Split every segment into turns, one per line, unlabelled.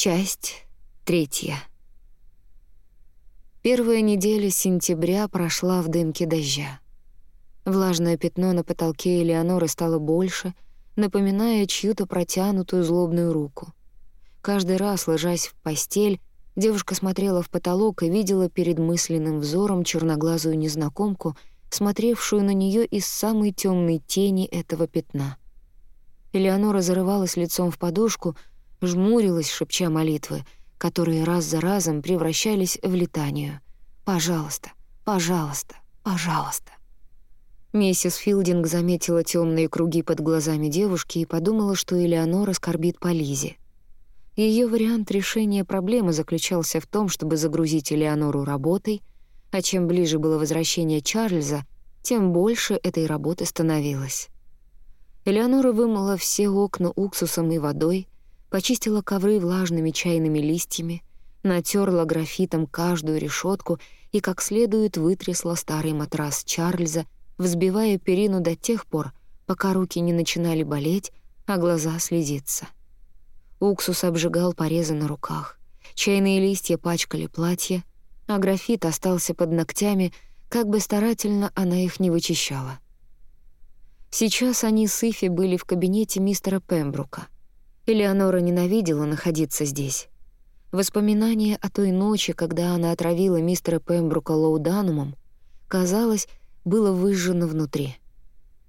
Часть третья. Первая неделя сентября прошла в дымке дождя. Влажное пятно на потолке Элеоноры стало больше, напоминая чью-то протянутую злобную руку. Каждый раз, ложась в постель, девушка смотрела в потолок и видела перед мысленным взором черноглазую незнакомку, смотревшую на нее из самой темной тени этого пятна. Элеонора зарывалась лицом в подушку — жмурилась, шепча молитвы, которые раз за разом превращались в летанию. «Пожалуйста, пожалуйста, пожалуйста». Миссис Филдинг заметила темные круги под глазами девушки и подумала, что Элеонора скорбит по Лизе. Ее вариант решения проблемы заключался в том, чтобы загрузить Элеонору работой, а чем ближе было возвращение Чарльза, тем больше этой работы становилось. Элеонора вымыла все окна уксусом и водой, почистила ковры влажными чайными листьями, натерла графитом каждую решетку и как следует вытрясла старый матрас Чарльза, взбивая перину до тех пор, пока руки не начинали болеть, а глаза слезиться. Уксус обжигал порезы на руках, чайные листья пачкали платье, а графит остался под ногтями, как бы старательно она их не вычищала. Сейчас они с Ифи были в кабинете мистера Пембрука — Элеонора ненавидела находиться здесь. Воспоминание о той ночи, когда она отравила мистера Пембрука лоуданумом, казалось, было выжжено внутри.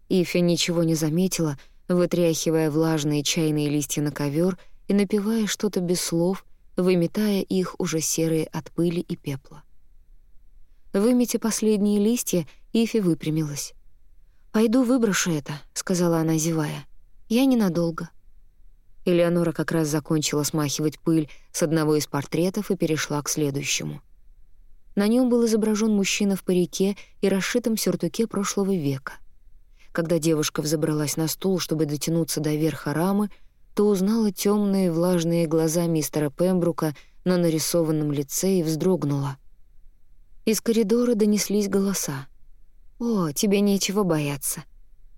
Ифи ничего не заметила, вытряхивая влажные чайные листья на ковер и напевая что-то без слов, выметая их уже серые от пыли и пепла. Выметя последние листья, Ифи выпрямилась. «Пойду выброшу это», — сказала она, зевая. «Я ненадолго». Элеонора как раз закончила смахивать пыль с одного из портретов и перешла к следующему. На нем был изображен мужчина в парике и расшитом сюртуке прошлого века. Когда девушка взобралась на стул, чтобы дотянуться до верха рамы, то узнала темные влажные глаза мистера Пембрука на нарисованном лице и вздрогнула. Из коридора донеслись голоса. «О, тебе нечего бояться.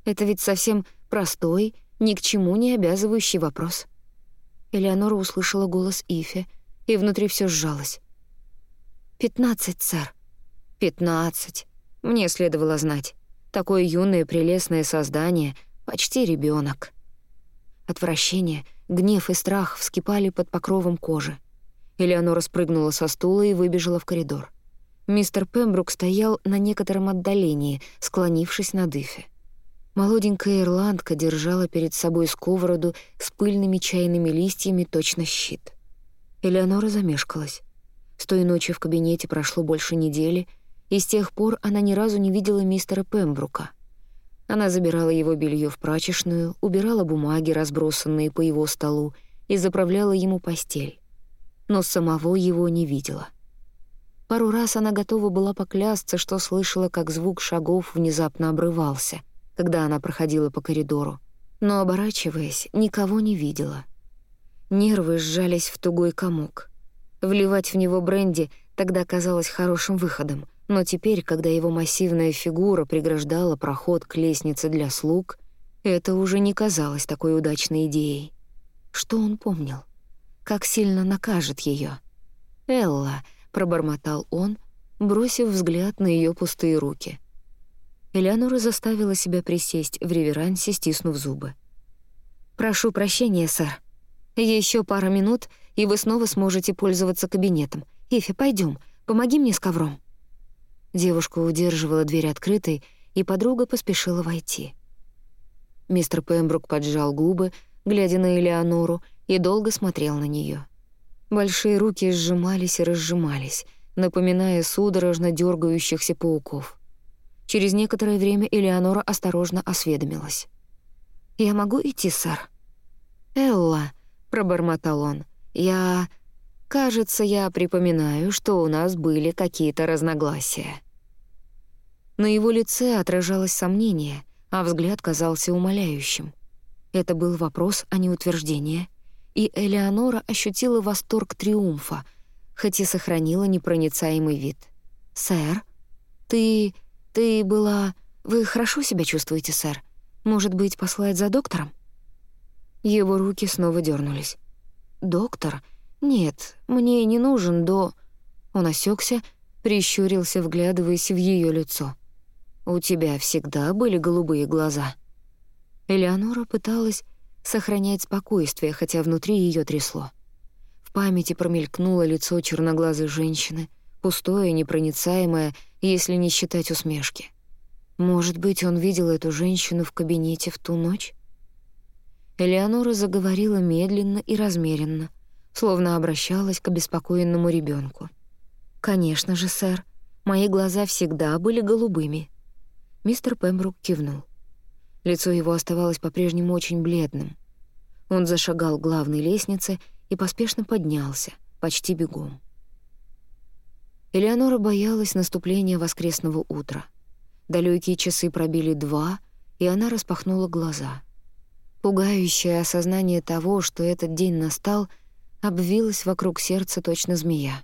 Это ведь совсем простой ни к чему не обязывающий вопрос. Элеонора услышала голос Ифи, и внутри все сжалось. «Пятнадцать, сэр». «Пятнадцать. Мне следовало знать. Такое юное прелестное создание, почти ребенок. Отвращение, гнев и страх вскипали под покровом кожи. Элеонора спрыгнула со стула и выбежала в коридор. Мистер Пембрук стоял на некотором отдалении, склонившись над Ифи. Молоденькая ирландка держала перед собой сковороду с пыльными чайными листьями точно щит. Элеонора замешкалась. С той ночи в кабинете прошло больше недели, и с тех пор она ни разу не видела мистера Пембрука. Она забирала его белье в прачечную, убирала бумаги, разбросанные по его столу, и заправляла ему постель. Но самого его не видела. Пару раз она готова была поклясться, что слышала, как звук шагов внезапно обрывался — когда она проходила по коридору, но, оборачиваясь, никого не видела. Нервы сжались в тугой комок. Вливать в него бренди тогда казалось хорошим выходом, но теперь, когда его массивная фигура преграждала проход к лестнице для слуг, это уже не казалось такой удачной идеей. Что он помнил? Как сильно накажет ее? «Элла», — пробормотал он, бросив взгляд на ее пустые руки — Элеонора заставила себя присесть в реверансе, стиснув зубы. «Прошу прощения, сэр. Еще пара минут, и вы снова сможете пользоваться кабинетом. Ифи, пойдем, помоги мне с ковром». Девушка удерживала дверь открытой, и подруга поспешила войти. Мистер Пембрук поджал губы, глядя на Элеонору, и долго смотрел на нее. Большие руки сжимались и разжимались, напоминая судорожно дергающихся пауков. Через некоторое время Элеонора осторожно осведомилась. «Я могу идти, сэр?» «Элла», — пробормотал он, — «я... Кажется, я припоминаю, что у нас были какие-то разногласия». На его лице отражалось сомнение, а взгляд казался умоляющим. Это был вопрос, а не утверждение, и Элеонора ощутила восторг триумфа, хоть и сохранила непроницаемый вид. «Сэр, ты...» «Ты была... Вы хорошо себя чувствуете, сэр? Может быть, послать за доктором?» Его руки снова дернулись. «Доктор? «Нет, мне не нужен до...» Он осекся, прищурился, вглядываясь в ее лицо. «У тебя всегда были голубые глаза». Элеонора пыталась сохранять спокойствие, хотя внутри ее трясло. В памяти промелькнуло лицо черноглазой женщины, пустое, непроницаемое, если не считать усмешки. Может быть, он видел эту женщину в кабинете в ту ночь? Элеонора заговорила медленно и размеренно, словно обращалась к обеспокоенному ребенку. «Конечно же, сэр, мои глаза всегда были голубыми». Мистер Пембрук кивнул. Лицо его оставалось по-прежнему очень бледным. Он зашагал главной лестнице и поспешно поднялся, почти бегом. Элеонора боялась наступления воскресного утра. Далёкие часы пробили два, и она распахнула глаза. Пугающее осознание того, что этот день настал, обвилось вокруг сердца точно змея.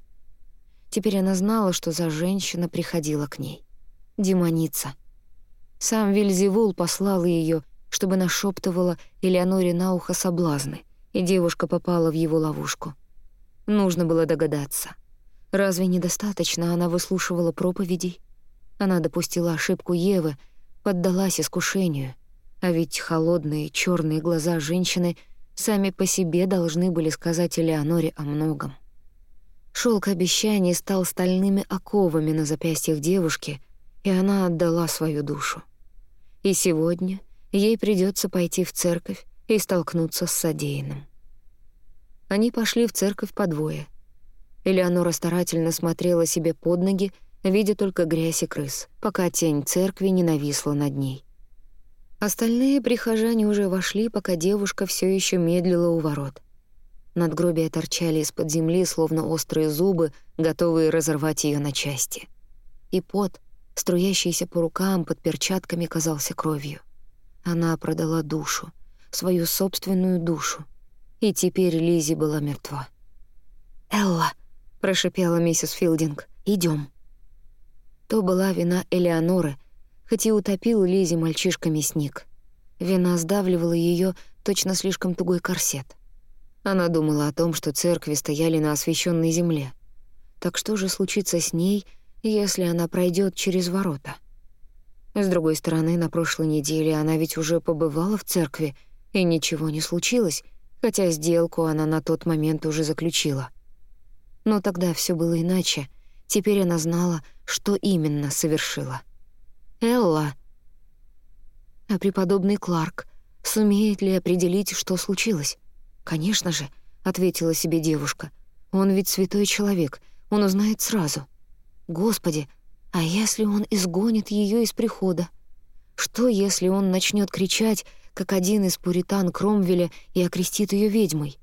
Теперь она знала, что за женщина приходила к ней. Демоница — сам Вильзевул послал ее, чтобы нашептывала Элеоноре на ухо соблазны, и девушка попала в его ловушку. Нужно было догадаться. Разве недостаточно она выслушивала проповедей? Она допустила ошибку Евы, поддалась искушению. А ведь холодные черные глаза женщины сами по себе должны были сказать Элеоноре о многом. Шелк обещаний стал стальными оковами на запястьях девушки, и она отдала свою душу. И сегодня ей придется пойти в церковь и столкнуться с содеянным. Они пошли в церковь по двое. Элеонора старательно смотрела себе под ноги, видя только грязь и крыс, пока тень церкви не нависла над ней. Остальные прихожане уже вошли, пока девушка все еще медлила у ворот. Надгробия торчали из-под земли, словно острые зубы, готовые разорвать ее на части. И пот, струящийся по рукам под перчатками, казался кровью. Она продала душу, свою собственную душу, и теперь Лизи была мертва. «Элла», — прошипела миссис Филдинг, — «идём». То была вина Элеоноры, хоть и утопил Лизи мальчишка-мясник. Вина сдавливала её точно слишком тугой корсет. Она думала о том, что церкви стояли на освященной земле. Так что же случится с ней, если она пройдет через ворота. С другой стороны, на прошлой неделе она ведь уже побывала в церкви, и ничего не случилось, хотя сделку она на тот момент уже заключила. Но тогда все было иначе. Теперь она знала, что именно совершила. «Элла!» А преподобный Кларк сумеет ли определить, что случилось? «Конечно же», — ответила себе девушка. «Он ведь святой человек, он узнает сразу». Господи, а если он изгонит ее из прихода? Что, если он начнет кричать, как один из пуритан Кромвеля, и окрестит ее ведьмой?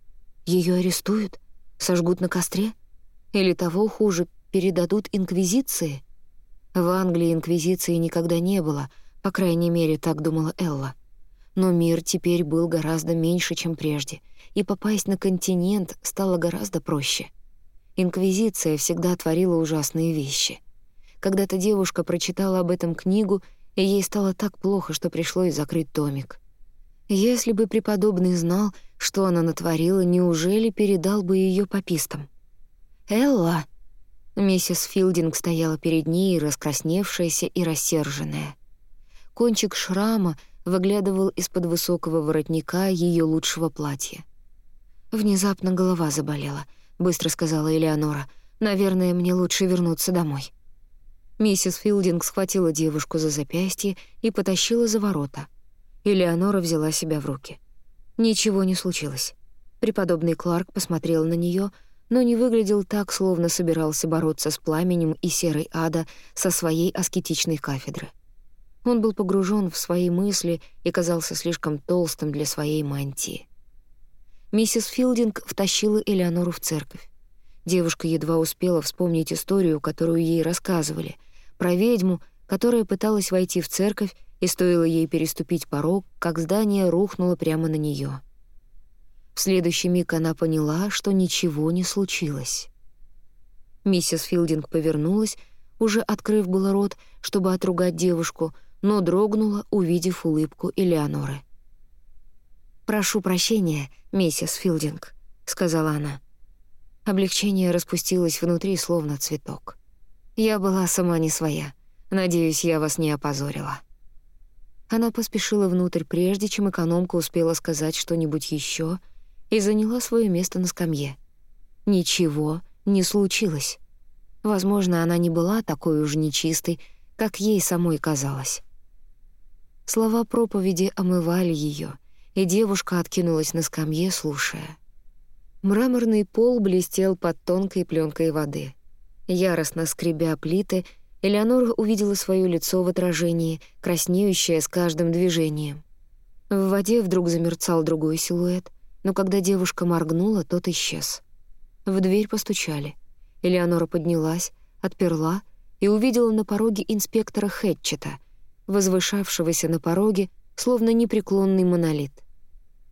Ее арестуют? Сожгут на костре? Или того хуже, передадут инквизиции? В Англии инквизиции никогда не было, по крайней мере, так думала Элла. Но мир теперь был гораздо меньше, чем прежде, и попасть на континент стало гораздо проще — Инквизиция всегда творила ужасные вещи. Когда-то девушка прочитала об этом книгу, и ей стало так плохо, что пришлось закрыть томик. Если бы преподобный знал, что она натворила, неужели передал бы ее попистам? «Элла!» Миссис Филдинг стояла перед ней, раскрасневшаяся и рассерженная. Кончик шрама выглядывал из-под высокого воротника ее лучшего платья. Внезапно голова заболела —— быстро сказала Элеонора. «Наверное, мне лучше вернуться домой». Миссис Филдинг схватила девушку за запястье и потащила за ворота. Элеонора взяла себя в руки. Ничего не случилось. Преподобный Кларк посмотрел на нее, но не выглядел так, словно собирался бороться с пламенем и серой ада со своей аскетичной кафедры. Он был погружен в свои мысли и казался слишком толстым для своей мантии. Миссис Филдинг втащила Элеонору в церковь. Девушка едва успела вспомнить историю, которую ей рассказывали, про ведьму, которая пыталась войти в церковь, и стоило ей переступить порог, как здание рухнуло прямо на нее. В следующий миг она поняла, что ничего не случилось. Миссис Филдинг повернулась, уже открыв было рот, чтобы отругать девушку, но дрогнула, увидев улыбку Элеоноры. «Прошу прощения, миссис Филдинг», — сказала она. Облегчение распустилось внутри, словно цветок. Я была сама не своя. Надеюсь, я вас не опозорила. Она поспешила внутрь, прежде чем экономка успела сказать что-нибудь еще, и заняла свое место на скамье. Ничего не случилось. Возможно, она не была такой уж нечистой, как ей самой казалось. Слова проповеди омывали ее, и девушка откинулась на скамье, слушая. Мраморный пол блестел под тонкой пленкой воды. Яростно скребя плиты, Элеонора увидела свое лицо в отражении, краснеющее с каждым движением. В воде вдруг замерцал другой силуэт, но когда девушка моргнула, тот исчез. В дверь постучали. Элеонора поднялась, отперла и увидела на пороге инспектора Хэтчета, возвышавшегося на пороге, словно непреклонный монолит.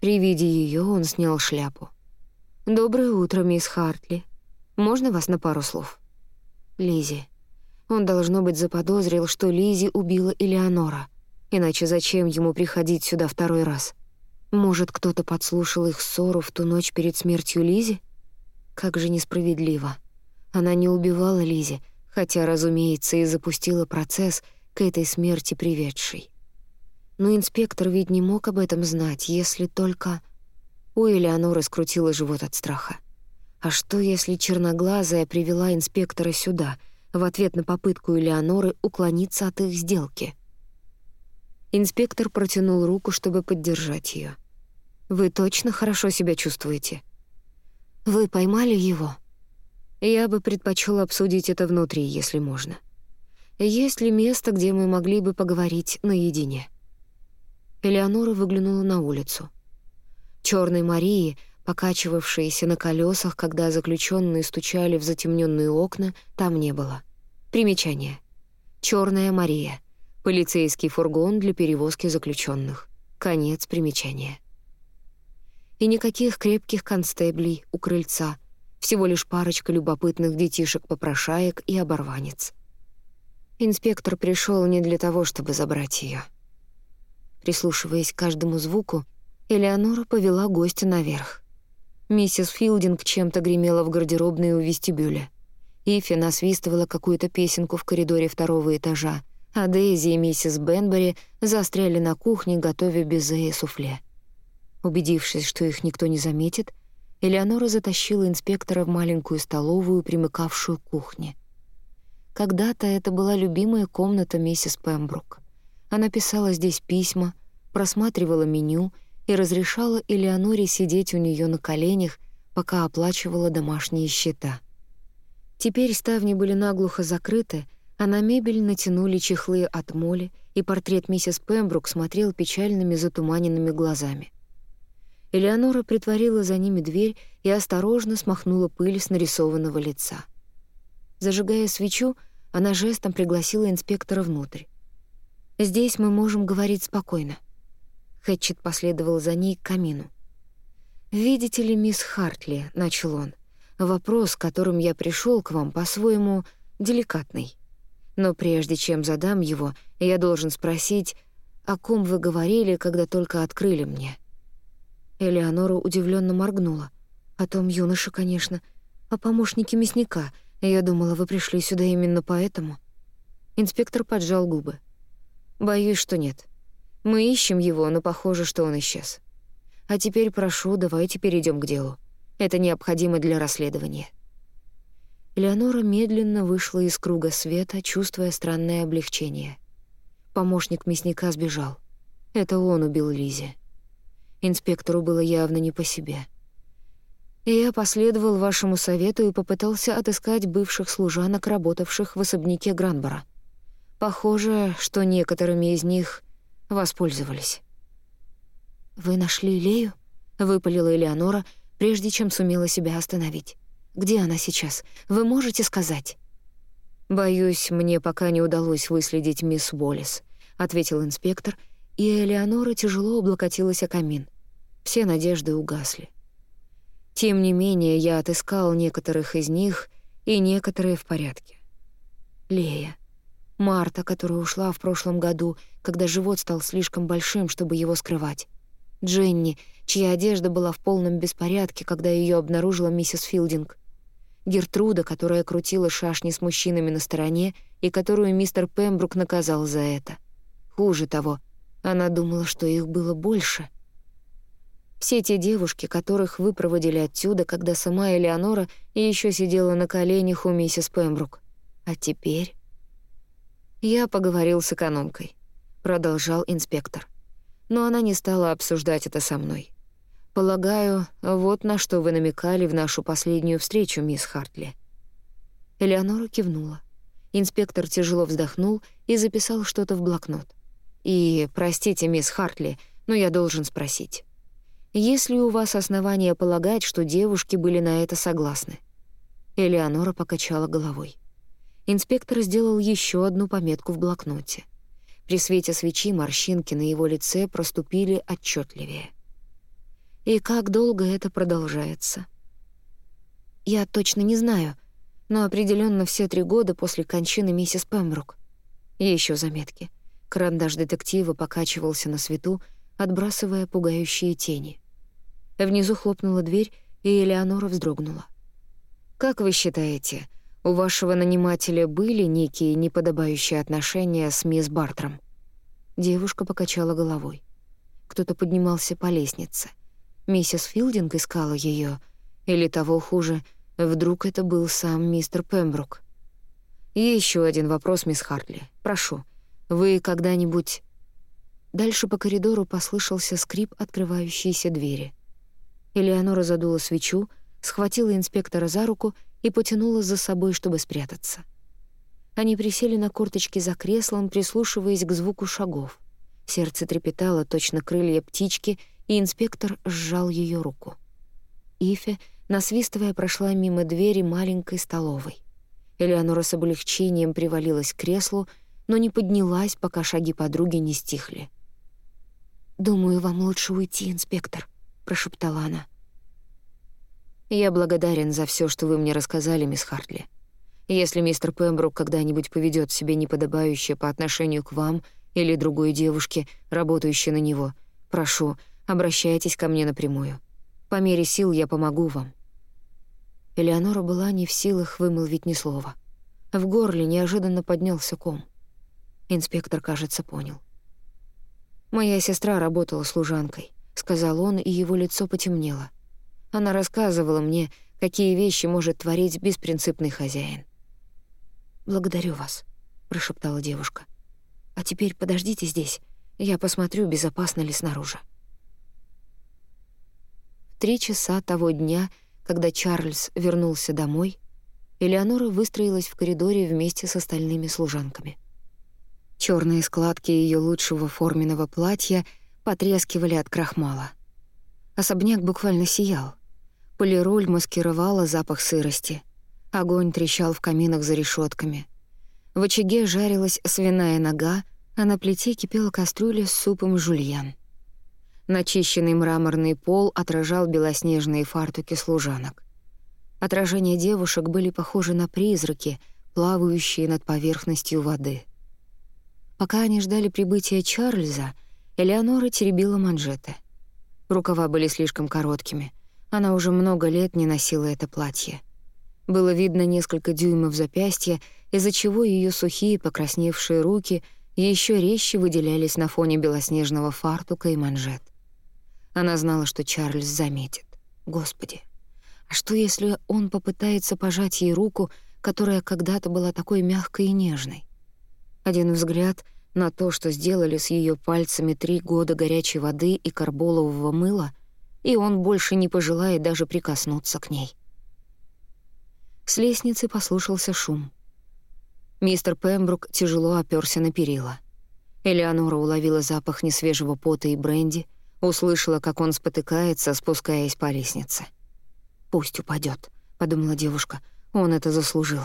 При виде ее он снял шляпу. «Доброе утро, мисс Хартли. Можно вас на пару слов?» Лизи. Он, должно быть, заподозрил, что Лизи убила Элеонора. Иначе зачем ему приходить сюда второй раз? Может, кто-то подслушал их ссору в ту ночь перед смертью Лизи? Как же несправедливо. Она не убивала Лизи, хотя, разумеется, и запустила процесс к этой смерти приведшей. Но инспектор ведь не мог об этом знать, если только... У Элеоноры скрутила живот от страха. А что, если черноглазая привела инспектора сюда — в ответ на попытку Элеоноры уклониться от их сделки. Инспектор протянул руку, чтобы поддержать ее. «Вы точно хорошо себя чувствуете?» «Вы поймали его?» «Я бы предпочел обсудить это внутри, если можно. Есть ли место, где мы могли бы поговорить наедине?» Элеонора выглянула на улицу. Черной Марии, покачивавшейся на колесах, когда заключенные стучали в затемненные окна, там не было. Примечание. Черная Мария. Полицейский фургон для перевозки заключенных. Конец примечания. И никаких крепких констеблей у крыльца, всего лишь парочка любопытных детишек-попрошаек и оборванец. Инспектор пришел не для того, чтобы забрать ее. Прислушиваясь к каждому звуку, Элеонора повела гостя наверх. Миссис Филдинг чем-то гремела в гардеробной у вестибюля — Ифи насвистывала какую-то песенку в коридоре второго этажа, а Дейзи и миссис Бенбери застряли на кухне, готовя безе и суфле. Убедившись, что их никто не заметит, Элеонора затащила инспектора в маленькую столовую, примыкавшую к кухне. Когда-то это была любимая комната миссис Пембрук. Она писала здесь письма, просматривала меню и разрешала Элеоноре сидеть у нее на коленях, пока оплачивала домашние счета — Теперь ставни были наглухо закрыты, а на мебель натянули чехлы от моли, и портрет миссис Пембрук смотрел печальными затуманенными глазами. Элеонора притворила за ними дверь и осторожно смахнула пыль с нарисованного лица. Зажигая свечу, она жестом пригласила инспектора внутрь. «Здесь мы можем говорить спокойно». Хэтчет последовал за ней к камину. «Видите ли, мисс Хартли», — начал он, Вопрос, которым я пришел к вам, по-своему деликатный. Но прежде чем задам его, я должен спросить, о ком вы говорили, когда только открыли мне. Элеонора удивленно моргнула. О том юноше, конечно, о помощнике мясника. Я думала, вы пришли сюда именно поэтому. Инспектор поджал губы. Боюсь, что нет. Мы ищем его, но похоже, что он исчез. А теперь прошу, давайте перейдем к делу. Это необходимо для расследования». Элеонора медленно вышла из круга света, чувствуя странное облегчение. Помощник мясника сбежал. Это он убил Лизи. Инспектору было явно не по себе. Я последовал вашему совету и попытался отыскать бывших служанок, работавших в особняке Гранбора. Похоже, что некоторыми из них воспользовались. «Вы нашли Лею?» — выпалила Элеонора — прежде чем сумела себя остановить. «Где она сейчас? Вы можете сказать?» «Боюсь, мне пока не удалось выследить мисс Уоллес», — ответил инспектор, и Элеонора тяжело облокотилась о камин. Все надежды угасли. Тем не менее, я отыскал некоторых из них, и некоторые в порядке. Лея. Марта, которая ушла в прошлом году, когда живот стал слишком большим, чтобы его скрывать. Дженни, чья одежда была в полном беспорядке, когда ее обнаружила миссис Филдинг. Гертруда, которая крутила шашни с мужчинами на стороне и которую мистер Пембрук наказал за это. Хуже того, она думала, что их было больше. Все те девушки, которых вы проводили отсюда, когда сама Элеонора еще сидела на коленях у миссис Пембрук. А теперь... Я поговорил с экономкой, продолжал инспектор. Но она не стала обсуждать это со мной. Полагаю, вот на что вы намекали в нашу последнюю встречу, мисс Хартли. Элеонора кивнула. Инспектор тяжело вздохнул и записал что-то в блокнот. И, простите, мисс Хартли, но я должен спросить. Есть ли у вас основания полагать, что девушки были на это согласны? Элеонора покачала головой. Инспектор сделал еще одну пометку в блокноте. При свете свечи морщинки на его лице проступили отчетливее. И как долго это продолжается? Я точно не знаю, но определенно все три года после кончины миссис Пембрук. Еще заметки. Карандаш детектива покачивался на свету, отбрасывая пугающие тени. Внизу хлопнула дверь, и Элеонора вздрогнула. «Как вы считаете, у вашего нанимателя были некие неподобающие отношения с мисс Бартром?» Девушка покачала головой. Кто-то поднимался по лестнице. Миссис Филдинг искала ее, или того хуже, вдруг это был сам мистер Пембрук. Еще один вопрос, мисс Хартли. Прошу, вы когда-нибудь Дальше по коридору послышался скрип открывающейся двери. Элеонора задула свечу, схватила инспектора за руку и потянула за собой, чтобы спрятаться. Они присели на корточки за креслом, прислушиваясь к звуку шагов. Сердце трепетало, точно крылья птички, и инспектор сжал ее руку. Ифе, насвистывая, прошла мимо двери маленькой столовой. Элеонора с облегчением привалилась к креслу, но не поднялась, пока шаги подруги не стихли. «Думаю, вам лучше уйти, инспектор», — прошептала она. «Я благодарен за все, что вы мне рассказали, мисс Хартли. Если мистер Пембрук когда-нибудь поведет себя неподобающе по отношению к вам или другой девушке, работающей на него, прошу, обращайтесь ко мне напрямую. По мере сил я помогу вам». Элеонора была не в силах вымолвить ни слова. В горле неожиданно поднялся ком. Инспектор, кажется, понял. «Моя сестра работала служанкой», — сказал он, и его лицо потемнело. Она рассказывала мне, какие вещи может творить беспринципный хозяин. «Благодарю вас», — прошептала девушка. «А теперь подождите здесь, я посмотрю, безопасно ли снаружи». В три часа того дня, когда Чарльз вернулся домой, Элеонора выстроилась в коридоре вместе с остальными служанками. Черные складки ее лучшего форменного платья потрескивали от крахмала. Особняк буквально сиял — Полироль маскировала запах сырости. Огонь трещал в каминах за решетками. В очаге жарилась свиная нога, а на плите кипела кастрюля с супом жульен. Начищенный мраморный пол отражал белоснежные фартуки служанок. Отражения девушек были похожи на призраки, плавающие над поверхностью воды. Пока они ждали прибытия Чарльза, Элеонора теребила манжеты. Рукава были слишком короткими — она уже много лет не носила это платье. Было видно несколько дюймов запястья, из-за чего ее сухие покрасневшие руки еще резче выделялись на фоне белоснежного фартука и манжет. Она знала, что Чарльз заметит. Господи, а что если он попытается пожать ей руку, которая когда-то была такой мягкой и нежной? Один взгляд на то, что сделали с ее пальцами три года горячей воды и карболового мыла — и он больше не пожелает даже прикоснуться к ней. С лестницы послушался шум. Мистер Пембрук тяжело оперся на перила. Элеонора уловила запах несвежего пота и бренди, услышала, как он спотыкается, спускаясь по лестнице. «Пусть упадет, подумала девушка, — «он это заслужил».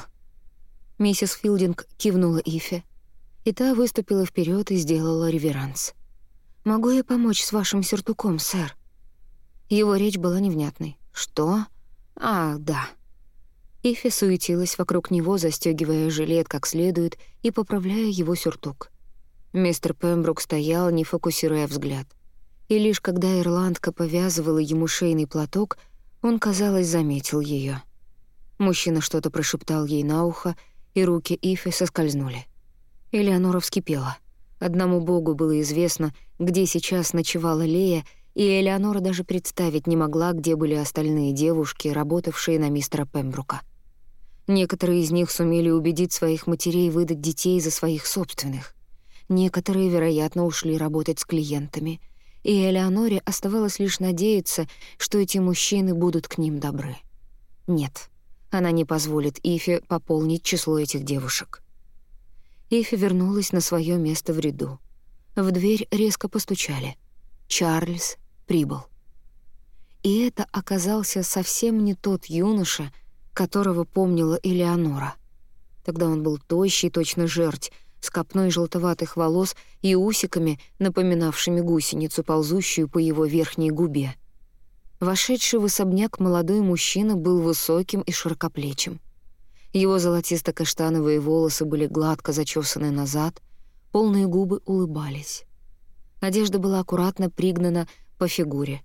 Миссис Филдинг кивнула Ифе, и та выступила вперед и сделала реверанс. «Могу я помочь с вашим сюртуком, сэр?» Его речь была невнятной. «Что? Ах, да». Ифи суетилась вокруг него, застегивая жилет как следует и поправляя его сюртук. Мистер Пембрук стоял, не фокусируя взгляд. И лишь когда ирландка повязывала ему шейный платок, он, казалось, заметил ее. Мужчина что-то прошептал ей на ухо, и руки Ифи соскользнули. Элеонора вскипела. Одному богу было известно, где сейчас ночевала Лея, и Элеонора даже представить не могла, где были остальные девушки, работавшие на мистера Пембрука. Некоторые из них сумели убедить своих матерей выдать детей за своих собственных. Некоторые, вероятно, ушли работать с клиентами, и Элеоноре оставалось лишь надеяться, что эти мужчины будут к ним добры. Нет, она не позволит Ифе пополнить число этих девушек. Ифи вернулась на свое место в ряду. В дверь резко постучали. Чарльз прибыл. И это оказался совсем не тот юноша, которого помнила Элеонора. Тогда он был тощий, точно жерть, с копной желтоватых волос и усиками, напоминавшими гусеницу, ползущую по его верхней губе. Вошедший в особняк молодой мужчина был высоким и широкоплечим. Его золотисто-каштановые волосы были гладко зачесаны назад, полные губы улыбались. Одежда была аккуратно пригнана по фигуре.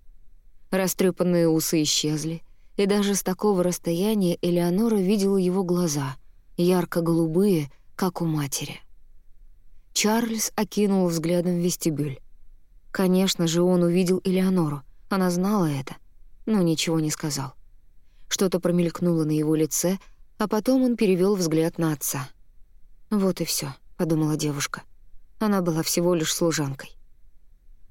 Растрепанные усы исчезли, и даже с такого расстояния Элеонора видела его глаза, ярко-голубые, как у матери. Чарльз окинул взглядом вестибюль. Конечно же, он увидел Элеонору, она знала это, но ничего не сказал. Что-то промелькнуло на его лице, а потом он перевел взгляд на отца. «Вот и все, подумала девушка. Она была всего лишь служанкой.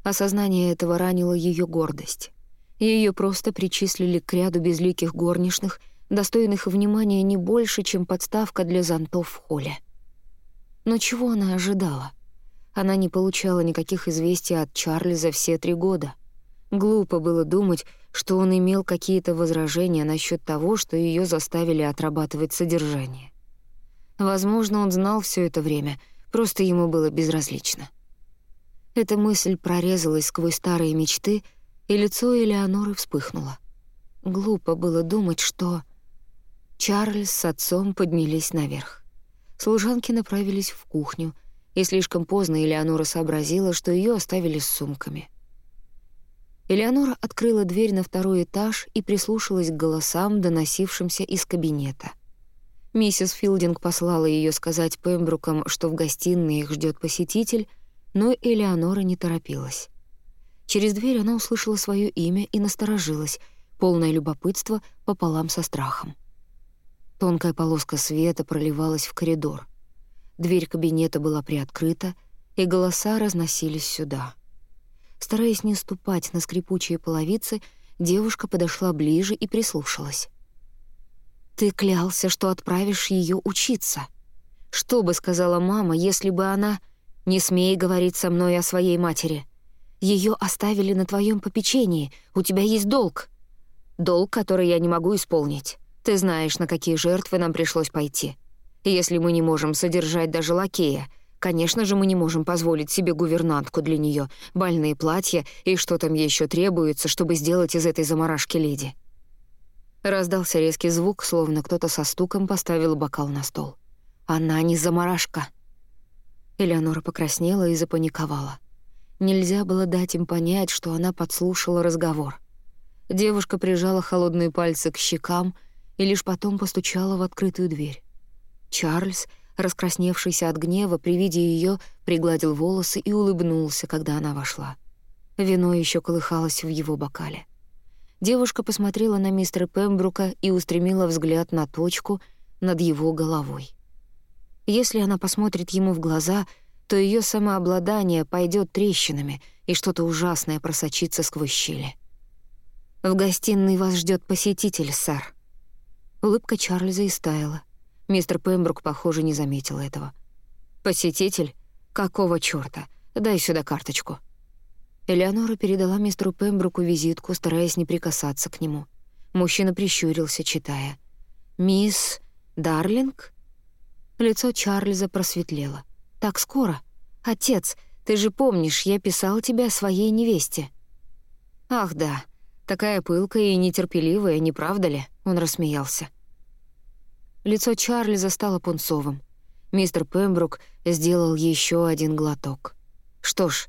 Осознание этого ранило ее гордость. Ее просто причислили к ряду безликих горничных, достойных внимания не больше, чем подставка для зонтов в холле. Но чего она ожидала? Она не получала никаких известий от Чарльза все три года. Глупо было думать, что он имел какие-то возражения насчет того, что ее заставили отрабатывать содержание. Возможно, он знал все это время, просто ему было безразлично. Эта мысль прорезалась сквозь старые мечты, и лицо Элеоноры вспыхнуло. Глупо было думать, что... Чарльз с отцом поднялись наверх. Служанки направились в кухню, и слишком поздно Элеонора сообразила, что ее оставили с сумками. Элеонора открыла дверь на второй этаж и прислушалась к голосам, доносившимся из кабинета. Миссис Филдинг послала ее сказать Пембрукам, что в гостиной их ждет посетитель, но Элеонора не торопилась. Через дверь она услышала свое имя и насторожилась, полное любопытство пополам со страхом. Тонкая полоска света проливалась в коридор. Дверь кабинета была приоткрыта, и голоса разносились сюда. Стараясь не ступать на скрипучие половицы, девушка подошла ближе и прислушалась. «Ты клялся, что отправишь ее учиться. Что бы сказала мама, если бы она...» Не смей говорить со мной о своей матери. Ее оставили на твоем попечении, у тебя есть долг. Долг, который я не могу исполнить. Ты знаешь, на какие жертвы нам пришлось пойти. Если мы не можем содержать даже лакея, конечно же, мы не можем позволить себе гувернантку для нее, больные платья и что там еще требуется, чтобы сделать из этой заморашки леди. Раздался резкий звук, словно кто-то со стуком поставил бокал на стол. «Она не заморашка», Элеонора покраснела и запаниковала. Нельзя было дать им понять, что она подслушала разговор. Девушка прижала холодные пальцы к щекам и лишь потом постучала в открытую дверь. Чарльз, раскрасневшийся от гнева, при виде ее пригладил волосы и улыбнулся, когда она вошла. Вино еще колыхалось в его бокале. Девушка посмотрела на мистера Пембрука и устремила взгляд на точку над его головой. Если она посмотрит ему в глаза, то ее самообладание пойдет трещинами, и что-то ужасное просочится сквозь щели. «В гостиной вас ждет посетитель, сэр». Улыбка Чарльза истаяла. Мистер Пембрук, похоже, не заметил этого. «Посетитель? Какого чёрта? Дай сюда карточку». Элеонора передала мистеру Пембруку визитку, стараясь не прикасаться к нему. Мужчина прищурился, читая. «Мисс Дарлинг?» Лицо Чарльза просветлело. «Так скоро? Отец, ты же помнишь, я писал тебе о своей невесте». «Ах да, такая пылкая и нетерпеливая, не правда ли?» Он рассмеялся. Лицо Чарльза стало пунцовым. Мистер Пембрук сделал еще один глоток. «Что ж,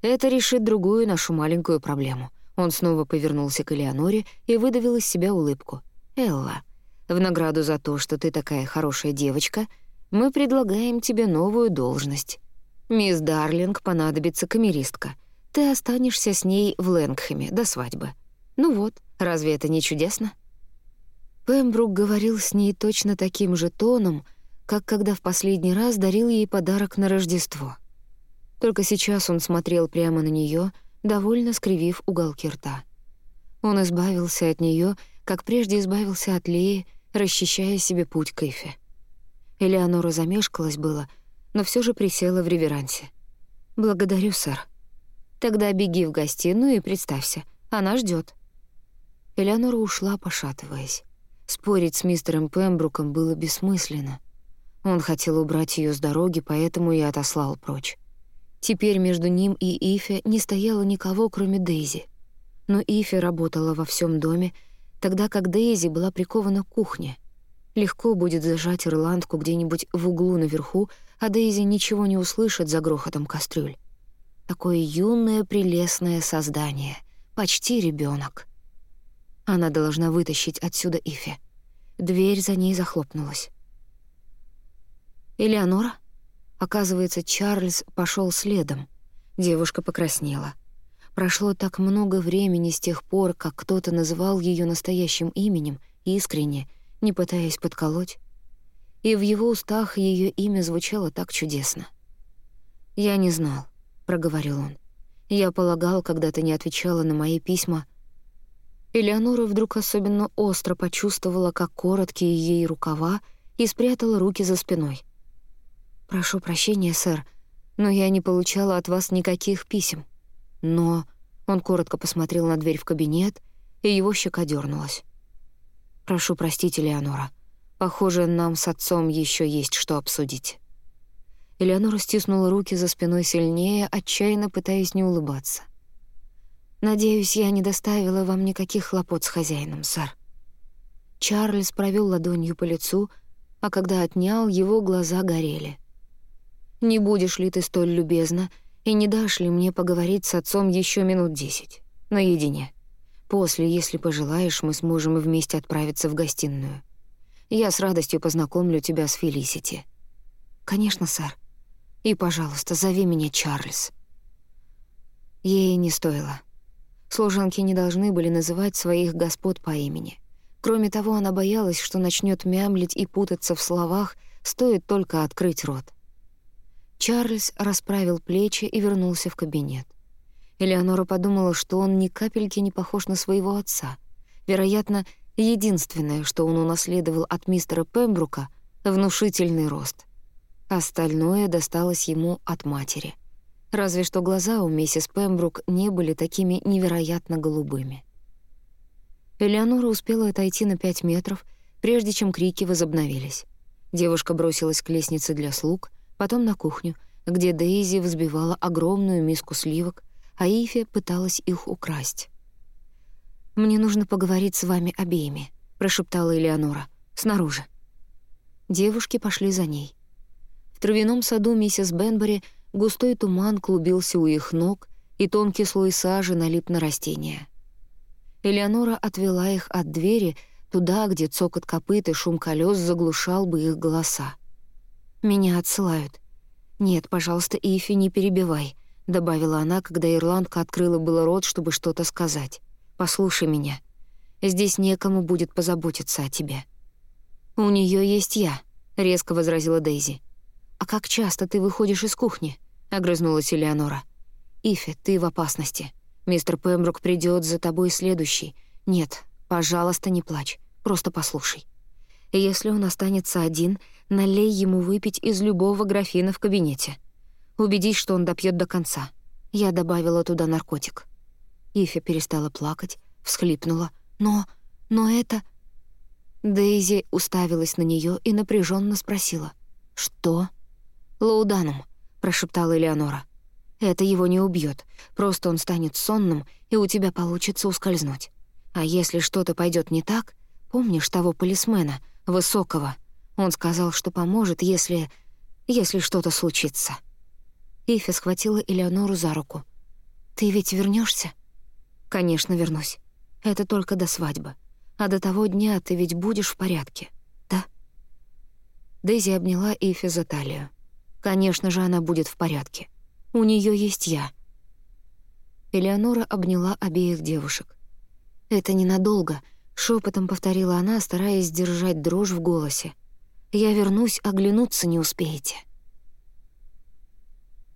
это решит другую нашу маленькую проблему». Он снова повернулся к Элеоноре и выдавил из себя улыбку. «Элла, В награду за то, что ты такая хорошая девочка, мы предлагаем тебе новую должность. Мисс Дарлинг понадобится камеристка. Ты останешься с ней в Лэнгхэме до свадьбы. Ну вот, разве это не чудесно?» Пембрук говорил с ней точно таким же тоном, как когда в последний раз дарил ей подарок на Рождество. Только сейчас он смотрел прямо на нее, довольно скривив уголки рта. Он избавился от нее, как прежде избавился от Леи, расчищая себе путь к Эфе. Элеонора замешкалась было, но все же присела в реверансе. «Благодарю, сэр». «Тогда беги в гостиную и представься. Она ждет. Элеонора ушла, пошатываясь. Спорить с мистером Пембруком было бессмысленно. Он хотел убрать ее с дороги, поэтому и отослал прочь. Теперь между ним и Ифе не стояло никого, кроме Дейзи. Но Ифе работала во всем доме, тогда как Дейзи была прикована к кухне. Легко будет зажать ирландку где-нибудь в углу наверху, а Дейзи ничего не услышит за грохотом кастрюль. Такое юное, прелестное создание, почти ребенок. Она должна вытащить отсюда Ифи. Дверь за ней захлопнулась. «Элеонора?» Оказывается, Чарльз пошел следом. Девушка покраснела. Прошло так много времени с тех пор, как кто-то называл ее настоящим именем, искренне, не пытаясь подколоть. И в его устах ее имя звучало так чудесно. «Я не знал», — проговорил он. «Я полагал, когда ты не отвечала на мои письма, Элеонора вдруг особенно остро почувствовала, как короткие ей рукава, и спрятала руки за спиной. «Прошу прощения, сэр, но я не получала от вас никаких писем. Но...» Он коротко посмотрел на дверь в кабинет, и его щека дернулась. «Прошу простить, Элеонора. Похоже, нам с отцом еще есть что обсудить». Элеонора стиснула руки за спиной сильнее, отчаянно пытаясь не улыбаться. Надеюсь, я не доставила вам никаких хлопот с хозяином, сэр. Чарльз провел ладонью по лицу, а когда отнял, его глаза горели. «Не будешь ли ты столь любезна и не дашь ли мне поговорить с отцом еще минут десять? Наедине. После, если пожелаешь, мы сможем вместе отправиться в гостиную. Я с радостью познакомлю тебя с Фелисити». «Конечно, сэр. И, пожалуйста, зови меня Чарльз». Ей не стоило. Служанки не должны были называть своих господ по имени. Кроме того, она боялась, что начнет мямлить и путаться в словах, стоит только открыть рот. Чарльз расправил плечи и вернулся в кабинет. Элеонора подумала, что он ни капельки не похож на своего отца. Вероятно, единственное, что он унаследовал от мистера Пембрука — внушительный рост. Остальное досталось ему от матери — Разве что глаза у миссис Пембрук не были такими невероятно голубыми. Элеонора успела отойти на пять метров, прежде чем крики возобновились. Девушка бросилась к лестнице для слуг, потом на кухню, где Дейзи взбивала огромную миску сливок, а Ифи пыталась их украсть. «Мне нужно поговорить с вами обеими», — прошептала Элеонора. «Снаружи». Девушки пошли за ней. В травяном саду миссис Бенбери — Густой туман клубился у их ног, и тонкий слой сажи налип на растения. Элеонора отвела их от двери туда, где цокот копыт и шум колес заглушал бы их голоса. «Меня отсылают». «Нет, пожалуйста, Ифи, не перебивай», — добавила она, когда ирландка открыла было рот, чтобы что-то сказать. «Послушай меня. Здесь некому будет позаботиться о тебе». «У нее есть я», — резко возразила Дейзи. «А как часто ты выходишь из кухни?» — огрызнулась Элеонора. «Ифи, ты в опасности. Мистер Пембрук придет за тобой следующий. Нет, пожалуйста, не плачь. Просто послушай. Если он останется один, налей ему выпить из любого графина в кабинете. Убедись, что он допьет до конца. Я добавила туда наркотик». Ифи перестала плакать, всхлипнула. «Но... но это...» Дейзи уставилась на нее и напряженно спросила. «Что?» «Лауданум», — прошептала Элеонора. «Это его не убьет. Просто он станет сонным, и у тебя получится ускользнуть. А если что-то пойдет не так, помнишь того полисмена, высокого? Он сказал, что поможет, если... если что-то случится». Ифи схватила Элеонору за руку. «Ты ведь вернешься? «Конечно, вернусь. Это только до свадьбы. А до того дня ты ведь будешь в порядке, да?» Дейзи обняла Ифи за талию. «Конечно же, она будет в порядке. У нее есть я». Элеонора обняла обеих девушек. «Это ненадолго», — шепотом повторила она, стараясь сдержать дрожь в голосе. «Я вернусь, оглянуться не успеете».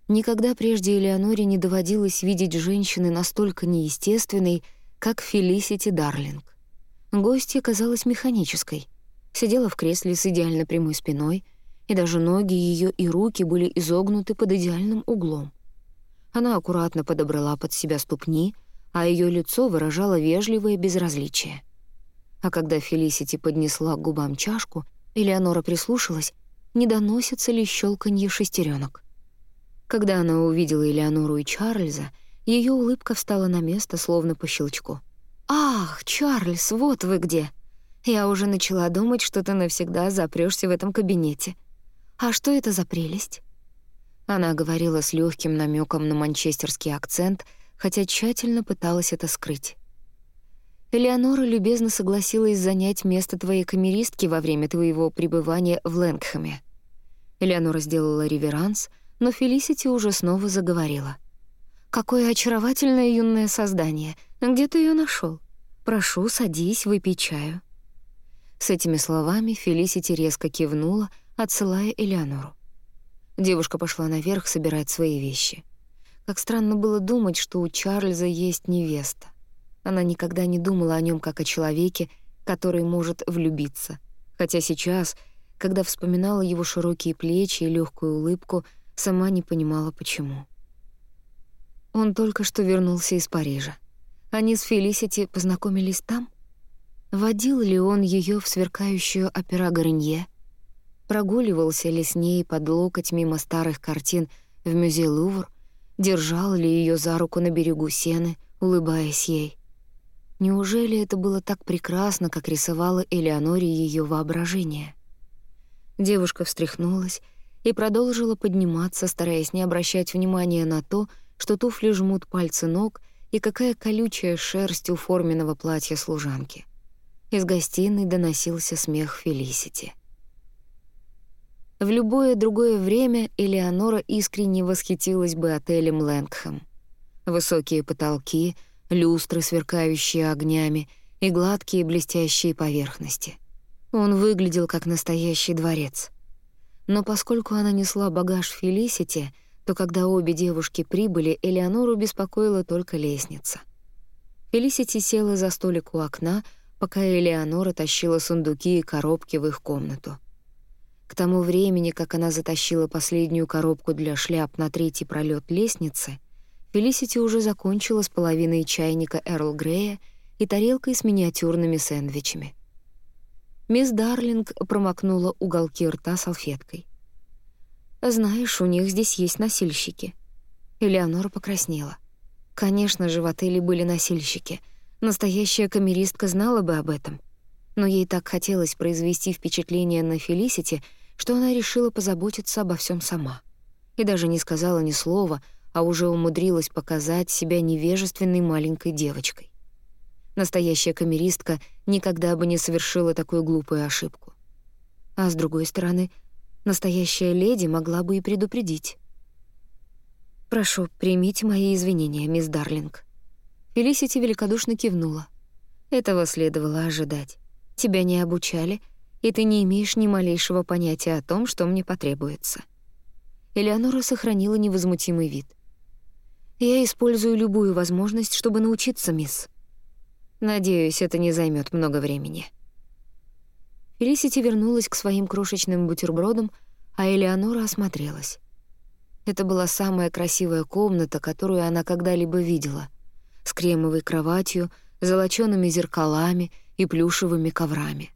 Никогда прежде Элеоноре не доводилось видеть женщины настолько неестественной, как Фелисити Дарлинг. Гостья казалась механической. Сидела в кресле с идеально прямой спиной, и даже ноги ее и руки были изогнуты под идеальным углом. Она аккуратно подобрала под себя ступни, а ее лицо выражало вежливое безразличие. А когда Фелисити поднесла к губам чашку, Элеонора прислушалась, не доносится ли щелканье шестеренок. Когда она увидела Элеонору и Чарльза, ее улыбка встала на место, словно по щелчку. «Ах, Чарльз, вот вы где! Я уже начала думать, что ты навсегда запрешься в этом кабинете. А что это за прелесть?» Она говорила с легким намеком на манчестерский акцент, хотя тщательно пыталась это скрыть. «Элеонора любезно согласилась занять место твоей камеристки во время твоего пребывания в Лэнгхэме». Элеонора сделала реверанс — но Фелисити уже снова заговорила. «Какое очаровательное юное создание! Где ты ее нашел? Прошу, садись, выпей чаю». С этими словами Фелисити резко кивнула, отсылая Элеонору. Девушка пошла наверх собирать свои вещи. Как странно было думать, что у Чарльза есть невеста. Она никогда не думала о нем как о человеке, который может влюбиться. Хотя сейчас, когда вспоминала его широкие плечи и легкую улыбку, Сама не понимала, почему. Он только что вернулся из Парижа. Они с Фелисити познакомились там? Водил ли он ее в сверкающую опера Гарнье? Прогуливался ли с ней под локоть мимо старых картин в музей Лувр? Держал ли ее за руку на берегу Сены, улыбаясь ей? Неужели это было так прекрасно, как рисовала Элеоноре ее воображение? Девушка встряхнулась и продолжила подниматься, стараясь не обращать внимания на то, что туфли жмут пальцы ног и какая колючая шерсть у форменного платья служанки. Из гостиной доносился смех Фелисити. В любое другое время Элеонора искренне восхитилась бы отелем Лэнгхэм. Высокие потолки, люстры, сверкающие огнями, и гладкие блестящие поверхности. Он выглядел как настоящий дворец — но поскольку она несла багаж Фелисити, то когда обе девушки прибыли, Элеонору беспокоила только лестница. Фелисити села за столик у окна, пока Элеонора тащила сундуки и коробки в их комнату. К тому времени, как она затащила последнюю коробку для шляп на третий пролет лестницы, Фелисити уже закончила с половиной чайника Эрл Грея и тарелкой с миниатюрными сэндвичами. Мисс Дарлинг промокнула уголки рта салфеткой. «Знаешь, у них здесь есть носильщики». Элеонора покраснела. Конечно же, в отеле были носильщики. Настоящая камеристка знала бы об этом. Но ей так хотелось произвести впечатление на Фелисити, что она решила позаботиться обо всем сама. И даже не сказала ни слова, а уже умудрилась показать себя невежественной маленькой девочкой. Настоящая камеристка никогда бы не совершила такую глупую ошибку. А с другой стороны, настоящая леди могла бы и предупредить. «Прошу, примите мои извинения, мисс Дарлинг». Фелисити великодушно кивнула. Этого следовало ожидать. Тебя не обучали, и ты не имеешь ни малейшего понятия о том, что мне потребуется. Элеонора сохранила невозмутимый вид. «Я использую любую возможность, чтобы научиться, мисс». Надеюсь, это не займет много времени. Фелисити вернулась к своим крошечным бутербродам, а Элеонора осмотрелась. Это была самая красивая комната, которую она когда-либо видела, с кремовой кроватью, золочёными зеркалами и плюшевыми коврами.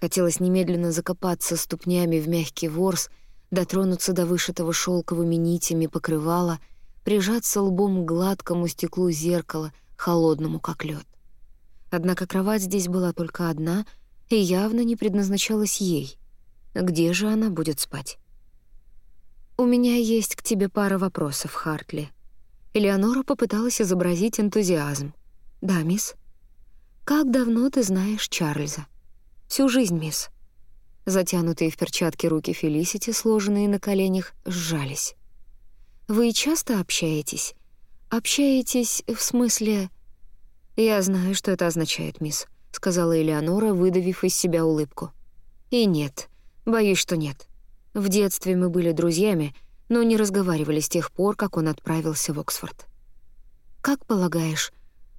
Хотелось немедленно закопаться ступнями в мягкий ворс, дотронуться до вышитого шелковыми нитями покрывала, прижаться лбом к гладкому стеклу зеркала, холодному как лед. Однако кровать здесь была только одна и явно не предназначалась ей. Где же она будет спать? «У меня есть к тебе пара вопросов, Хартли». Элеонора попыталась изобразить энтузиазм. «Да, мисс?» «Как давно ты знаешь Чарльза?» «Всю жизнь, мисс». Затянутые в перчатки руки Фелисити, сложенные на коленях, сжались. «Вы часто общаетесь? Общаетесь в смысле...» «Я знаю, что это означает, мисс», — сказала Элеонора, выдавив из себя улыбку. «И нет, боюсь, что нет. В детстве мы были друзьями, но не разговаривали с тех пор, как он отправился в Оксфорд». «Как полагаешь,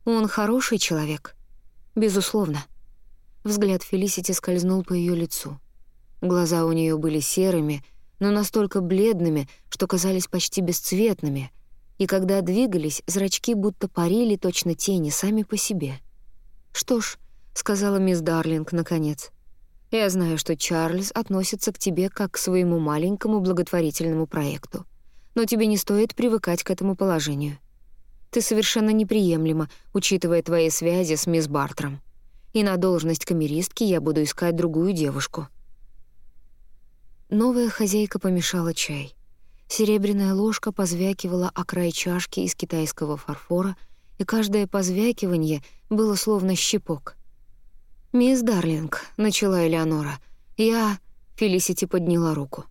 он хороший человек?» «Безусловно». Взгляд Фелисити скользнул по ее лицу. Глаза у нее были серыми, но настолько бледными, что казались почти бесцветными, и когда двигались, зрачки будто парили точно тени сами по себе. «Что ж», — сказала мисс Дарлинг наконец, — «я знаю, что Чарльз относится к тебе как к своему маленькому благотворительному проекту, но тебе не стоит привыкать к этому положению. Ты совершенно неприемлема, учитывая твои связи с мисс Бартром. И на должность камеристки я буду искать другую девушку». Новая хозяйка помешала чай. Серебряная ложка позвякивала о край чашки из китайского фарфора, и каждое позвякивание было словно щепок. «Мисс Дарлинг», — начала Элеонора, — «я...» — Фелисити подняла руку.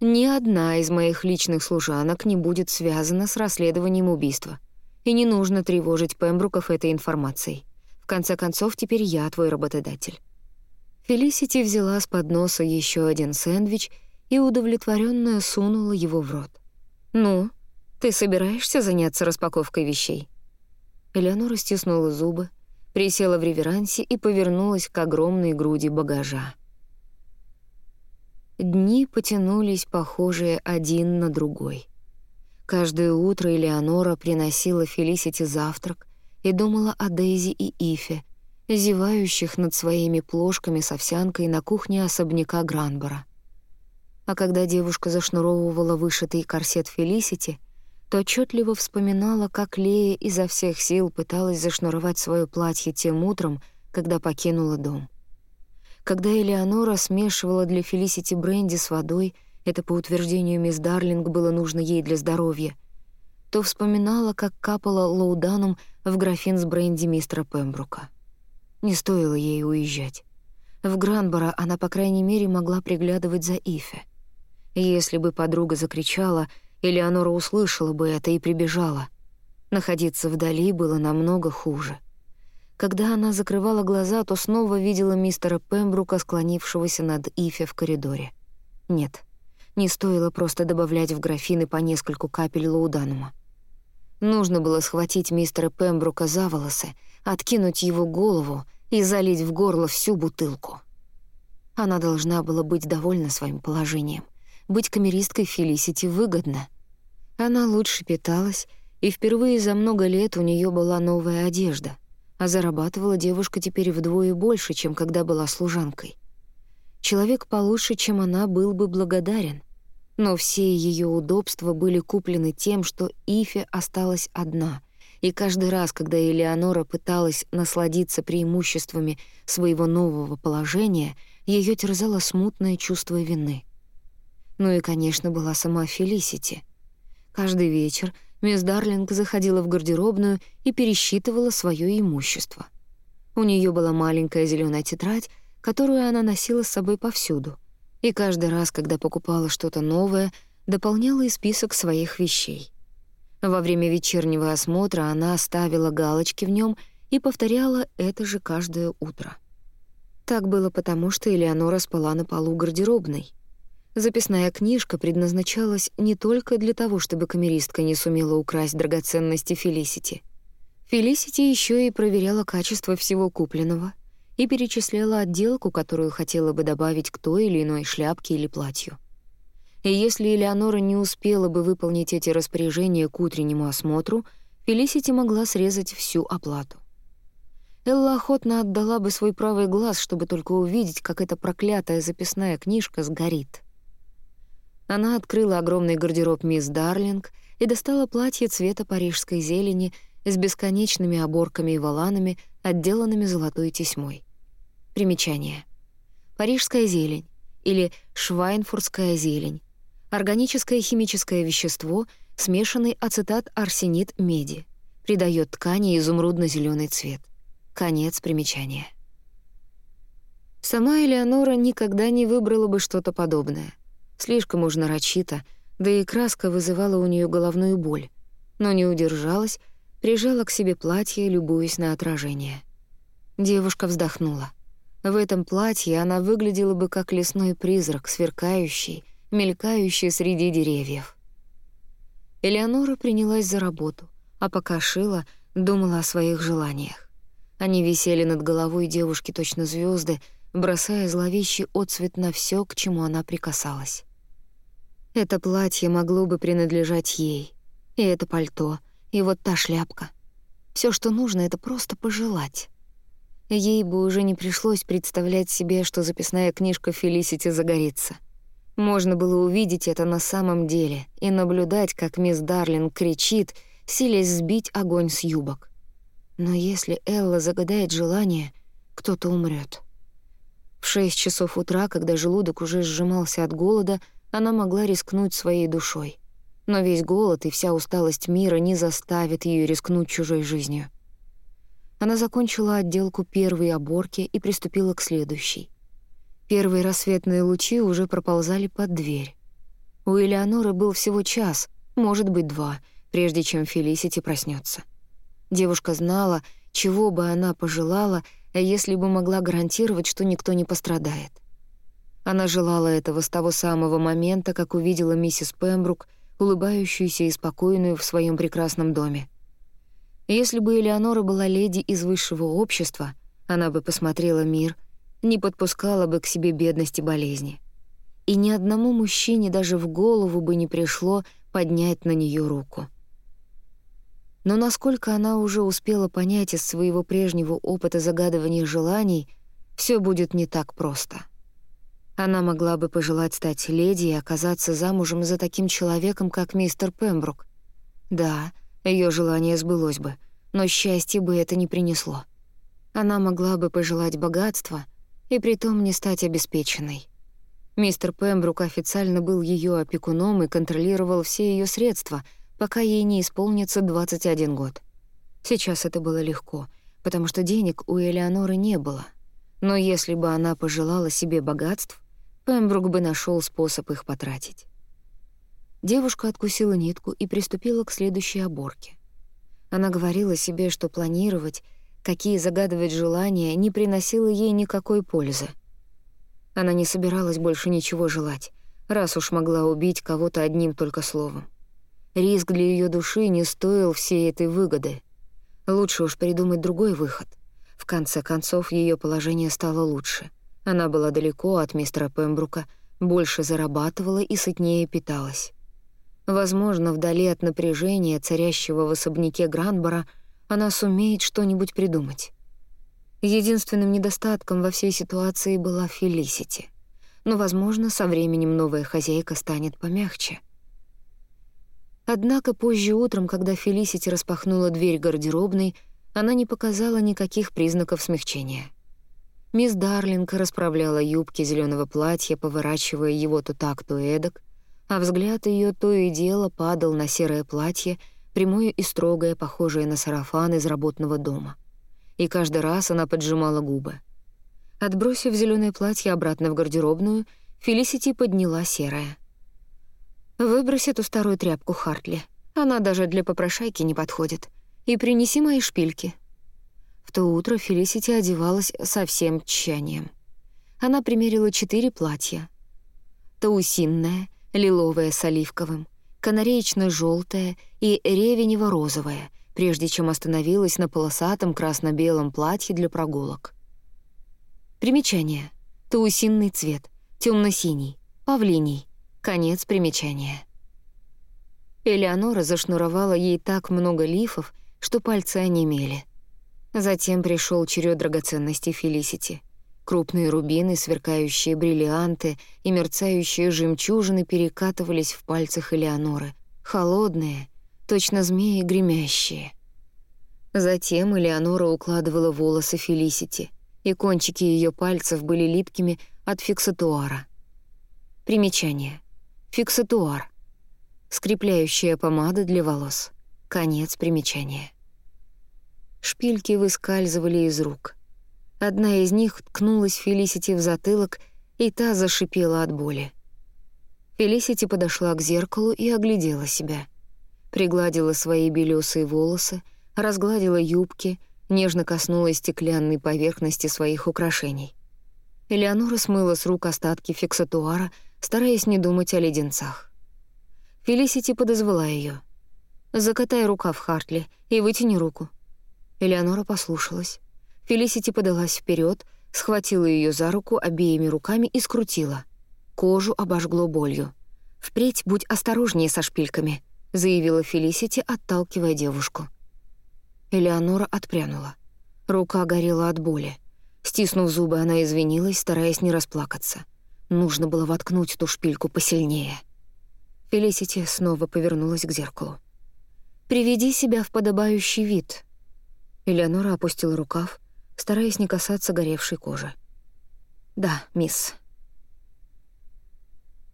«Ни одна из моих личных служанок не будет связана с расследованием убийства. И не нужно тревожить Пембруков этой информацией. В конце концов, теперь я твой работодатель». Фелисити взяла с подноса еще один сэндвич и удовлетворенно сунула его в рот. «Ну, ты собираешься заняться распаковкой вещей?» Элеонора стиснула зубы, присела в реверансе и повернулась к огромной груди багажа. Дни потянулись, похожие один на другой. Каждое утро Элеонора приносила Фелисити завтрак и думала о Дейзи и Ифе, зевающих над своими плошками с овсянкой на кухне особняка Гранбора. А когда девушка зашнуровывала вышитый корсет Фелисити, то отчетливо вспоминала, как Лея изо всех сил пыталась зашнуровать свое платье тем утром, когда покинула дом. Когда Элеонора смешивала для Фелисити бренди с водой, это, по утверждению мисс Дарлинг, было нужно ей для здоровья, то вспоминала, как капала лоуданом в графин с бренди мистера Пембрука. Не стоило ей уезжать. В Гранборо она, по крайней мере, могла приглядывать за Ифе. Если бы подруга закричала, Элеонора услышала бы это и прибежала. Находиться вдали было намного хуже. Когда она закрывала глаза, то снова видела мистера Пембрука, склонившегося над Ифе в коридоре. Нет, не стоило просто добавлять в графины по нескольку капель лауданума. Нужно было схватить мистера Пембрука за волосы — откинуть его голову и залить в горло всю бутылку. Она должна была быть довольна своим положением. Быть камеристкой Фелисити выгодно. Она лучше питалась, и впервые за много лет у нее была новая одежда, а зарабатывала девушка теперь вдвое больше, чем когда была служанкой. Человек получше, чем она, был бы благодарен. Но все ее удобства были куплены тем, что Ифе осталась одна — и каждый раз, когда Элеонора пыталась насладиться преимуществами своего нового положения, ее терзало смутное чувство вины. Ну и, конечно, была сама Фелисити. Каждый вечер мисс Дарлинг заходила в гардеробную и пересчитывала свое имущество. У нее была маленькая зеленая тетрадь, которую она носила с собой повсюду, и каждый раз, когда покупала что-то новое, дополняла и список своих вещей. Во время вечернего осмотра она ставила галочки в нем и повторяла это же каждое утро. Так было потому, что Элеонора спала на полу гардеробной. Записная книжка предназначалась не только для того, чтобы камеристка не сумела украсть драгоценности Фелисити. Фелисити еще и проверяла качество всего купленного и перечисляла отделку, которую хотела бы добавить к той или иной шляпке или платью. И если Элеонора не успела бы выполнить эти распоряжения к утреннему осмотру, Фелисити могла срезать всю оплату. Элла охотно отдала бы свой правый глаз, чтобы только увидеть, как эта проклятая записная книжка сгорит. Она открыла огромный гардероб мисс Дарлинг и достала платье цвета парижской зелени с бесконечными оборками и воланами, отделанными золотой тесьмой. Примечание. Парижская зелень или швайнфуртская зелень Органическое химическое вещество, смешанный ацетат арсенит меди, придает ткани изумрудно зеленый цвет. Конец примечания. Сама Элеонора никогда не выбрала бы что-то подобное. Слишком уж нарочито, да и краска вызывала у нее головную боль. Но не удержалась, прижала к себе платье, любуясь на отражение. Девушка вздохнула. В этом платье она выглядела бы как лесной призрак, сверкающий, мелькающий среди деревьев. Элеонора принялась за работу, а пока шила, думала о своих желаниях. Они висели над головой девушки точно звезды, бросая зловещий отцвет на все, к чему она прикасалась. Это платье могло бы принадлежать ей, и это пальто, и вот та шляпка. Все, что нужно, — это просто пожелать. Ей бы уже не пришлось представлять себе, что записная книжка Фелисити загорится — можно было увидеть это на самом деле и наблюдать, как мисс Дарлинг кричит, силясь сбить огонь с юбок. Но если Элла загадает желание, кто-то умрет. В шесть часов утра, когда желудок уже сжимался от голода, она могла рискнуть своей душой. Но весь голод и вся усталость мира не заставят ее рискнуть чужой жизнью. Она закончила отделку первой оборки и приступила к следующей. Первые рассветные лучи уже проползали под дверь. У Элеоноры был всего час, может быть, два, прежде чем Фелисити проснется. Девушка знала, чего бы она пожелала, если бы могла гарантировать, что никто не пострадает. Она желала этого с того самого момента, как увидела миссис Пембрук, улыбающуюся и спокойную в своем прекрасном доме. Если бы Элеонора была леди из высшего общества, она бы посмотрела мир — не подпускала бы к себе бедности болезни. И ни одному мужчине даже в голову бы не пришло поднять на нее руку. Но насколько она уже успела понять из своего прежнего опыта загадывания желаний, все будет не так просто. Она могла бы пожелать стать леди и оказаться замужем за таким человеком, как мистер Пембрук. Да, ее желание сбылось бы, но счастье бы это не принесло. Она могла бы пожелать богатства, и притом не стать обеспеченной. Мистер Пембрук официально был ее опекуном и контролировал все ее средства, пока ей не исполнится 21 год. Сейчас это было легко, потому что денег у Элеоноры не было. Но если бы она пожелала себе богатств, Пембрук бы нашел способ их потратить. Девушка откусила нитку и приступила к следующей оборке. Она говорила себе, что планировать какие загадывать желания не приносило ей никакой пользы. Она не собиралась больше ничего желать, раз уж могла убить кого-то одним только словом. Риск для ее души не стоил всей этой выгоды. Лучше уж придумать другой выход. В конце концов, ее положение стало лучше. Она была далеко от мистера Пембрука, больше зарабатывала и сытнее питалась. Возможно, вдали от напряжения, царящего в особняке Гранбора, она сумеет что-нибудь придумать. Единственным недостатком во всей ситуации была Фелисити. Но, возможно, со временем новая хозяйка станет помягче. Однако позже утром, когда Фелисити распахнула дверь гардеробной, она не показала никаких признаков смягчения. Мисс Дарлинг расправляла юбки зеленого платья, поворачивая его то так, то эдак, а взгляд ее то и дело падал на серое платье — прямое и строгое, похожее на сарафан из работного дома. И каждый раз она поджимала губы. Отбросив зеленое платье обратно в гардеробную, Фелисити подняла серое. «Выбрось эту старую тряпку, Хартли. Она даже для попрошайки не подходит. И принеси мои шпильки». В то утро Фелисити одевалась со всем тщанием. Она примерила четыре платья. Таусинное, лиловое с оливковым, канареечно желтое и ревенево-розовое, прежде чем остановилась на полосатом красно-белом платье для прогулок. Примечание. Таусинный цвет, темно синий павлиний. Конец примечания. Элеонора зашнуровала ей так много лифов, что пальцы онемели. Затем пришел черед драгоценностей Фелисити — Крупные рубины, сверкающие бриллианты и мерцающие жемчужины перекатывались в пальцах Элеоноры. Холодные, точно змеи гремящие. Затем Элеонора укладывала волосы Фелисити, и кончики ее пальцев были липкими от фиксатуара. Примечание. Фиксатуар. Скрепляющая помада для волос. Конец примечания. Шпильки выскальзывали из рук. Одна из них ткнулась Фелисити в затылок, и та зашипела от боли. Фелисити подошла к зеркалу и оглядела себя. Пригладила свои белёсые волосы, разгладила юбки, нежно коснулась стеклянной поверхности своих украшений. Элеонора смыла с рук остатки фиксатуара, стараясь не думать о леденцах. Фелисити подозвала её. «Закатай рукав, Хартли, и вытяни руку». Элеонора послушалась. Фелисити подалась вперед, схватила ее за руку обеими руками и скрутила. Кожу обожгло болью. «Впредь будь осторожнее со шпильками», — заявила Фелисити, отталкивая девушку. Элеонора отпрянула. Рука горела от боли. Стиснув зубы, она извинилась, стараясь не расплакаться. Нужно было воткнуть ту шпильку посильнее. Фелисити снова повернулась к зеркалу. «Приведи себя в подобающий вид», Элеонора опустила рукав, стараясь не касаться горевшей кожи. «Да, мисс».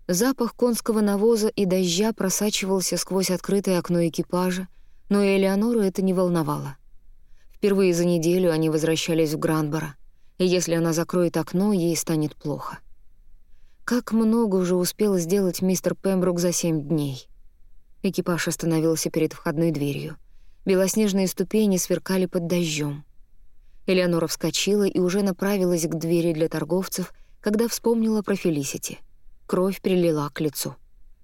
Запах конского навоза и дождя просачивался сквозь открытое окно экипажа, но Элеонору это не волновало. Впервые за неделю они возвращались в Гранборо, и если она закроет окно, ей станет плохо. Как много уже успел сделать мистер Пембрук за семь дней. Экипаж остановился перед входной дверью — Белоснежные ступени сверкали под дождем. Элеонора вскочила и уже направилась к двери для торговцев, когда вспомнила про Фелисити. Кровь прилила к лицу.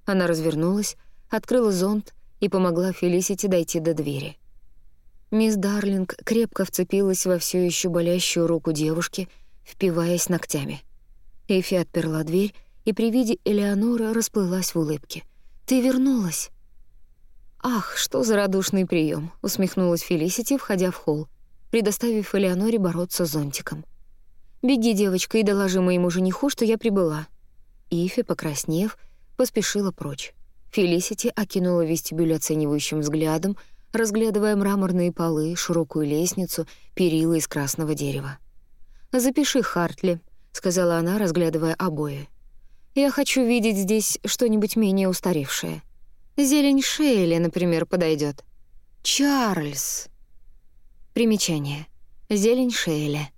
Она развернулась, открыла зонт и помогла Фелисити дойти до двери. Мисс Дарлинг крепко вцепилась во все еще болящую руку девушки, впиваясь ногтями. Эфи отперла дверь и при виде Элеоноры расплылась в улыбке. «Ты вернулась!» «Ах, что за радушный прием! усмехнулась Фелисити, входя в холл, предоставив Элеоноре бороться с зонтиком. «Беги, девочка, и доложи моему жениху, что я прибыла». Ифи, покраснев, поспешила прочь. Фелисити окинула вестибюль оценивающим взглядом, разглядывая мраморные полы, широкую лестницу, перила из красного дерева. «Запиши, Хартли», — сказала она, разглядывая обои. «Я хочу видеть здесь что-нибудь менее устаревшее». Зелень Шейли, например, подойдет. Чарльз. Примечание. Зелень Шейли.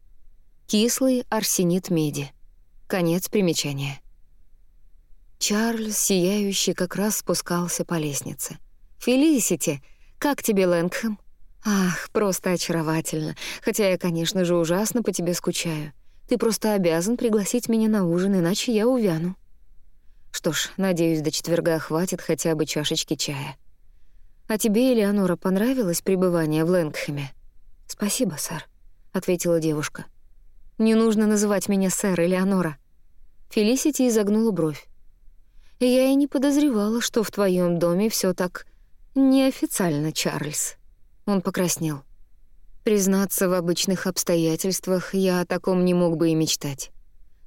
Кислый арсенит меди. Конец примечания. Чарльз, сияющий, как раз спускался по лестнице. «Фелисити, как тебе Лэнгхэм?» «Ах, просто очаровательно. Хотя я, конечно же, ужасно по тебе скучаю. Ты просто обязан пригласить меня на ужин, иначе я увяну». Что ж, надеюсь, до четверга хватит хотя бы чашечки чая. А тебе, Элеонора, понравилось пребывание в Лэнгхэме? Спасибо, сэр, ответила девушка. Не нужно называть меня сэр Элеонора. Фелисити изогнула бровь. Я и не подозревала, что в твоем доме все так неофициально, Чарльз. Он покраснел. Признаться, в обычных обстоятельствах я о таком не мог бы и мечтать.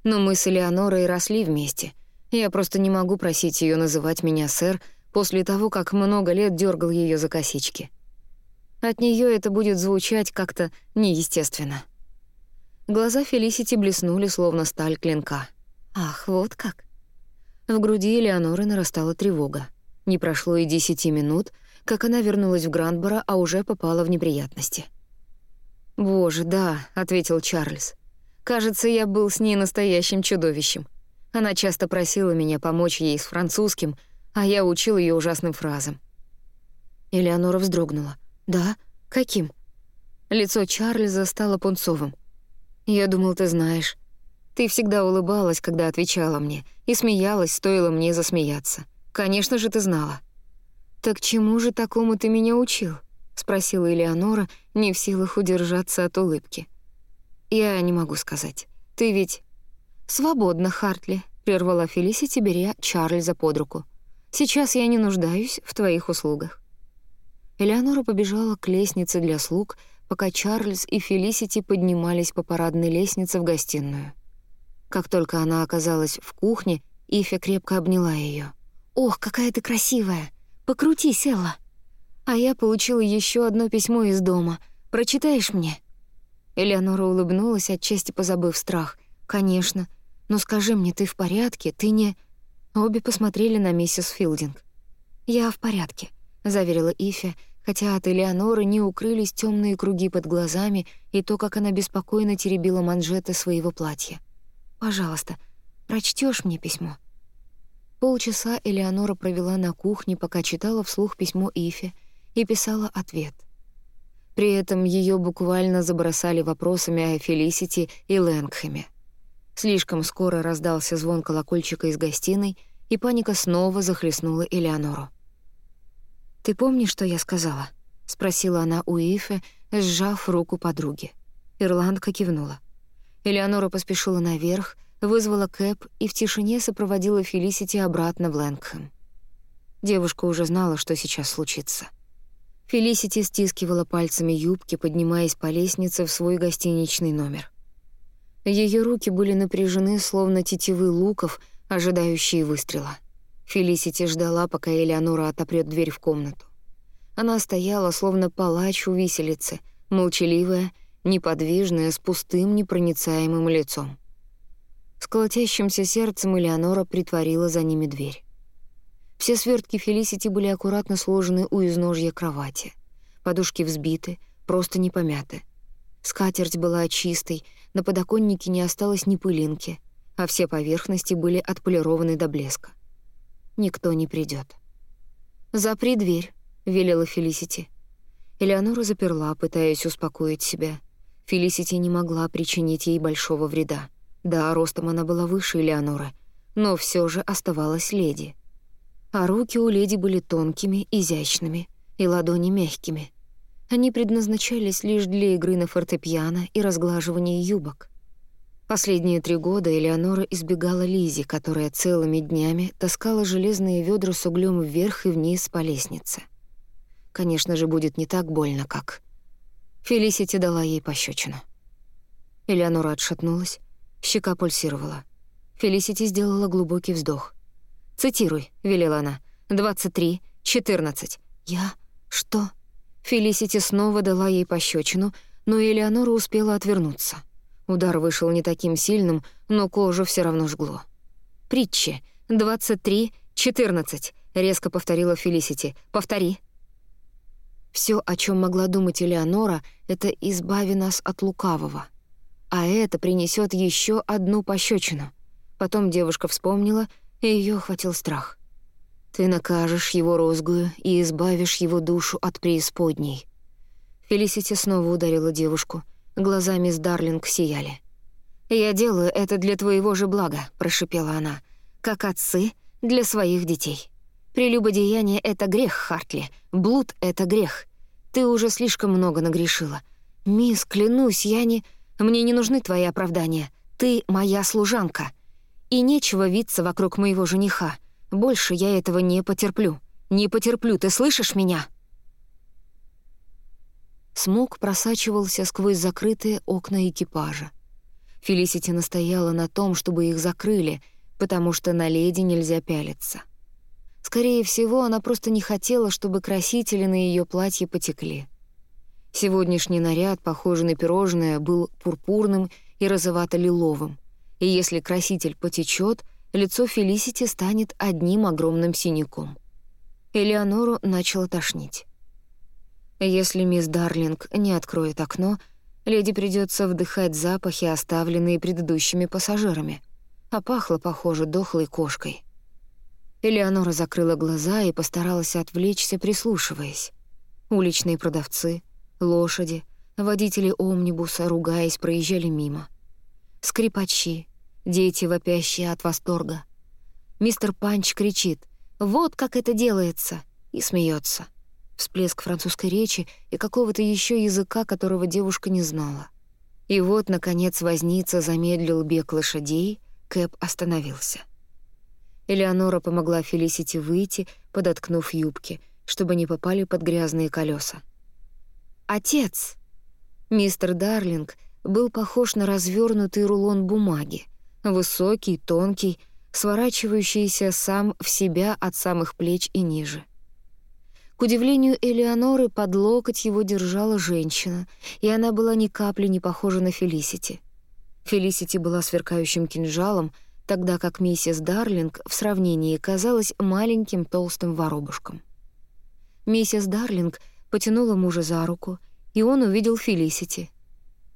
Но мы с Элеонорой росли вместе, я просто не могу просить ее называть меня сэр после того, как много лет дергал ее за косички. От нее это будет звучать как-то неестественно. Глаза Фелисити блеснули, словно сталь клинка. Ах, вот как. В груди Элеоноры нарастала тревога. Не прошло и десяти минут, как она вернулась в Грандборо, а уже попала в неприятности. «Боже, да», — ответил Чарльз. «Кажется, я был с ней настоящим чудовищем. Она часто просила меня помочь ей с французским, а я учил ее ужасным фразам. Элеонора вздрогнула. «Да? Каким?» Лицо Чарльза стало пунцовым. «Я думал, ты знаешь. Ты всегда улыбалась, когда отвечала мне, и смеялась, стоило мне засмеяться. Конечно же, ты знала». «Так чему же такому ты меня учил?» — спросила Элеонора, не в силах удержаться от улыбки. «Я не могу сказать. Ты ведь «Свободно, Хартли», — прервала Фелисити, беря Чарльза под руку. «Сейчас я не нуждаюсь в твоих услугах». Элеонора побежала к лестнице для слуг, пока Чарльз и Фелисити поднимались по парадной лестнице в гостиную. Как только она оказалась в кухне, Ифя крепко обняла ее. «Ох, какая ты красивая! Покрути, Селла!» «А я получила еще одно письмо из дома. Прочитаешь мне?» Элеонора улыбнулась, отчасти позабыв страх. «Конечно. «Но скажи мне, ты в порядке? Ты не...» Обе посмотрели на миссис Филдинг. «Я в порядке», — заверила Ифи, хотя от Элеоноры не укрылись темные круги под глазами и то, как она беспокойно теребила манжеты своего платья. «Пожалуйста, прочтешь мне письмо?» Полчаса Элеонора провела на кухне, пока читала вслух письмо Ифе и писала ответ. При этом ее буквально забросали вопросами о Фелисити и Лэнгхэме. Слишком скоро раздался звон колокольчика из гостиной, и паника снова захлестнула Элеонору. «Ты помнишь, что я сказала?» — спросила она у Ифе, сжав руку подруги. Ирландка кивнула. Элеонора поспешила наверх, вызвала Кэп и в тишине сопроводила Фелисити обратно в Лэнгхэм. Девушка уже знала, что сейчас случится. Фелисити стискивала пальцами юбки, поднимаясь по лестнице в свой гостиничный номер. Ее руки были напряжены, словно тетивы луков, ожидающие выстрела. Фелисити ждала, пока Элеонора отопрет дверь в комнату. Она стояла, словно палач у виселицы, молчаливая, неподвижная, с пустым, непроницаемым лицом. С колотящимся сердцем Элеонора притворила за ними дверь. Все свертки Фелисити были аккуратно сложены у изножья кровати. Подушки взбиты, просто не помяты. Скатерть была чистой, на подоконнике не осталось ни пылинки, а все поверхности были отполированы до блеска. Никто не придет. «Запри дверь», — велела Фелисити. Элеонора заперла, пытаясь успокоить себя. Фелисити не могла причинить ей большого вреда. Да, ростом она была выше Элеоноры, но все же оставалась леди. А руки у леди были тонкими, изящными, и ладони мягкими. Они предназначались лишь для игры на фортепиано и разглаживания юбок. Последние три года Элеонора избегала Лизи, которая целыми днями таскала железные ведра с углем вверх и вниз по лестнице. Конечно же, будет не так больно, как... Фелисити дала ей пощечину. Элеонора отшатнулась, Щека пульсировала. Фелисити сделала глубокий вздох. «Цитируй», — велела она. «Двадцать три, четырнадцать». «Я? Что?» Фелисити снова дала ей пощечину, но Элеонора успела отвернуться. Удар вышел не таким сильным, но кожу все равно жгло. «Притчи. Двадцать три, четырнадцать», — резко повторила Фелисити. «Повтори». Все, о чем могла думать Элеонора, — это «избави нас от лукавого» а это принесет еще одну пощечину. Потом девушка вспомнила, и ее охватил страх. «Ты накажешь его розгую и избавишь его душу от преисподней». Фелисити снова ударила девушку. Глаза мисс Дарлинг сияли. «Я делаю это для твоего же блага», — прошипела она, «как отцы для своих детей. Прелюбодеяние — это грех, Хартли, блуд — это грех. Ты уже слишком много нагрешила. Мисс, клянусь, я не...» Мне не нужны твои оправдания. Ты моя служанка. И нечего виться вокруг моего жениха. Больше я этого не потерплю. Не потерплю, ты слышишь меня?» Смог просачивался сквозь закрытые окна экипажа. Фелисити настояла на том, чтобы их закрыли, потому что на леди нельзя пялиться. Скорее всего, она просто не хотела, чтобы красители на ее платье потекли. Сегодняшний наряд, похожий на пирожное, был пурпурным и розовато-лиловым. И если краситель потечет, лицо Фелисити станет одним огромным синяком. Элеонору начало тошнить. Если мисс Дарлинг не откроет окно, леди придется вдыхать запахи, оставленные предыдущими пассажирами. А пахло, похоже, дохлой кошкой. Элеонора закрыла глаза и постаралась отвлечься, прислушиваясь. Уличные продавцы — Лошади, водители омнибуса, ругаясь, проезжали мимо. Скрипачи, дети, вопящие от восторга. Мистер Панч кричит «Вот как это делается!» и смеется. Всплеск французской речи и какого-то еще языка, которого девушка не знала. И вот, наконец, возница замедлил бег лошадей, Кэп остановился. Элеонора помогла Фелисити выйти, подоткнув юбки, чтобы не попали под грязные колеса. «Отец!» Мистер Дарлинг был похож на развернутый рулон бумаги, высокий, тонкий, сворачивающийся сам в себя от самых плеч и ниже. К удивлению Элеоноры, под локоть его держала женщина, и она была ни капли не похожа на Фелисити. Фелисити была сверкающим кинжалом, тогда как миссис Дарлинг в сравнении казалась маленьким толстым воробушком. Миссис Дарлинг потянула мужа за руку, и он увидел Фелисити.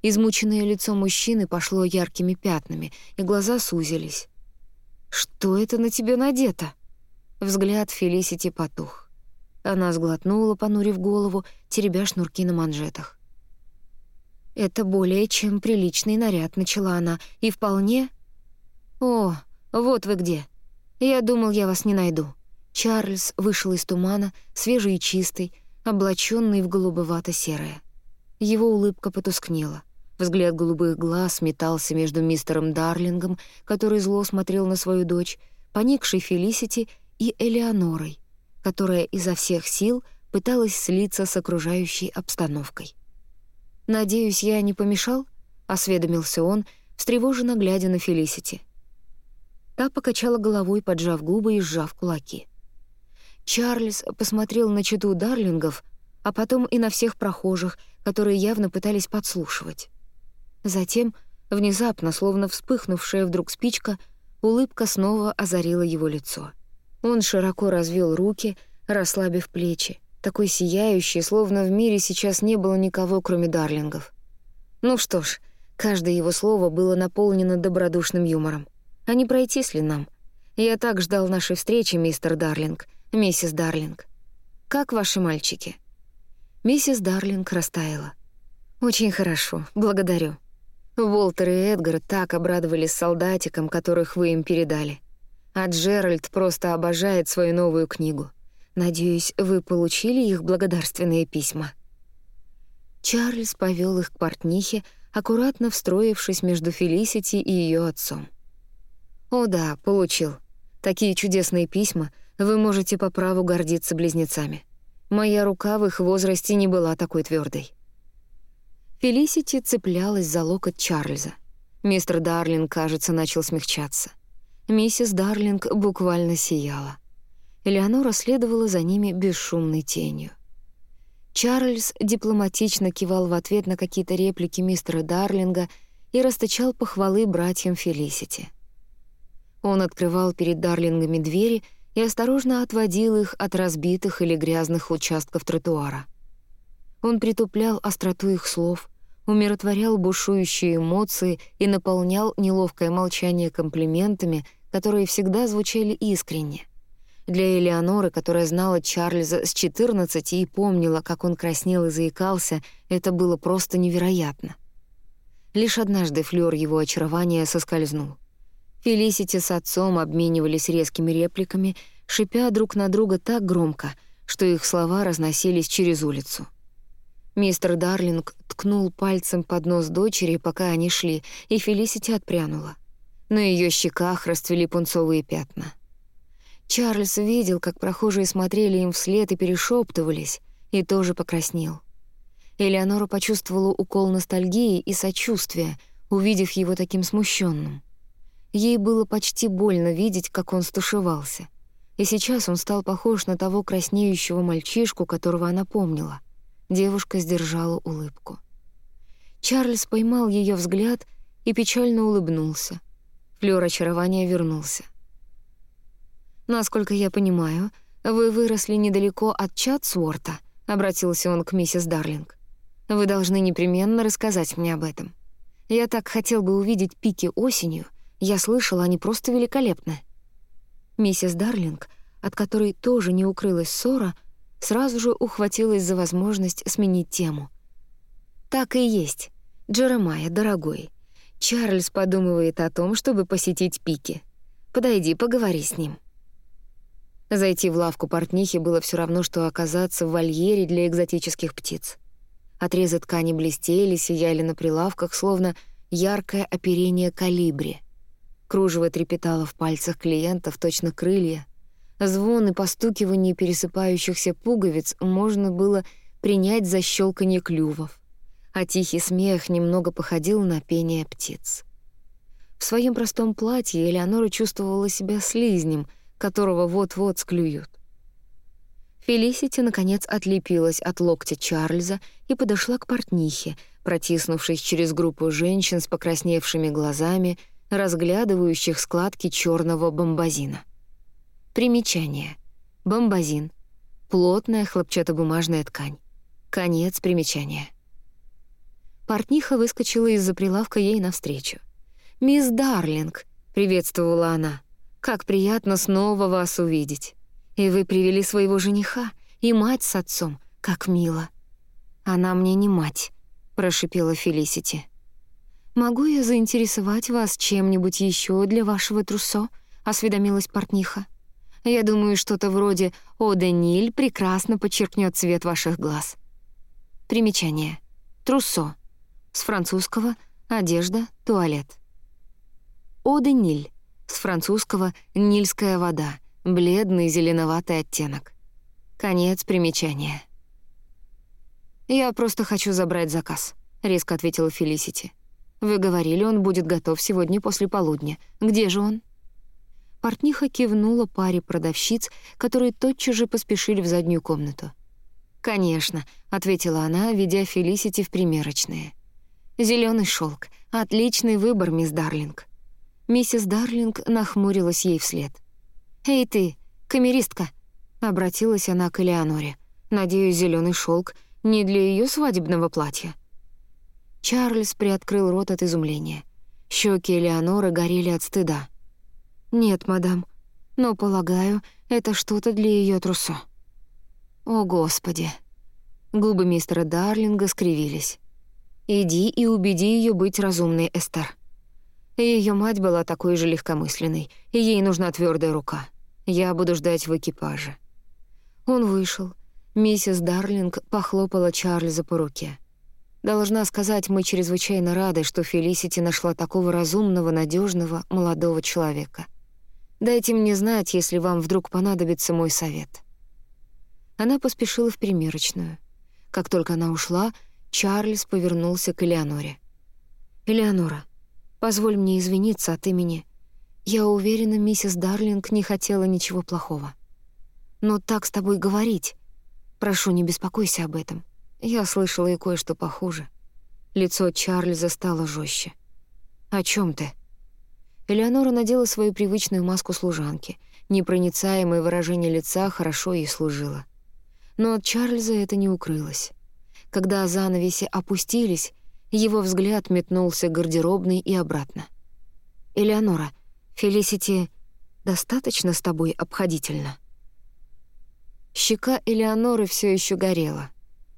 Измученное лицо мужчины пошло яркими пятнами, и глаза сузились. «Что это на тебе надето?» Взгляд Фелисити потух. Она сглотнула, понурив голову, теребя шнурки на манжетах. «Это более чем приличный наряд», — начала она, — «и вполне...» «О, вот вы где. Я думал, я вас не найду». Чарльз вышел из тумана, свежий и чистый, облаченный в голубовато-серое. Его улыбка потускнела. Взгляд голубых глаз метался между мистером Дарлингом, который зло смотрел на свою дочь, поникшей Фелисити и Элеонорой, которая изо всех сил пыталась слиться с окружающей обстановкой. «Надеюсь, я не помешал?» — осведомился он, встревоженно глядя на Фелисити. Та покачала головой, поджав губы и сжав кулаки. Чарльз посмотрел на читу Дарлингов, а потом и на всех прохожих, которые явно пытались подслушивать. Затем, внезапно, словно вспыхнувшая вдруг спичка, улыбка снова озарила его лицо. Он широко развел руки, расслабив плечи, такой сияющий, словно в мире сейчас не было никого, кроме Дарлингов. Ну что ж, каждое его слово было наполнено добродушным юмором. А не пройтись ли нам? Я так ждал нашей встречи, мистер Дарлинг, миссис Дарлинг. Как ваши мальчики?» Миссис Дарлинг растаяла. «Очень хорошо, благодарю. Уолтер и Эдгар так обрадовались солдатикам, которых вы им передали. А Джеральд просто обожает свою новую книгу. Надеюсь, вы получили их благодарственные письма». Чарльз повел их к портнихе, аккуратно встроившись между Фелисити и ее отцом. «О да, получил. Такие чудесные письма, вы можете по праву гордиться близнецами. Моя рука в их возрасте не была такой твердой. Фелисити цеплялась за локоть Чарльза. Мистер Дарлинг, кажется, начал смягчаться. Миссис Дарлинг буквально сияла. Элеонора следовала за ними бесшумной тенью. Чарльз дипломатично кивал в ответ на какие-то реплики мистера Дарлинга и расточал похвалы братьям Фелисити. Он открывал перед Дарлингами двери и осторожно отводил их от разбитых или грязных участков тротуара. Он притуплял остроту их слов, умиротворял бушующие эмоции и наполнял неловкое молчание комплиментами, которые всегда звучали искренне — для Элеоноры, которая знала Чарльза с 14 и помнила, как он краснел и заикался, это было просто невероятно. Лишь однажды флёр его очарования соскользнул. Фелисити с отцом обменивались резкими репликами, шипя друг на друга так громко, что их слова разносились через улицу. Мистер Дарлинг ткнул пальцем под нос дочери, пока они шли, и Фелисити отпрянула. На ее щеках расцвели пунцовые пятна. Чарльз видел, как прохожие смотрели им вслед и перешептывались, и тоже покраснел. Элеонора почувствовала укол ностальгии и сочувствия, увидев его таким смущенным. Ей было почти больно видеть, как он стушевался. И сейчас он стал похож на того краснеющего мальчишку, которого она помнила. Девушка сдержала улыбку. Чарльз поймал ее взгляд и печально улыбнулся. Флёр очарования вернулся. «Насколько я понимаю, вы выросли недалеко от Чатсуорта», — обратился он к миссис Дарлинг. «Вы должны непременно рассказать мне об этом. Я так хотел бы увидеть пики осенью. Я слышала, они просто великолепны». Миссис Дарлинг, от которой тоже не укрылась ссора, сразу же ухватилась за возможность сменить тему. «Так и есть. Джеремайя, дорогой. Чарльз подумывает о том, чтобы посетить пики. Подойди, поговори с ним». Зайти в лавку портнихи было все равно, что оказаться в вольере для экзотических птиц. Отрезы ткани блестели, сияли на прилавках, словно яркое оперение калибри. Кружево трепетало в пальцах клиентов, точно крылья. Звон и постукивание пересыпающихся пуговиц можно было принять за щелканье клювов, а тихий смех немного походил на пение птиц. В своем простом платье Элеонора чувствовала себя слизнем — которого вот-вот склюют. Фелисити, наконец, отлепилась от локтя Чарльза и подошла к портнихе, протиснувшись через группу женщин с покрасневшими глазами, разглядывающих складки черного бомбазина. Примечание. Бомбазин. Плотная хлопчатобумажная ткань. Конец примечания. Портниха выскочила из-за прилавка ей навстречу. «Мисс Дарлинг», — приветствовала она, — «как приятно снова вас увидеть. И вы привели своего жениха, и мать с отцом, как мило». «Она мне не мать», — прошипела Фелисити. «Могу я заинтересовать вас чем-нибудь еще для вашего трусо?» — осведомилась портниха. «Я думаю, что-то вроде «О, Даниэль прекрасно подчеркнет цвет ваших глаз». Примечание. Трусо. С французского «одежда, туалет». «О, Даниэль» с французского «нильская вода», бледный зеленоватый оттенок. Конец примечания. «Я просто хочу забрать заказ», — резко ответила Фелисити. «Вы говорили, он будет готов сегодня после полудня. Где же он?» Портниха кивнула паре продавщиц, которые тотчас же поспешили в заднюю комнату. «Конечно», — ответила она, ведя Фелисити в примерочные. Зеленый шелк, Отличный выбор, мисс Дарлинг». Миссис Дарлинг нахмурилась ей вслед. «Эй ты, камеристка!» — обратилась она к Элеоноре. «Надеюсь, зеленый шелк не для ее свадебного платья». Чарльз приоткрыл рот от изумления. Щеки Элеоноры горели от стыда. «Нет, мадам, но, полагаю, это что-то для ее трусо». «О, Господи!» Губы мистера Дарлинга скривились. «Иди и убеди ее быть разумной, Эстер». Ее мать была такой же легкомысленной, и ей нужна твердая рука. Я буду ждать в экипаже. Он вышел. Миссис Дарлинг похлопала Чарльза по руке. Должна сказать, мы чрезвычайно рады, что Фелисити нашла такого разумного, надежного молодого человека. Дайте мне знать, если вам вдруг понадобится мой совет». Она поспешила в примерочную. Как только она ушла, Чарльз повернулся к Элеоноре. «Элеонора, позволь мне извиниться от имени. Я уверена, миссис Дарлинг не хотела ничего плохого. Но так с тобой говорить. Прошу, не беспокойся об этом. Я слышала и кое-что похуже». Лицо Чарльза стало жестче. «О чем ты?» Элеонора надела свою привычную маску служанки. Непроницаемое выражение лица хорошо ей служило. Но от Чарльза это не укрылось. Когда занавеси опустились, его взгляд метнулся гардеробной и обратно. «Элеонора, Фелисити достаточно с тобой обходительно?» Щека Элеоноры все еще горела.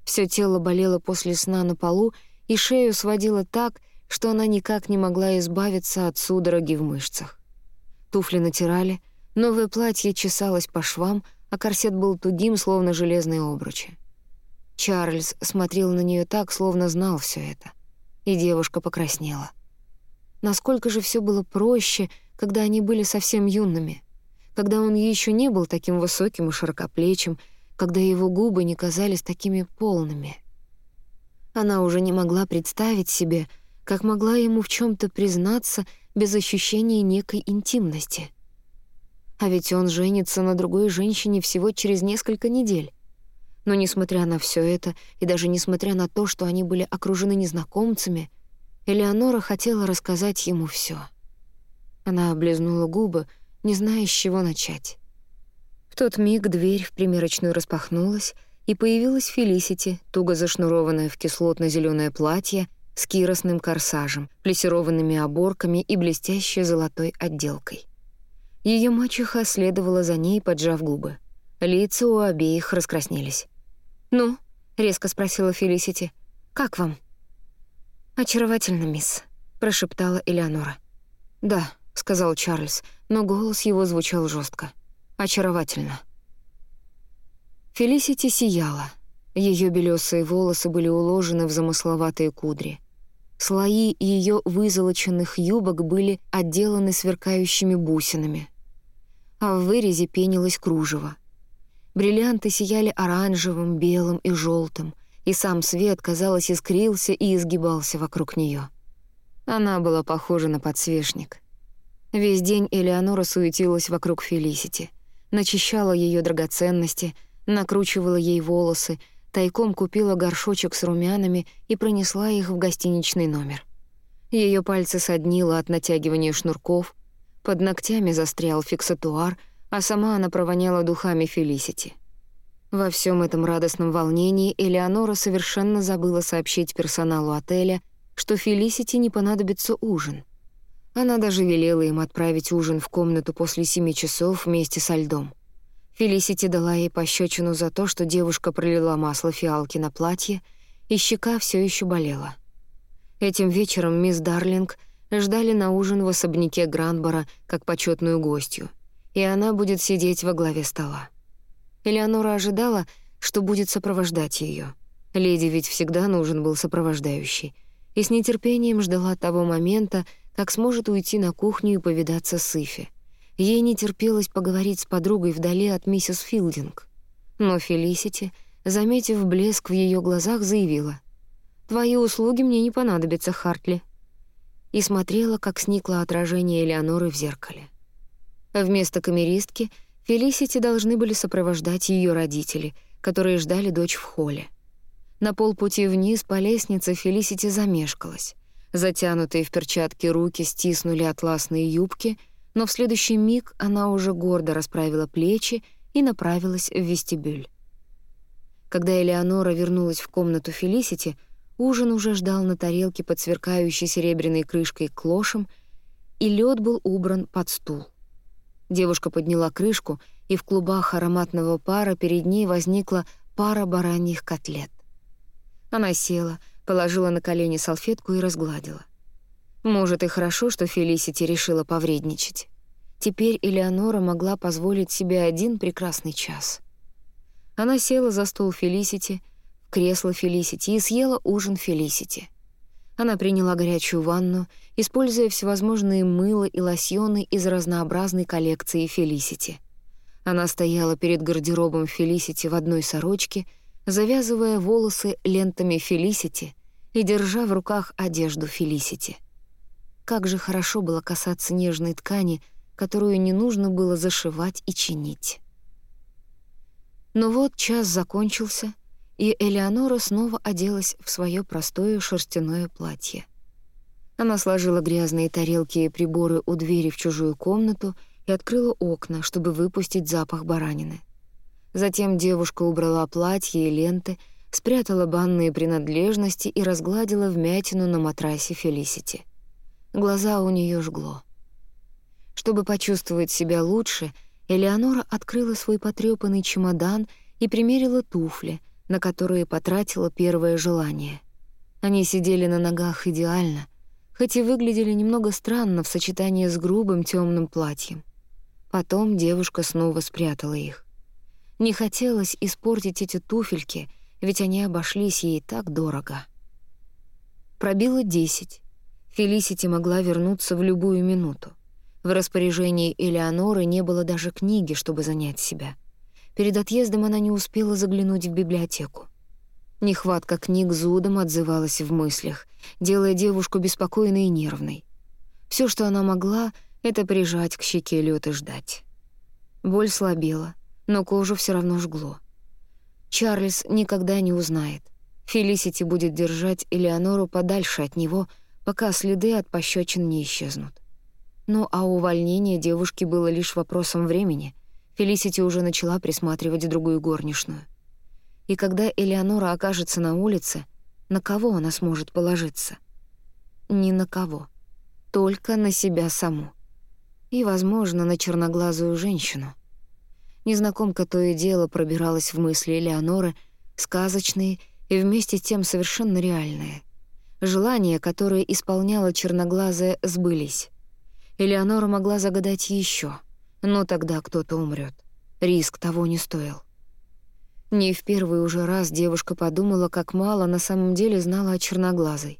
Все тело болело после сна на полу, и шею сводило так, что она никак не могла избавиться от судороги в мышцах. Туфли натирали, новое платье чесалось по швам, а корсет был тугим, словно железные обручи. Чарльз смотрел на нее так, словно знал все это. И девушка покраснела. Насколько же все было проще, когда они были совсем юными, когда он еще не был таким высоким и широкоплечим, когда его губы не казались такими полными. Она уже не могла представить себе, как могла ему в чем то признаться без ощущения некой интимности. А ведь он женится на другой женщине всего через несколько недель. Но несмотря на все это, и даже несмотря на то, что они были окружены незнакомцами, Элеонора хотела рассказать ему все. Она облизнула губы, не зная, с чего начать. В тот миг дверь в примерочную распахнулась, и появилась Фелисити, туго зашнурованная в кислотно зеленое платье с киросным корсажем, плессированными оборками и блестящей золотой отделкой. Ее мачеха следовала за ней, поджав губы. Лица у обеих раскраснелись. «Ну?» — резко спросила Фелисити. «Как вам?» «Очаровательно, мисс», — прошептала Элеонора. «Да», — сказал Чарльз, но голос его звучал жестко. «Очаровательно». Фелисити сияла. Ее белесые волосы были уложены в замысловатые кудри. Слои ее вызолоченных юбок были отделаны сверкающими бусинами. А в вырезе пенилось кружево. Бриллианты сияли оранжевым, белым и желтым, и сам свет, казалось, искрился и изгибался вокруг нее. Она была похожа на подсвечник. Весь день Элеонора суетилась вокруг Фелисити, начищала ее драгоценности, накручивала ей волосы, тайком купила горшочек с румянами и пронесла их в гостиничный номер. Ее пальцы соднило от натягивания шнурков, под ногтями застрял фиксатуар, а сама она провоняла духами Фелисити. Во всем этом радостном волнении Элеонора совершенно забыла сообщить персоналу отеля, что Фелисити не понадобится ужин. Она даже велела им отправить ужин в комнату после семи часов вместе со льдом. Фелисити дала ей пощечину за то, что девушка пролила масло фиалки на платье, и щека все еще болела. Этим вечером мисс Дарлинг ждали на ужин в особняке Гранбора как почетную гостью, и она будет сидеть во главе стола. Элеонора ожидала, что будет сопровождать ее. Леди ведь всегда нужен был сопровождающий, и с нетерпением ждала того момента, как сможет уйти на кухню и повидаться с Ифи. Ей не терпелось поговорить с подругой вдали от миссис Филдинг. Но Фелисити, заметив блеск в ее глазах, заявила, «Твои услуги мне не понадобятся, Хартли», и смотрела, как сникло отражение Элеоноры в зеркале. Вместо камеристки — Фелисити должны были сопровождать ее родители, которые ждали дочь в холле. На полпути вниз по лестнице Фелисити замешкалась. Затянутые в перчатки руки стиснули атласные юбки, но в следующий миг она уже гордо расправила плечи и направилась в вестибюль. Когда Элеонора вернулась в комнату Фелисити, ужин уже ждал на тарелке под сверкающей серебряной крышкой клошем, и лед был убран под стул. Девушка подняла крышку, и в клубах ароматного пара перед ней возникла пара бараньих котлет. Она села, положила на колени салфетку и разгладила. Может, и хорошо, что Фелисити решила повредничать. Теперь Элеонора могла позволить себе один прекрасный час. Она села за стол Фелисити, в кресло Фелисити и съела ужин Фелисити — она приняла горячую ванну, используя всевозможные мыло и лосьоны из разнообразной коллекции Фелисити. Она стояла перед гардеробом Фелисити в одной сорочке, завязывая волосы лентами Фелисити и держа в руках одежду Фелисити. Как же хорошо было касаться нежной ткани, которую не нужно было зашивать и чинить. Но вот час закончился — и Элеонора снова оделась в свое простое шерстяное платье. Она сложила грязные тарелки и приборы у двери в чужую комнату и открыла окна, чтобы выпустить запах баранины. Затем девушка убрала платье и ленты, спрятала банные принадлежности и разгладила вмятину на матрасе Фелисити. Глаза у нее жгло. Чтобы почувствовать себя лучше, Элеонора открыла свой потрёпанный чемодан и примерила туфли — на которые потратила первое желание. Они сидели на ногах идеально, хоть и выглядели немного странно в сочетании с грубым темным платьем. Потом девушка снова спрятала их. Не хотелось испортить эти туфельки, ведь они обошлись ей так дорого. Пробило десять. Фелисити могла вернуться в любую минуту. В распоряжении Элеоноры не было даже книги, чтобы занять себя — Перед отъездом она не успела заглянуть в библиотеку. Нехватка книг зудом отзывалась в мыслях, делая девушку беспокойной и нервной. Все, что она могла, — это прижать к щеке лед и ждать. Боль слабела, но кожу все равно жгло. Чарльз никогда не узнает. Фелисити будет держать Элеонору подальше от него, пока следы от пощечин не исчезнут. Ну а увольнение девушки было лишь вопросом времени — Фелисити уже начала присматривать другую горничную. И когда Элеонора окажется на улице, на кого она сможет положиться? Ни на кого. Только на себя саму. И, возможно, на черноглазую женщину. Незнакомка то и дело пробиралась в мысли Элеоноры, сказочные и вместе с тем совершенно реальные. Желания, которые исполняла черноглазая, сбылись. Элеонора могла загадать еще — но тогда кто-то умрет. Риск того не стоил. Не в первый уже раз девушка подумала, как мало на самом деле знала о черноглазой.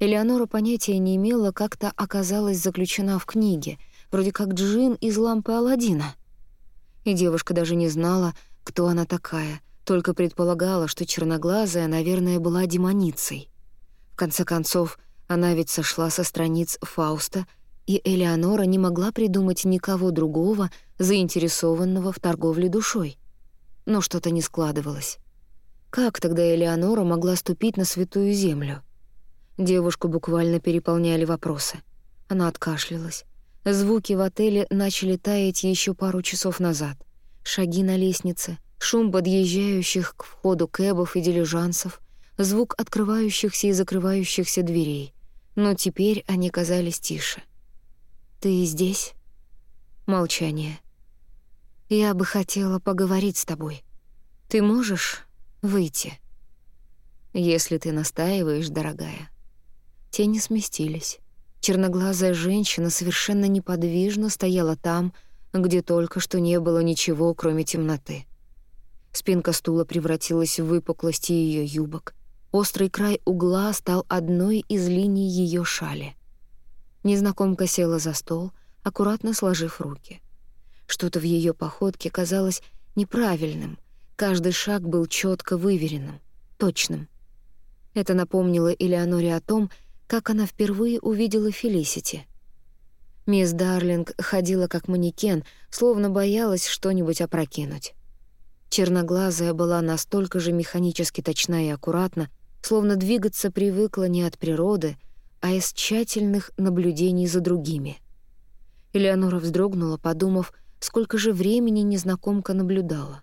Элеонора понятия не имела, как-то оказалась заключена в книге, вроде как джин из лампы Аладдина. И девушка даже не знала, кто она такая, только предполагала, что черноглазая, наверное, была демоницей. Конце концов, она ведь сошла со страниц Фауста — и Элеонора не могла придумать никого другого, заинтересованного в торговле душой. Но что-то не складывалось. Как тогда Элеонора могла ступить на святую землю? Девушку буквально переполняли вопросы. Она откашлялась. Звуки в отеле начали таять еще пару часов назад. Шаги на лестнице, Шум подъезжающих к входу кэбов и дилижансов, звук открывающихся и закрывающихся дверей. Но теперь они казались тише. «Ты здесь?» Молчание. «Я бы хотела поговорить с тобой. Ты можешь выйти?» «Если ты настаиваешь, дорогая». Тени сместились. Черноглазая женщина совершенно неподвижно стояла там, где только что не было ничего, кроме темноты. Спинка стула превратилась в выпуклости ее юбок. Острый край угла стал одной из линий ее шали. Незнакомка села за стол, аккуратно сложив руки. Что-то в ее походке казалось неправильным. Каждый шаг был четко выверенным, точным. Это напомнило Элеоноре о том, как она впервые увидела Фелисити. Мисс Дарлинг ходила как манекен, словно боялась что-нибудь опрокинуть. Черноглазая была настолько же механически точна и аккуратна, словно двигаться привыкла не от природы, а из тщательных наблюдений за другими. Элеонора вздрогнула, подумав, сколько же времени незнакомка наблюдала.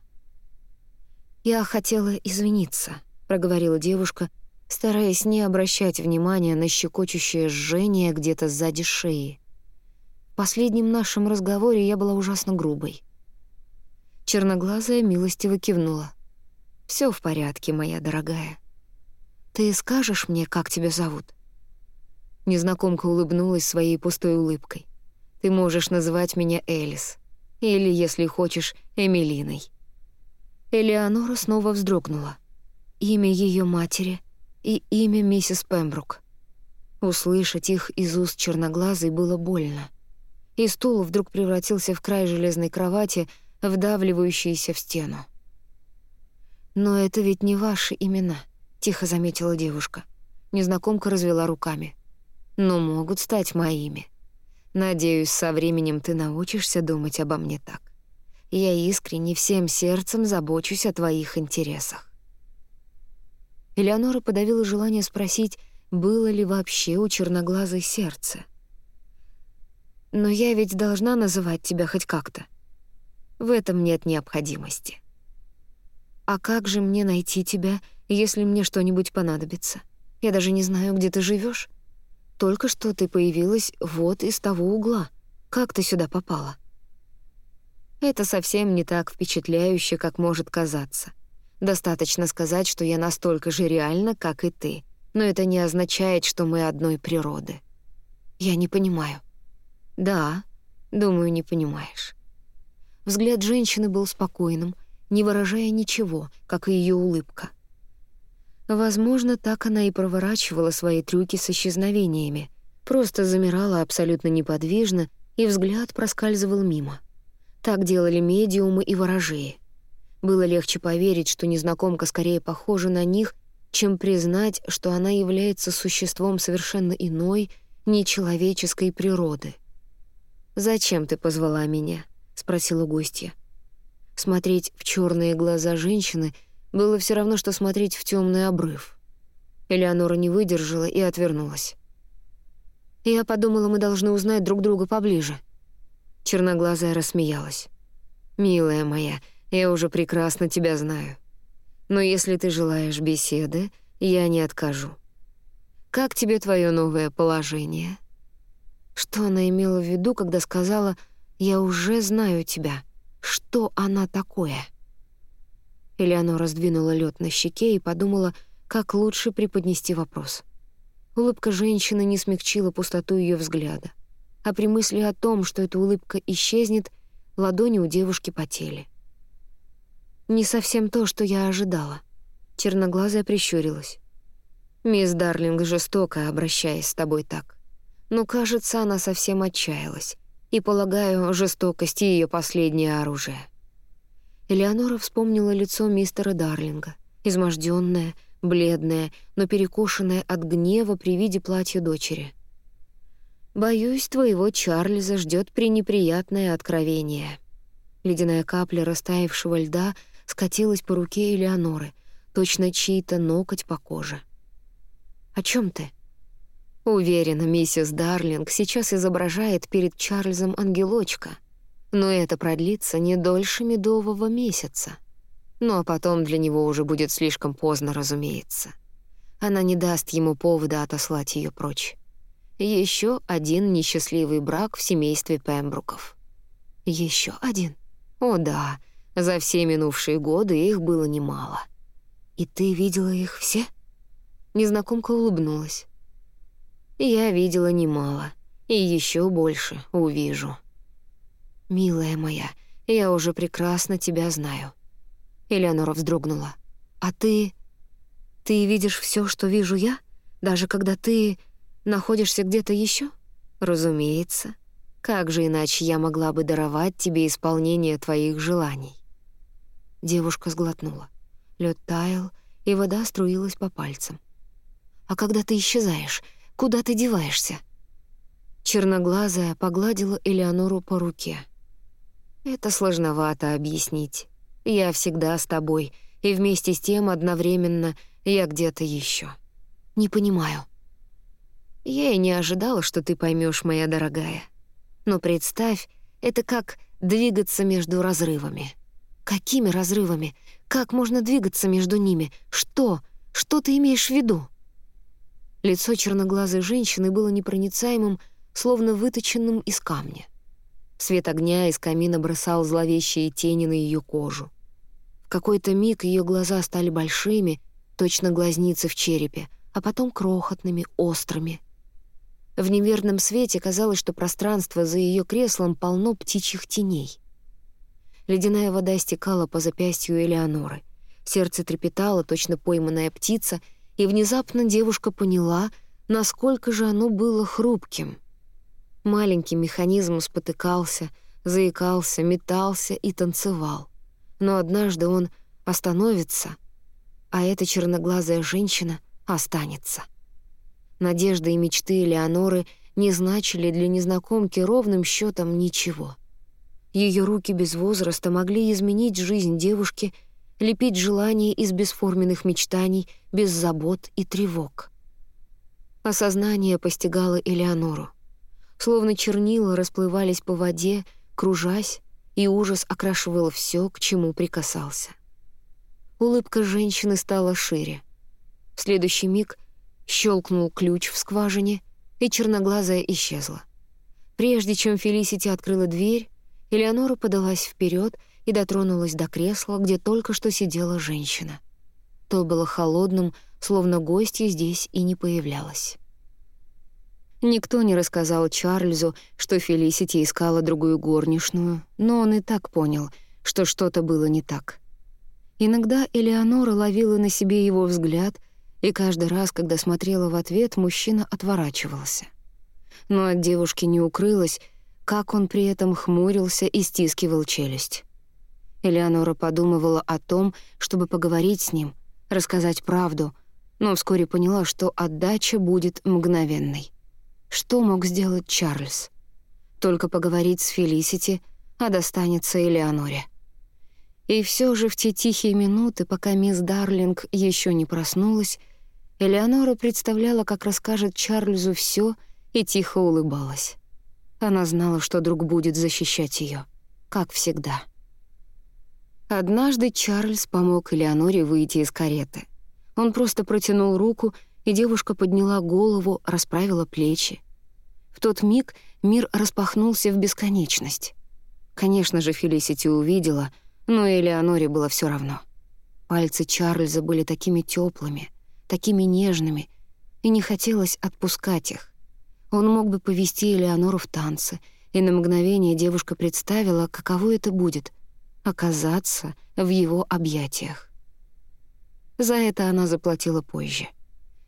«Я хотела извиниться», — проговорила девушка, стараясь не обращать внимания на щекочущее жжение где-то сзади шеи. В последнем нашем разговоре я была ужасно грубой. Черноглазая милостиво кивнула. «Всё в порядке, моя дорогая. Ты скажешь мне, как тебя зовут?» Незнакомка улыбнулась своей пустой улыбкой. «Ты можешь называть меня Элис. Или, если хочешь, Эмилиной». Элеонора снова вздрогнула. Имя ее матери и имя миссис Пембрук. Услышать их из уст черноглазой было больно. И стул вдруг превратился в край железной кровати, вдавливающийся в стену. «Но это ведь не ваши имена», — тихо заметила девушка. Незнакомка развела руками но могут стать моими. Надеюсь, со временем ты научишься думать обо мне так. Я искренне всем сердцем забочусь о твоих интересах». Элеонора подавила желание спросить, было ли вообще у черноглазой сердце. «Но я ведь должна называть тебя хоть как-то. В этом нет необходимости. А как же мне найти тебя, если мне что-нибудь понадобится? Я даже не знаю, где ты живешь. Только что ты появилась вот из того угла. Как ты сюда попала?» Это совсем не так впечатляюще, как может казаться. Достаточно сказать, что я настолько же реальна, как и ты, но это не означает, что мы одной природы. Я не понимаю. Да, думаю, не понимаешь. Взгляд женщины был спокойным, не выражая ничего, как и ее улыбка. Возможно, так она и проворачивала свои трюки с исчезновениями. Просто замирала абсолютно неподвижно, и взгляд проскальзывал мимо. Так делали медиумы и ворожеи. Было легче поверить, что незнакомка скорее похожа на них, чем признать, что она является существом совершенно иной, нечеловеческой природы. «Зачем ты позвала меня?» — спросила гостья. Смотреть в черные глаза женщины — было все равно, что смотреть в темный обрыв. Элеонора не выдержала и отвернулась. Я подумала, мы должны узнать друг друга поближе. Черноглазая рассмеялась. «Милая моя, я уже прекрасно тебя знаю. Но если ты желаешь беседы, я не откажу. Как тебе твое новое положение?» Что она имела в виду, когда сказала «я уже знаю тебя»? Что она такое?» Элеонора раздвинула лед на щеке и подумала, как лучше преподнести вопрос. Улыбка женщины не смягчила пустоту ее взгляда. А при мысли о том, что эта улыбка исчезнет, ладони у девушки потели. «Не совсем то, что я ожидала». Черноглазая прищурилась. «Мисс Дарлинг жестоко, обращаясь с тобой так. Но, кажется, она совсем отчаялась. И, полагаю, жестокость — ее последнее оружие». Элеонора вспомнила лицо мистера Дарлинга, измождённое, бледное, но перекошенное от гнева при виде платья дочери. «Боюсь, твоего Чарльза ждёт пренеприятное откровение». Ледяная капля растаявшего льда скатилась по руке Элеоноры, точно чей-то ноготь по коже. «О чём ты?» Уверена, миссис Дарлинг сейчас изображает перед Чарльзом ангелочка — но это продлится не дольше медового месяца. Но потом для него уже будет слишком поздно, разумеется. Она не даст ему повода отослать ее прочь. Еще один несчастливый брак в семействе Пембруков. Еще один? О да, за все минувшие годы их было немало. И ты видела их все? Незнакомка улыбнулась. Я видела немало, и еще больше увижу. Милая моя, я уже прекрасно тебя знаю. Элеонора вздрогнула. А ты... Ты видишь все, что вижу я? Даже когда ты находишься где-то еще? Разумеется. Как же иначе я могла бы даровать тебе исполнение твоих желаний? Девушка сглотнула. Лед таял, и вода струилась по пальцам. А когда ты исчезаешь, куда ты деваешься? Черноглазая погладила Элеонору по руке. Это сложновато объяснить. Я всегда с тобой, и вместе с тем одновременно я где-то еще. Не понимаю. Я и не ожидала, что ты поймешь, моя дорогая. Но представь, это как двигаться между разрывами. Какими разрывами? Как можно двигаться между ними? Что? Что ты имеешь в виду? Лицо черноглазой женщины было непроницаемым, словно выточенным из камня. Свет огня из камина бросал зловещие тени на ее кожу. В какой-то миг ее глаза стали большими, точно глазницы в черепе, а потом крохотными, острыми. В неверном свете казалось, что пространство за ее креслом полно птичьих теней. Ледяная вода стекала по запястью Элеоноры. Сердце трепетало, точно пойманная птица, и внезапно девушка поняла, насколько же оно было хрупким. Маленький механизм спотыкался, заикался, метался и танцевал. Но однажды он остановится — а эта черноглазая женщина останется. Надежды и мечты Элеоноры не значили для незнакомки ровным счетом ничего. Ее руки без возраста могли изменить жизнь девушки, лепить желания из бесформенных мечтаний, без забот и тревог. Осознание постигало Элеонору. Словно чернила расплывались по воде, кружась, и ужас окрашивал все, к чему прикасался. Улыбка женщины стала шире. В следующий миг щелкнул ключ в скважине, и черноглазая исчезла. Прежде чем Фелисити открыла дверь, Элеонора подалась вперед и дотронулась до кресла, где только что сидела женщина. То было холодным, словно гостья здесь и не появлялась. Никто не рассказал Чарльзу, что Фелисити искала другую горничную, но он и так понял, что что-то было не так — Иногда Элеонора ловила на себе его взгляд, и каждый раз, когда смотрела в ответ, мужчина отворачивался. Но от девушки не укрылось, как он при этом хмурился и стискивал челюсть. Элеонора подумывала о том, чтобы поговорить с ним, рассказать правду, но вскоре поняла, что отдача будет мгновенной. Что мог сделать Чарльз? Только поговорить с Фелисити, а достанется Элеоноре. И все же в те тихие минуты, пока мисс Дарлинг еще не проснулась, Элеонора представляла, как расскажет Чарльзу все, и тихо улыбалась. Она знала, что друг будет защищать ее, как всегда. Однажды Чарльз помог Элеоноре выйти из кареты. Он просто протянул руку, и девушка подняла голову, расправила плечи. В тот миг мир распахнулся в бесконечность. Конечно же, Фелисити увидела — но Элеоноре было все равно. Пальцы Чарльза были такими теплыми, такими нежными, и не хотелось отпускать их. Он мог бы повести Элеонору в танцы, и на мгновение девушка представила, каково это будет — оказаться в его объятиях. За это она заплатила позже.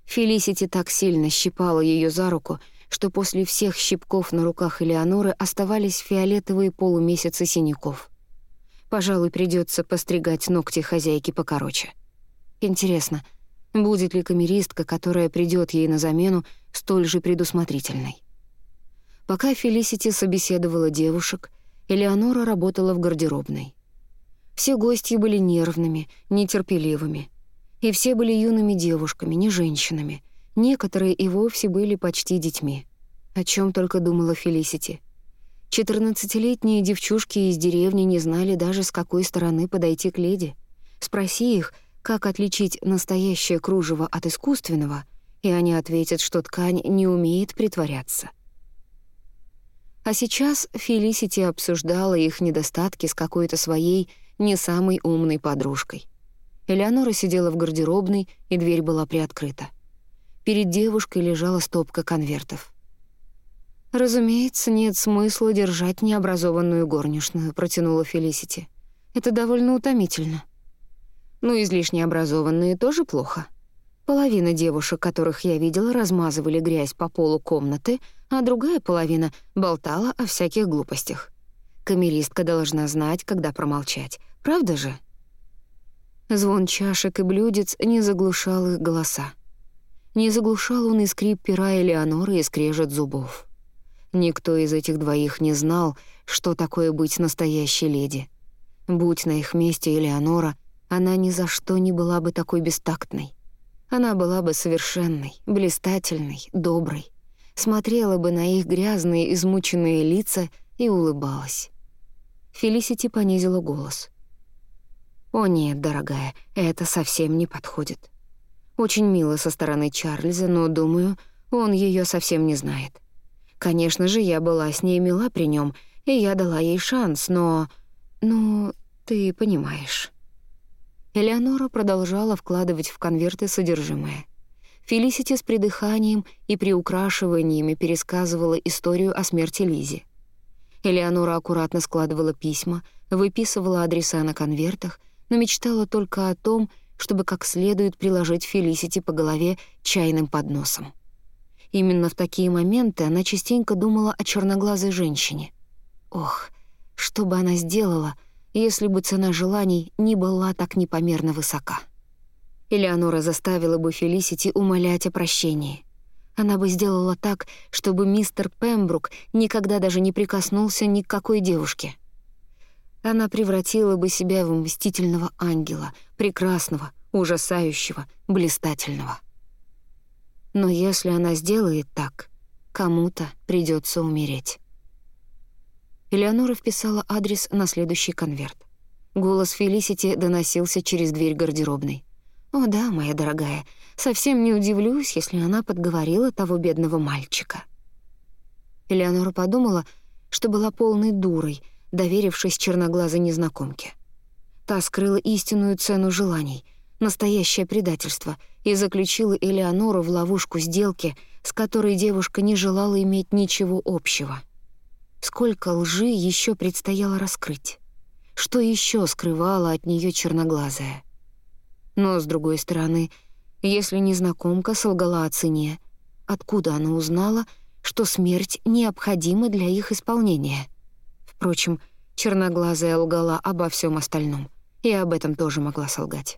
Фелисити так сильно щипала ее за руку, что после всех щипков на руках Элеоноры оставались фиолетовые полумесяцы синяков. Пожалуй, придется постригать ногти хозяйки покороче. Интересно, будет ли камеристка, которая придет ей на замену, столь же предусмотрительной? Пока Фелисити собеседовала девушек, Элеонора работала в гардеробной. Все гости были нервными, нетерпеливыми. И все были юными девушками, не женщинами. Некоторые и вовсе были почти детьми. О чем только думала Фелисити — Четырнадцатилетние девчушки из деревни не знали даже, с какой стороны подойти к леди. Спроси их, как отличить настоящее кружево от искусственного, и они ответят, что ткань не умеет притворяться. А сейчас Фелисити обсуждала их недостатки с какой-то своей не самой умной подружкой. Элеонора сидела в гардеробной, и дверь была приоткрыта. Перед девушкой лежала стопка конвертов. «Разумеется, нет смысла держать необразованную горничную», — протянула Фелисити. «Это довольно утомительно». «Ну, излишне образованные тоже плохо. Половина девушек, которых я видела, размазывали грязь по полу комнаты, а другая половина болтала о всяких глупостях. Камеристка должна знать, когда промолчать. Правда же?» Звон чашек и блюдец не заглушал их голоса. Не заглушал он и скрип пера Элеоноры и скрежет зубов. Никто из этих двоих не знал, что такое быть настоящей леди. Будь на их месте Элеонора, она ни за что не была бы такой бестактной. Она была бы совершенной, блистательной, доброй. Смотрела бы на их грязные, измученные лица и улыбалась. Фелисити понизила голос. «О нет, дорогая, это совсем не подходит. Очень мило со стороны Чарльза, но, думаю, он ее совсем не знает. Конечно же, я была с ней мила при нем, и я дала ей шанс, но... Ну, ты понимаешь». Элеонора продолжала вкладывать в конверты содержимое. Фелисити с придыханием и приукрашиваниями пересказывала историю о смерти Лизи. Элеонора аккуратно складывала письма, выписывала адреса на конвертах, но мечтала только о том, чтобы как следует приложить Фелисити по голове чайным подносом. Именно в такие моменты она частенько думала о черноглазой женщине. Ох, что бы она сделала, если бы цена желаний не была так непомерно высока. Элеонора заставила бы Фелисити умолять о прощении. Она бы сделала так, чтобы мистер Пембрук никогда даже не прикоснулся ни к какой девушке. Она превратила бы себя в мстительного ангела, прекрасного, ужасающего, блистательного. Но если она сделает так, кому-то придется умереть. Элеонора вписала адрес на следующий конверт. Голос Фелисити доносился через дверь гардеробной. «О да, моя дорогая, совсем не удивлюсь, если она подговорила того бедного мальчика». Элеонора подумала, что была полной дурой, доверившись черноглазой незнакомке. Та скрыла истинную цену желаний — настоящее предательство, и заключила Элеонору в ловушку сделки, с которой девушка не желала иметь ничего общего. Сколько лжи еще предстояло раскрыть? Что еще скрывала от нее черноглазая? Но, с другой стороны, если незнакомка солгала о цене, откуда она узнала, что смерть необходима для их исполнения? Впрочем, черноглазая лгала обо всем остальном, и об этом тоже могла солгать.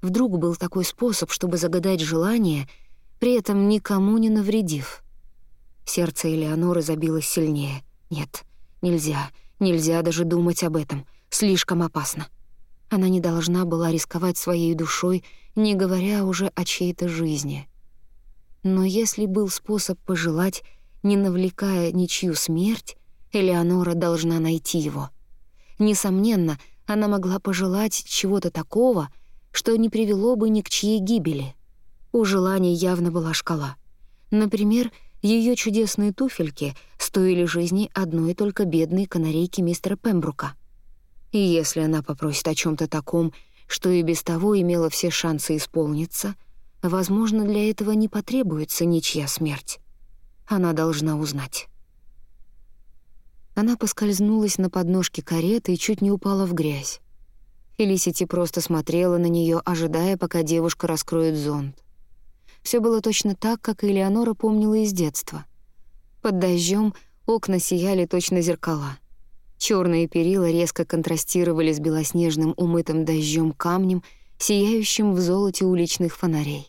Вдруг был такой способ, чтобы загадать желание, при этом никому не навредив. Сердце Элеоноры забилось сильнее. Нет, нельзя, нельзя даже думать об этом. Слишком опасно. Она не должна была рисковать своей душой, не говоря уже о чьей-то жизни. Но если был способ пожелать, не навлекая ничью смерть, Элеонора должна найти его. Несомненно, она могла пожелать чего-то такого — что не привело бы ни к чьей гибели. У желаний явно была шкала. Например, ее чудесные туфельки стоили жизни одной только бедной канарейки мистера Пембрука. И если она попросит о чем то таком, что и без того имела все шансы исполниться, возможно, для этого не потребуется ничья смерть. Она должна узнать. Она поскользнулась на подножке кареты и чуть не упала в грязь. Фелисити просто смотрела на нее, ожидая, пока девушка раскроет зонт. Все было точно так, как и Элеонора помнила из детства. Под дождем окна сияли точно зеркала. Черные перила резко контрастировали с белоснежным умытым дождем камнем, сияющим в золоте уличных фонарей.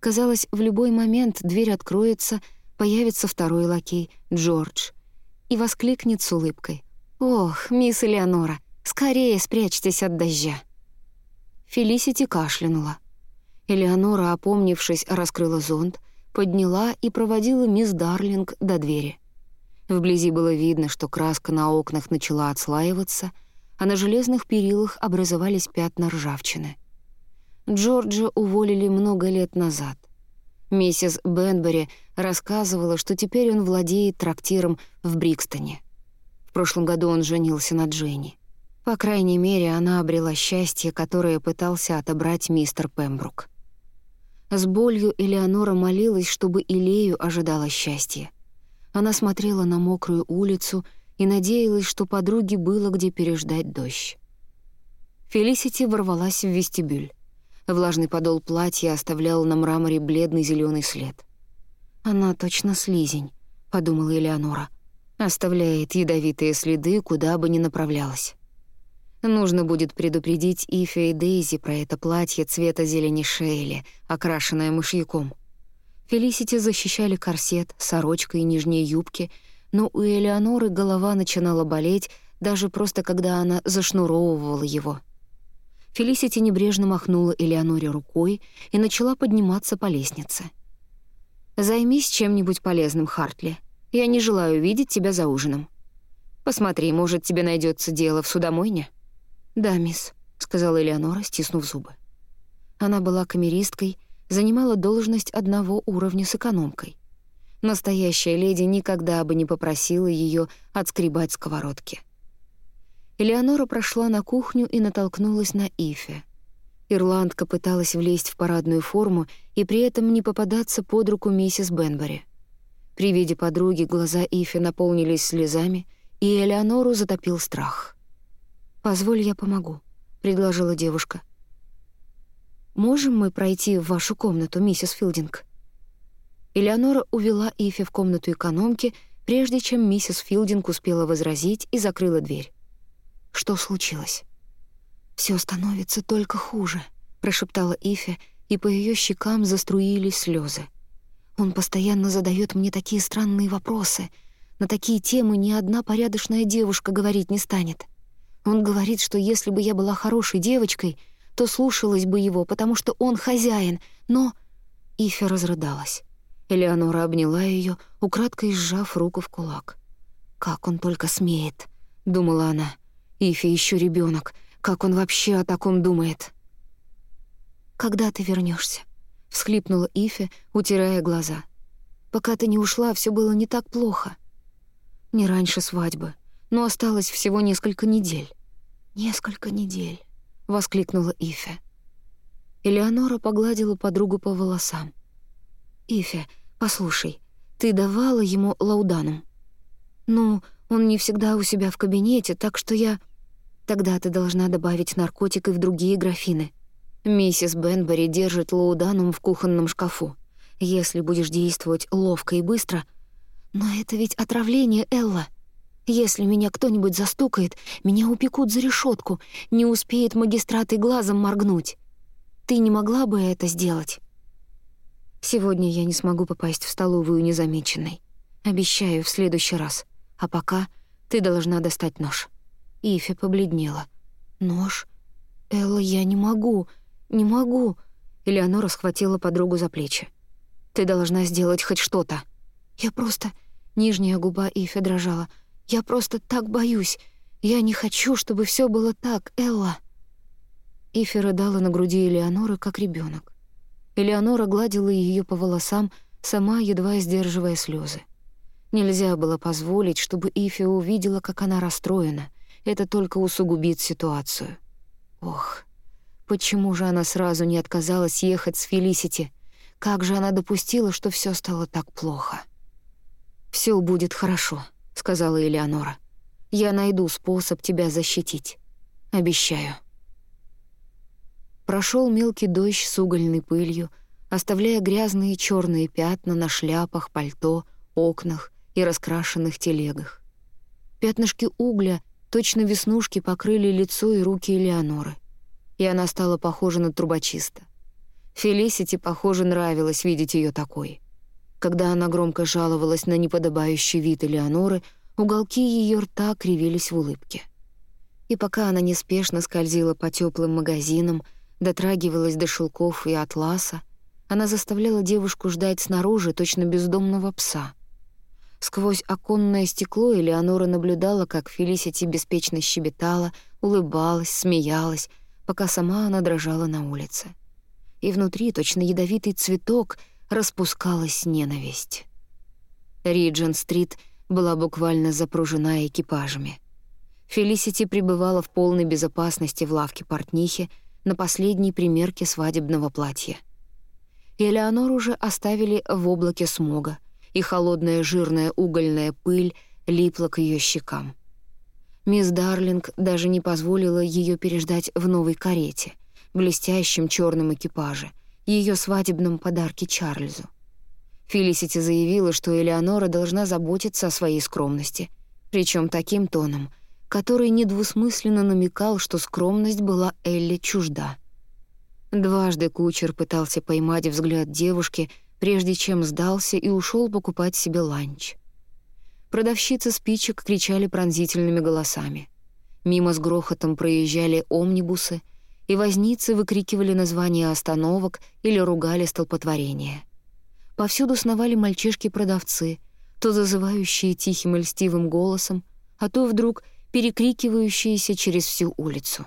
Казалось, в любой момент дверь откроется, появится второй лакей, Джордж, и воскликнет с улыбкой. «Ох, мисс Элеонора, Скорее спрячьтесь от дождя». Фелисити кашлянула. Элеонора, опомнившись, раскрыла зонт, подняла и проводила мисс Дарлинг до двери. Вблизи было видно, что краска на окнах начала отслаиваться, а на железных перилах образовались пятна ржавчины. Джорджа уволили много лет назад. Миссис Бенбери рассказывала, что теперь он владеет трактиром в Брикстоне. В прошлом году он женился на Дженни. По крайней мере, она обрела счастье, которое пытался отобрать мистер Пембрук. С болью Элеонора молилась, чтобы Илею ожидало счастье. Она смотрела на мокрую улицу и надеялась, что подруге было где переждать дождь. Фелисити ворвалась в вестибюль. Влажный подол платья оставлял на мраморе бледный зеленый след. «Она точно слизень», — подумала Элеонора. «Оставляет ядовитые следы, куда бы ни направлялась». Нужно будет предупредить Ифи и Дейзи про это платье цвета зелени Шейли, окрашенное мышьяком. Фелисити защищали корсет, сорочка и нижние юбки, но у Элеоноры голова начинала болеть, даже просто когда она зашнуровывала его. Фелисити небрежно махнула Элеоноре рукой и начала подниматься по лестнице. «Займись чем-нибудь полезным, Хартли. Я не желаю видеть тебя за ужином. Посмотри, может, тебе найдется дело в судомойне?» «Да, мисс», — сказала Элеонора, стиснув зубы. Она была камеристкой, занимала должность одного уровня с экономкой. Настоящая леди никогда бы не попросила ее отскребать сковородки. Элеонора прошла на кухню и натолкнулась на Ифе. Ирландка пыталась влезть в парадную форму и при этом не попадаться под руку миссис Бенбери. При виде подруги глаза Ифи наполнились слезами, и Элеонору затопил страх. «Позволь, я помогу», — предложила девушка. «Можем мы пройти в вашу комнату, миссис Филдинг?» Элеонора увела Ифи в комнату экономки, прежде чем миссис Филдинг успела возразить и закрыла дверь. Что случилось? Все становится только хуже», — прошептала Ифи, и по ее щекам заструились слезы. «Он постоянно задает мне такие странные вопросы. На такие темы ни одна порядочная девушка говорить не станет». Он говорит, что если бы я была хорошей девочкой, то слушалась бы его, потому что он хозяин, но...» Ифи разрыдалась. Элеонора обняла ее, украдкой сжав руку в кулак. «Как он только смеет», — думала она. «Ифи еще ребенок. Как он вообще о таком думает?» «Когда ты вернешься? всхлипнула Ифи, утирая глаза. «Пока ты не ушла, все было не так плохо. Не раньше свадьбы, но осталось всего несколько недель. «Несколько недель», — воскликнула Ифе. Элеонора погладила подругу по волосам. «Ифе, послушай, ты давала ему лауданум?» «Ну, он не всегда у себя в кабинете, так что я...» «Тогда ты должна добавить наркотик и в другие графины. Миссис Бенбери держит лауданум в кухонном шкафу. Если будешь действовать ловко и быстро...» «Но это ведь отравление, Элла!» Если меня кто-нибудь застукает, меня упекут за решетку, не успеет магистрат и глазом моргнуть. Ты не могла бы это сделать? Сегодня я не смогу попасть в столовую незамеченной. Обещаю, в следующий раз. А пока ты должна достать нож». Ифи побледнела. «Нож? Элла, я не могу, не могу». Элеонора схватила подругу за плечи. «Ты должна сделать хоть что-то». «Я просто...» Нижняя губа Ифи дрожала — я просто так боюсь. Я не хочу, чтобы все было так, Элла». Ифи рыдала на груди Элеоноры, как ребенок. Элеонора гладила ее по волосам, сама едва сдерживая слезы. Нельзя было позволить, чтобы Ифи увидела, как она расстроена. Это только усугубит ситуацию. Ох, почему же она сразу не отказалась ехать с Фелисити? Как же она допустила, что все стало так плохо? Все будет хорошо», сказала Элеонора. «Я найду способ тебя защитить. Обещаю». Прошел мелкий дождь с угольной пылью, оставляя грязные черные пятна на шляпах, пальто, окнах и раскрашенных телегах. Пятнышки угля, точно веснушки, покрыли лицо и руки Элеоноры, и она стала похожа на трубочиста. Фелисити, похоже, нравилось видеть ее такой — когда она громко жаловалась на неподобающий вид Элеоноры, уголки ее рта кривились в улыбке. И пока она неспешно скользила по теплым магазинам, дотрагивалась до шелков и атласа, она заставляла девушку ждать снаружи точно бездомного пса. Сквозь оконное стекло Элеонора наблюдала, как Фелисити беспечно щебетала, улыбалась, смеялась, пока сама она дрожала на улице. И внутри, точно ядовитый цветок, распускалась ненависть. Риджен-стрит была буквально запружена экипажами. Фелисити пребывала в полной безопасности в лавке портнихи на последней примерке свадебного платья. Элеонор уже оставили в облаке смога, и холодная жирная угольная пыль липла к ее щекам. Мисс Дарлинг даже не позволила ее переждать в новой карете, блестящем черном экипаже, ее свадебном подарке Чарльзу. Фелисити заявила, что Элеонора должна заботиться о своей скромности, причем таким тоном, который недвусмысленно намекал, что скромность была Элли чужда. Дважды кучер пытался поймать взгляд девушки, прежде чем сдался и ушел покупать себе ланч. Продавщицы спичек кричали пронзительными голосами. Мимо с грохотом проезжали омнибусы, и возницы выкрикивали названия остановок или ругали столпотворение. Повсюду сновали мальчишки-продавцы, то зазывающие тихим и льстивым голосом, а то вдруг перекрикивающиеся через всю улицу.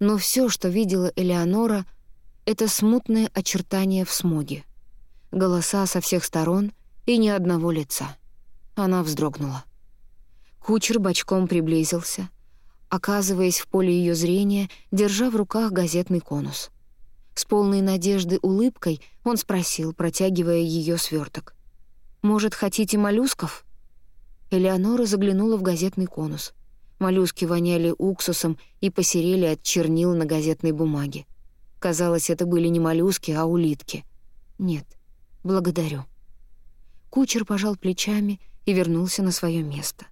Но все, что видела Элеонора, — это смутное очертание в смоге. Голоса со всех сторон и ни одного лица. Она вздрогнула. Кучер бочком приблизился, оказываясь в поле ее зрения, держа в руках газетный конус — с полной надежды улыбкой он спросил, протягивая ее сверток. «Может, хотите моллюсков?» Элеонора заглянула в газетный конус. Моллюски воняли уксусом и посерели от чернил на газетной бумаге. Казалось, это были не моллюски, а улитки. «Нет, благодарю». Кучер пожал плечами и вернулся на свое место.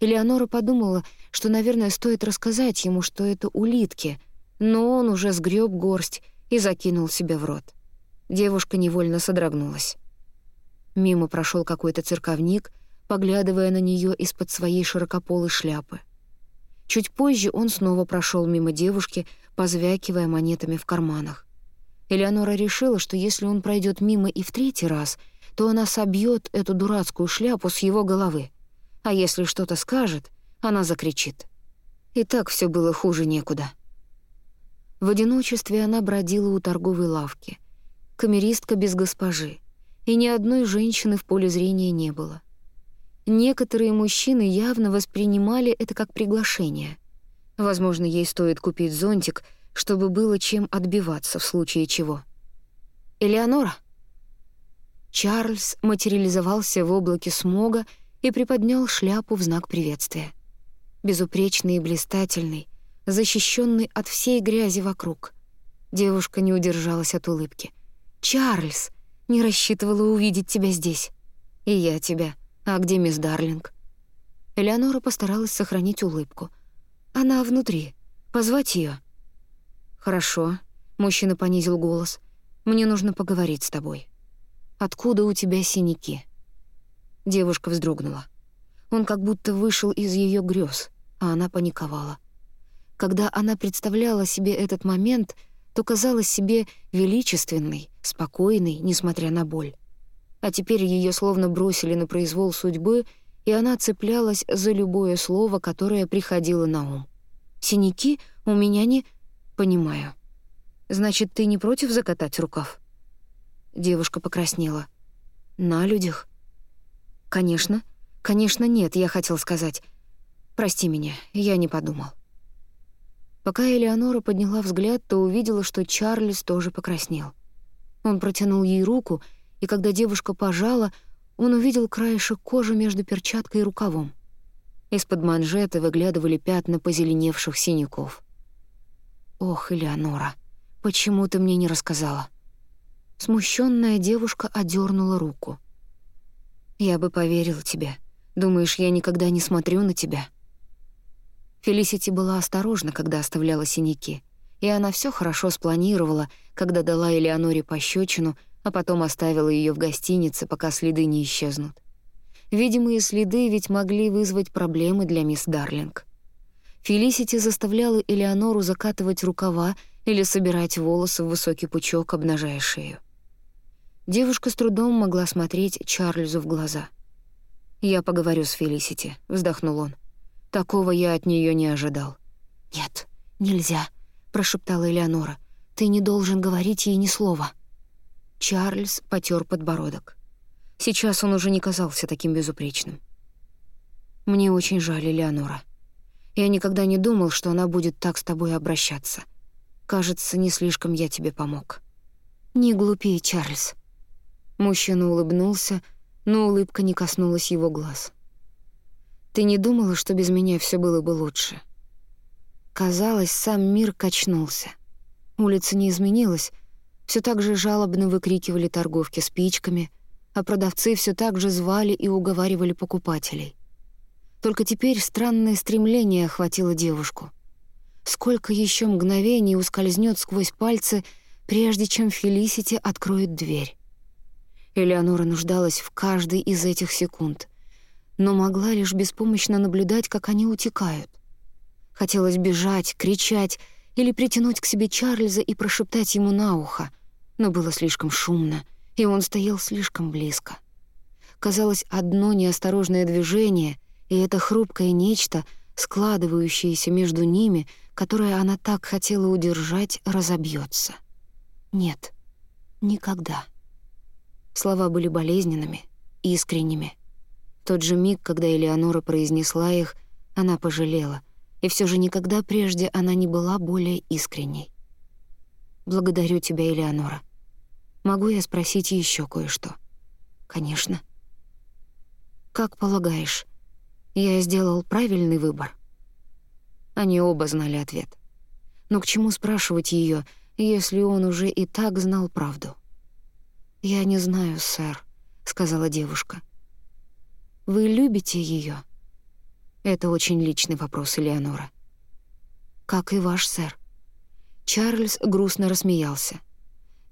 Элеонора подумала, что, наверное, стоит рассказать ему, что это улитки, но он уже сгреб горсть и закинул себе в рот. Девушка невольно содрогнулась. Мимо прошел какой-то церковник, поглядывая на нее из-под своей широкополой шляпы. Чуть позже он снова прошел мимо девушки, позвякивая монетами в карманах. Элеонора решила, что если он пройдет мимо и в третий раз, то она собьет эту дурацкую шляпу с его головы. А если что-то скажет, она закричит. И так все было хуже некуда. В одиночестве она бродила у торговой лавки. Камеристка без госпожи. И ни одной женщины в поле зрения не было. Некоторые мужчины явно воспринимали это как приглашение. Возможно, ей стоит купить зонтик, чтобы было чем отбиваться в случае чего. «Элеонора?» Чарльз материализовался в облаке смога и приподнял шляпу в знак приветствия. Безупречный и блистательный, защищенный от всей грязи вокруг. Девушка не удержалась от улыбки. «Чарльз! Не рассчитывала увидеть тебя здесь. И я тебя. А где мисс Дарлинг?» Элеонора постаралась сохранить улыбку. «Она внутри. Позвать ее. «Хорошо», — мужчина понизил голос. «Мне нужно поговорить с тобой. Откуда у тебя синяки?» Девушка вздрогнула. Он как будто вышел из ее грез, а она паниковала. Когда она представляла себе этот момент, то казалась себе величественной, спокойной, несмотря на боль. А теперь ее словно бросили на произвол судьбы, и она цеплялась за любое слово, которое приходило на ум. «Синяки у меня не...» «Понимаю. Значит, ты не против закатать рукав?» Девушка покраснела. «На людях?» «Конечно. Конечно, нет, я хотел сказать. Прости меня, я не подумал». Пока Элеонора подняла взгляд, то увидела, что Чарльз тоже покраснел. Он протянул ей руку, и когда девушка пожала, он увидел краешек кожи между перчаткой и рукавом. Из-под манжеты выглядывали пятна позеленевших синяков. «Ох, Элеонора, почему ты мне не рассказала?» Смущенная девушка одернула руку. «Я бы поверила тебе. Думаешь, я никогда не смотрю на тебя?» Фелисити была осторожна, когда оставляла синяки, и она все хорошо спланировала, когда дала Элеоноре пощечину, а потом оставила ее в гостинице, пока следы не исчезнут. Видимые следы ведь могли вызвать проблемы для мисс Дарлинг. Фелисити заставляла Элеонору закатывать рукава или собирать волосы в высокий пучок, обнажая шею. Девушка с трудом могла смотреть Чарльзу в глаза. «Я поговорю с Фелисити», — вздохнул он. «Такого я от нее не ожидал».
«Нет, нельзя», — прошептала Элеонора. «Ты не должен говорить ей ни слова».
Чарльз потер подбородок. Сейчас он уже не казался таким безупречным. «Мне очень жаль, Элеонора. Я никогда не думал, что она будет так с тобой обращаться. Кажется, не слишком я тебе помог».
«Не глупее, Чарльз».
Мужчина улыбнулся, но улыбка не коснулась его глаз. «Ты не думала, что без меня все было бы лучше?» Казалось, сам мир качнулся. Улица не изменилась, все так же жалобно выкрикивали торговки спичками, а продавцы все так же звали и уговаривали покупателей. Только теперь странное стремление охватило девушку. Сколько еще мгновений ускользнет сквозь пальцы, прежде чем Фелисити откроет дверь? Элеонора нуждалась в каждой из этих секунд, но могла лишь беспомощно наблюдать, как они утекают. Хотелось бежать, кричать или притянуть к себе Чарльза и прошептать ему на ухо, но было слишком шумно, и он стоял слишком близко. Казалось, одно неосторожное движение, и это хрупкое нечто, складывающееся между ними, которое она так хотела удержать, разобьется. Нет, никогда. Слова были болезненными, искренними. В тот же миг, когда Элеонора произнесла их, она пожалела, и все же никогда прежде она не была более искренней. «Благодарю тебя, Элеонора. Могу я спросить еще кое-что?» «Конечно». «Как полагаешь, я сделал правильный выбор?» Они оба знали ответ. Но к чему спрашивать ее, если он уже и так знал правду? «Я не знаю, сэр», — сказала девушка. «Вы любите ее? Это очень личный вопрос, Элеонора. «Как и ваш, сэр». Чарльз грустно рассмеялся.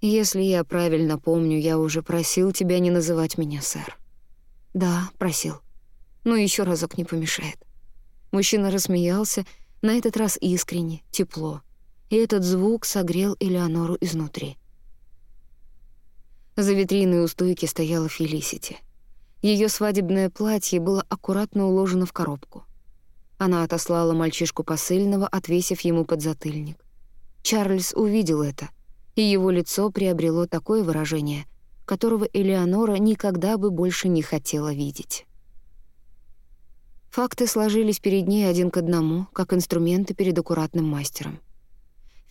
«Если я правильно помню, я уже просил тебя не называть меня сэр». «Да, просил. Но еще разок не помешает». Мужчина рассмеялся, на этот раз искренне, тепло. И этот звук согрел Элеонору изнутри. За витриной у стойки стояла Фелисити. Ее свадебное платье было аккуратно уложено в коробку. Она отослала мальчишку посыльного, отвесив ему подзатыльник. Чарльз увидел это, и его лицо приобрело такое выражение, которого Элеонора никогда бы больше не хотела видеть. Факты сложились перед ней один к одному, как инструменты перед аккуратным мастером.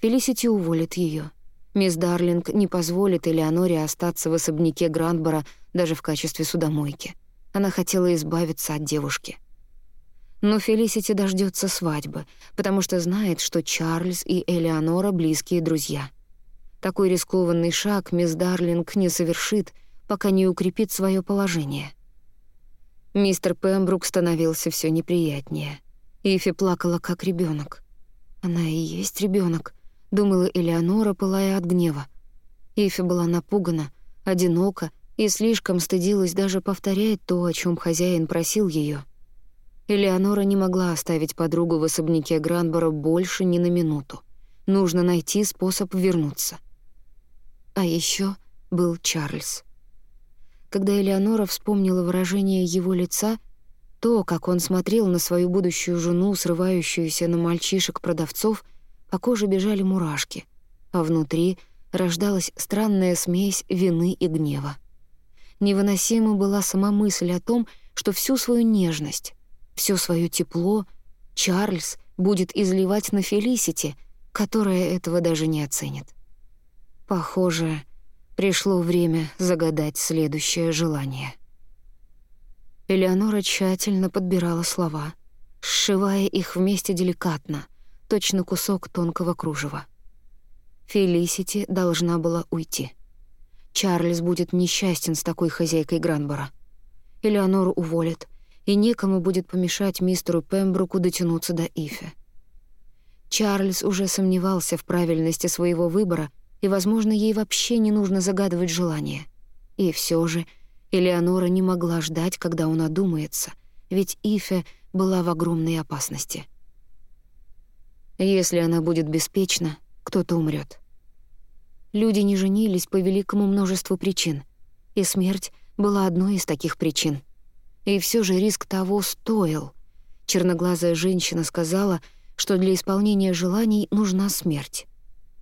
Фелисити уволит ее. Мисс Дарлинг не позволит Элеоноре остаться в особняке Грандбора даже в качестве судомойки. Она хотела избавиться от девушки. Но Фелисити дождется свадьбы, потому что знает, что Чарльз и Элеонора — близкие друзья. Такой рискованный шаг мисс Дарлинг не совершит, пока не укрепит свое положение. Мистер Пембрук становился все неприятнее. Ифи плакала, как ребенок. Она и есть ребенок, думала Элеонора, пылая от гнева. Ифи была напугана, одинока и слишком стыдилась даже повторять то, о чем хозяин просил ее. Элеонора не могла оставить подругу в особняке Гранбора больше ни на минуту. Нужно найти способ вернуться. А еще был Чарльз. Когда Элеонора вспомнила выражение его лица, то, как он смотрел на свою будущую жену, срывающуюся на мальчишек-продавцов — по коже бежали мурашки, а внутри рождалась странная смесь вины и гнева. Невыносима была сама мысль о том, что всю свою нежность, все свое тепло Чарльз будет изливать на Фелисити, которая этого даже не оценит. Похоже, пришло время загадать следующее желание. Элеонора тщательно подбирала слова, сшивая их вместе деликатно — точно кусок тонкого кружева. Фелисити должна была уйти. Чарльз будет несчастен с такой хозяйкой Гранбора. Элеонору уволят, и некому будет помешать мистеру Пембруку дотянуться до Ифе. Чарльз уже сомневался в правильности своего выбора, и, возможно, ей вообще не нужно загадывать желание. И все же Элеонора не могла ждать, когда он одумается, ведь Ифе была в огромной опасности — если она будет беспечна, кто-то умрет. Люди не женились по великому множеству причин, и смерть была одной из таких причин. И все же риск того стоил. Черноглазая женщина сказала, что для исполнения желаний нужна смерть.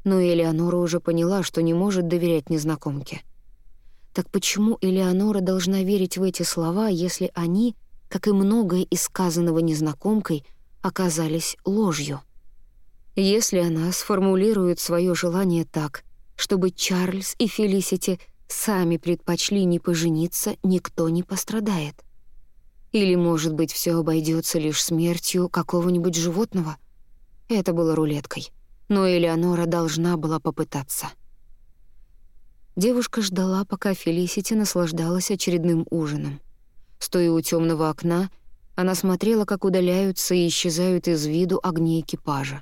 Но Элеонора уже поняла, что не может доверять незнакомке. Так почему Элеонора должна верить в эти слова, если они, как и многое из сказанного незнакомкой, оказались ложью? Если она сформулирует свое желание так, чтобы Чарльз и Фелисити сами предпочли не пожениться, никто не пострадает. Или, может быть, все обойдется лишь смертью какого-нибудь животного? Это было рулеткой. Но Элеонора должна была попытаться. Девушка ждала, пока Фелисити наслаждалась очередным ужином. Стоя у темного окна, она смотрела, как удаляются и исчезают из виду огни экипажа.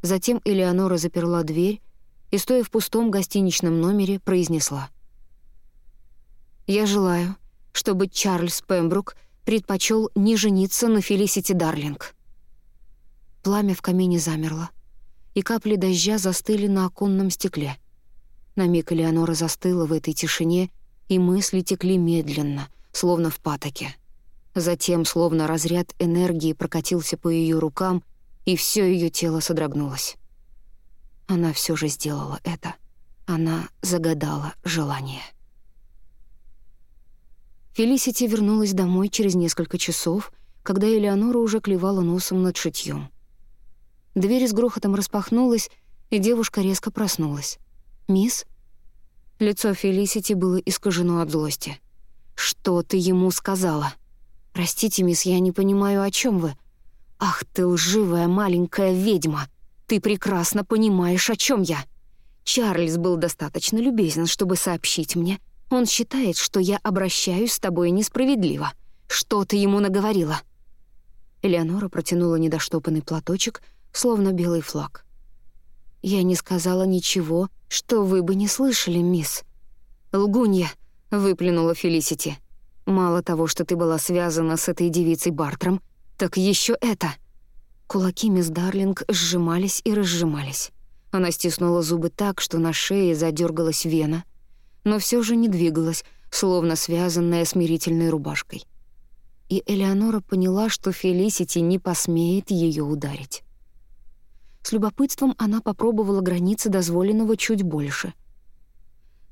Затем Элеонора заперла дверь и, стоя в пустом гостиничном номере, произнесла. «Я желаю, чтобы Чарльз Пембрук предпочел не жениться на Фелисити Дарлинг». Пламя в камине замерло, и капли дождя застыли на оконном стекле. На миг Элеонора застыла в этой тишине, и мысли текли медленно, словно в патоке. Затем, словно разряд энергии прокатился по ее рукам, и все ее тело содрогнулось. Она все же сделала это. Она загадала желание. Фелисити вернулась домой через несколько часов, когда Элеонора уже клевала носом над шитьем. Дверь с грохотом распахнулась, и девушка резко проснулась. «Мисс?» Лицо Фелисити было искажено от злости. «Что ты ему сказала?» «Простите, мисс, я не понимаю, о чем вы». «Ах ты лживая маленькая ведьма! Ты прекрасно понимаешь, о чем я!» Чарльз был достаточно любезен, чтобы сообщить мне. Он считает, что я обращаюсь с тобой несправедливо. Что ты ему наговорила?» Элеонора протянула недоштопанный платочек, словно белый флаг. «Я не сказала ничего, что вы бы не слышали, мисс». «Лгунья», — выплюнула Фелисити. «Мало того, что ты была связана с этой девицей Бартром, так еще это!» Кулаки мисс Дарлинг сжимались и разжимались. Она стиснула зубы так, что на шее задергалась вена, но все же не двигалась, словно связанная смирительной рубашкой. И Элеонора поняла, что Фелисити не посмеет ее ударить. С любопытством она попробовала границы дозволенного чуть больше.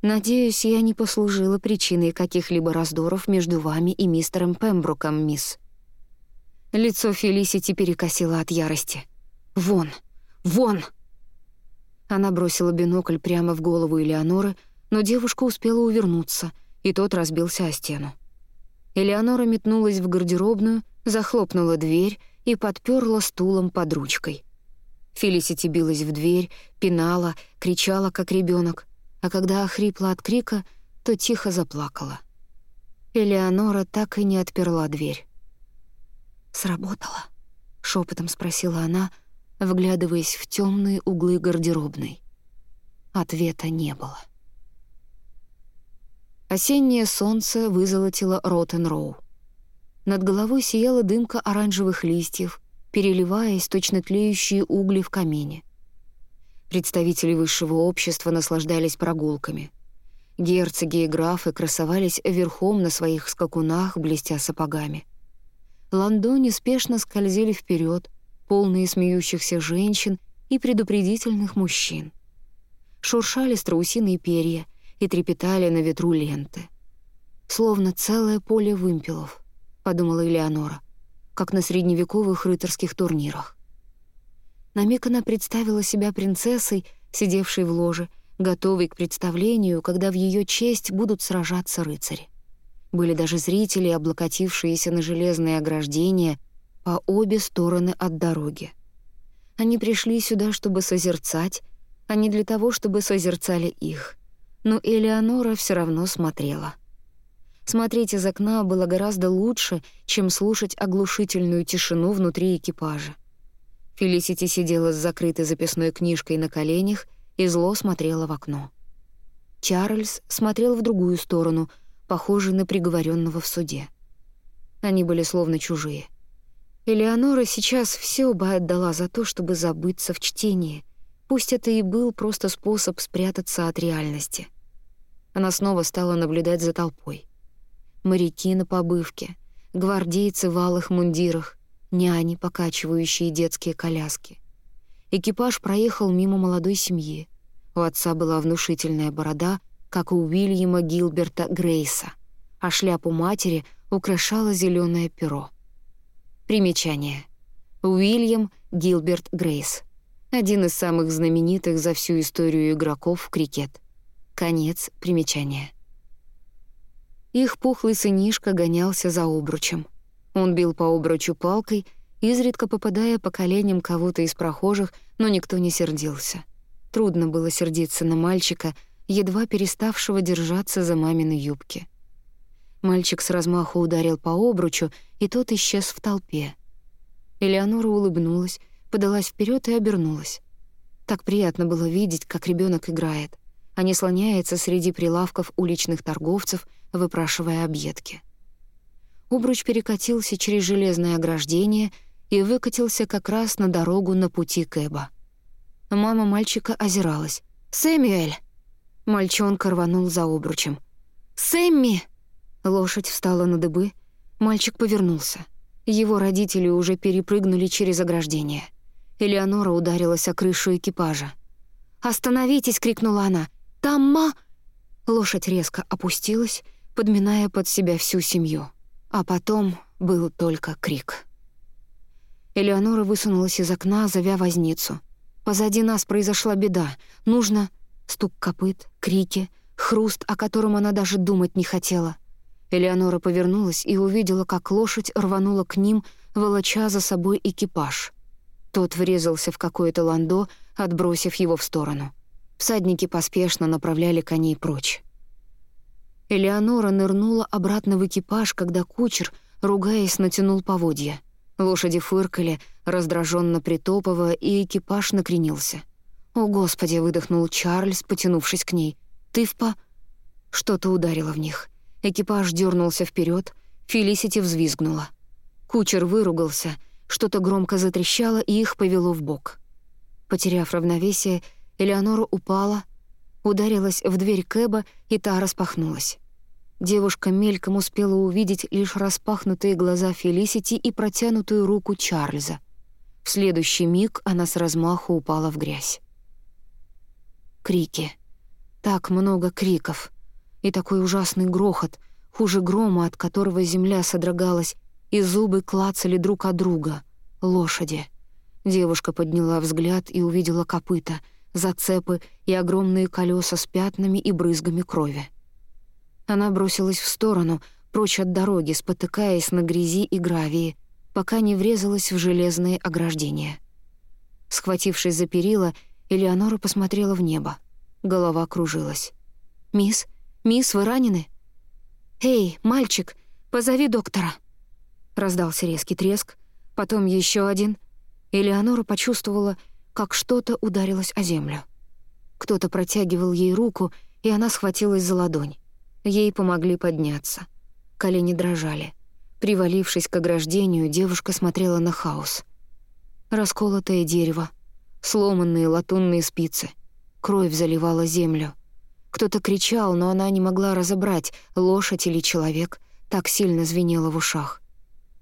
«Надеюсь, я не послужила причиной каких-либо раздоров между вами и мистером Пембруком, мисс», Лицо Фелисити перекосило от ярости. «Вон! Вон!» Она бросила бинокль прямо в голову Элеоноры, но девушка успела увернуться, и тот разбился о стену. Элеонора метнулась в гардеробную, захлопнула дверь и подперла стулом под ручкой. Фелисити билась в дверь, пинала, кричала, как ребенок, а когда охрипла от крика, то тихо заплакала. Элеонора так и не отперла дверь. «Сработало?» — шепотом спросила она, вглядываясь в темные углы гардеробной. Ответа не было. Осеннее солнце вызолотило Роттен-Роу. Над головой сияла дымка оранжевых листьев, переливаясь точно тлеющие угли в камине. Представители высшего общества наслаждались прогулками. Герцоги и графы красовались верхом на своих скакунах, блестя сапогами — Ландо неспешно скользили вперед, полные смеющихся женщин и предупредительных мужчин. Шуршали страусиные перья и трепетали на ветру ленты. «Словно целое поле вымпелов», — подумала Элеонора, как на средневековых рыцарских турнирах. На миг она представила себя принцессой, сидевшей в ложе, готовой к представлению, когда в ее честь будут сражаться рыцари. Были даже зрители, облокотившиеся на железные ограждения по обе стороны от дороги. Они пришли сюда, чтобы созерцать, а не для того, чтобы созерцали их. Но Элеонора все равно смотрела. Смотреть из окна было гораздо лучше, чем слушать оглушительную тишину внутри экипажа. Фелисити сидела с закрытой записной книжкой на коленях и зло смотрела в окно. Чарльз смотрел в другую сторону — похожий на приговоренного в суде. Они были словно чужие. Элеонора сейчас все бы отдала за то, чтобы забыться в чтении. Пусть это и был просто способ спрятаться от реальности. Она снова стала наблюдать за толпой. Моряки на побывке, гвардейцы в алых мундирах, няни, покачивающие детские коляски. Экипаж проехал мимо молодой семьи. У отца была внушительная борода, как у Уильяма Гилберта Грейса, а шляпу матери украшало зеленое перо. Примечание. Уильям Гилберт Грейс. Один из самых знаменитых за всю историю игроков в крикет. Конец примечания. Их пухлый сынишка гонялся за обручем. Он бил по обручу палкой, изредка попадая по коленям кого-то из прохожих, но никто не сердился. Трудно было сердиться на мальчика, едва переставшего держаться за мамины юбки. Мальчик с размаху ударил по обручу, и тот исчез в толпе. Элеонора улыбнулась, подалась вперед и обернулась. Так приятно было видеть, как ребенок играет, а не слоняется среди прилавков уличных торговцев, выпрашивая объедки. Обруч перекатился через железное ограждение и выкатился как раз на дорогу на пути Кэба. Мама мальчика озиралась. «Сэмюэль!» Мальчонка рванул за обручем. «Сэмми!» Лошадь встала на дыбы, мальчик повернулся. Его родители уже перепрыгнули через ограждение. Элеонора ударилась о крышу экипажа. «Остановитесь!» — крикнула она. «Там ма...» Лошадь резко опустилась, подминая под себя всю семью. А потом был только крик. Элеонора высунулась из окна, зовя возницу. «Позади нас произошла беда. Нужно...» Стук копыт, крики, хруст, о котором она даже думать не хотела. Элеонора повернулась и увидела, как лошадь рванула к ним, волоча за собой экипаж. Тот врезался в какое-то ландо, отбросив его в сторону. Всадники поспешно направляли коней прочь. Элеонора нырнула обратно в экипаж, когда кучер, ругаясь, натянул поводья. Лошади фыркали, раздраженно притопывая, и экипаж накренился. «О, Господи!» — выдохнул Чарльз, потянувшись к ней. «Ты в по...» Что-то ударило в них. Экипаж дернулся вперед, Фелисити взвизгнула. Кучер выругался, что-то громко затрещало, и их повело в бок. Потеряв равновесие, Элеонора упала, ударилась в дверь Кэба, и та распахнулась. Девушка мельком успела увидеть лишь распахнутые глаза Фелисити и протянутую руку Чарльза. В следующий миг она с размаху упала в грязь. Крики. Так много криков. И такой ужасный грохот, хуже грома, от которого земля содрогалась, и зубы клацали друг от друга. Лошади. Девушка подняла взгляд и увидела копыта, зацепы и огромные колеса с пятнами и брызгами крови. Она бросилась в сторону, прочь от дороги, спотыкаясь на грязи и гравии, пока не врезалась в железные ограждения. Схватившись за перила, Элеонора посмотрела в небо. Голова кружилась. «Мисс? Мисс, вы ранены?» «Эй, мальчик, позови доктора!» Раздался резкий треск, потом еще один. Элеонора почувствовала, как что-то ударилось о землю. Кто-то протягивал ей руку, и она схватилась за ладонь. Ей помогли подняться. Колени дрожали. Привалившись к ограждению, девушка смотрела на хаос. Расколотое дерево, сломанные латунные спицы. Кровь заливала землю. Кто-то кричал, но она не могла разобрать, лошадь или человек, так сильно звенело в ушах.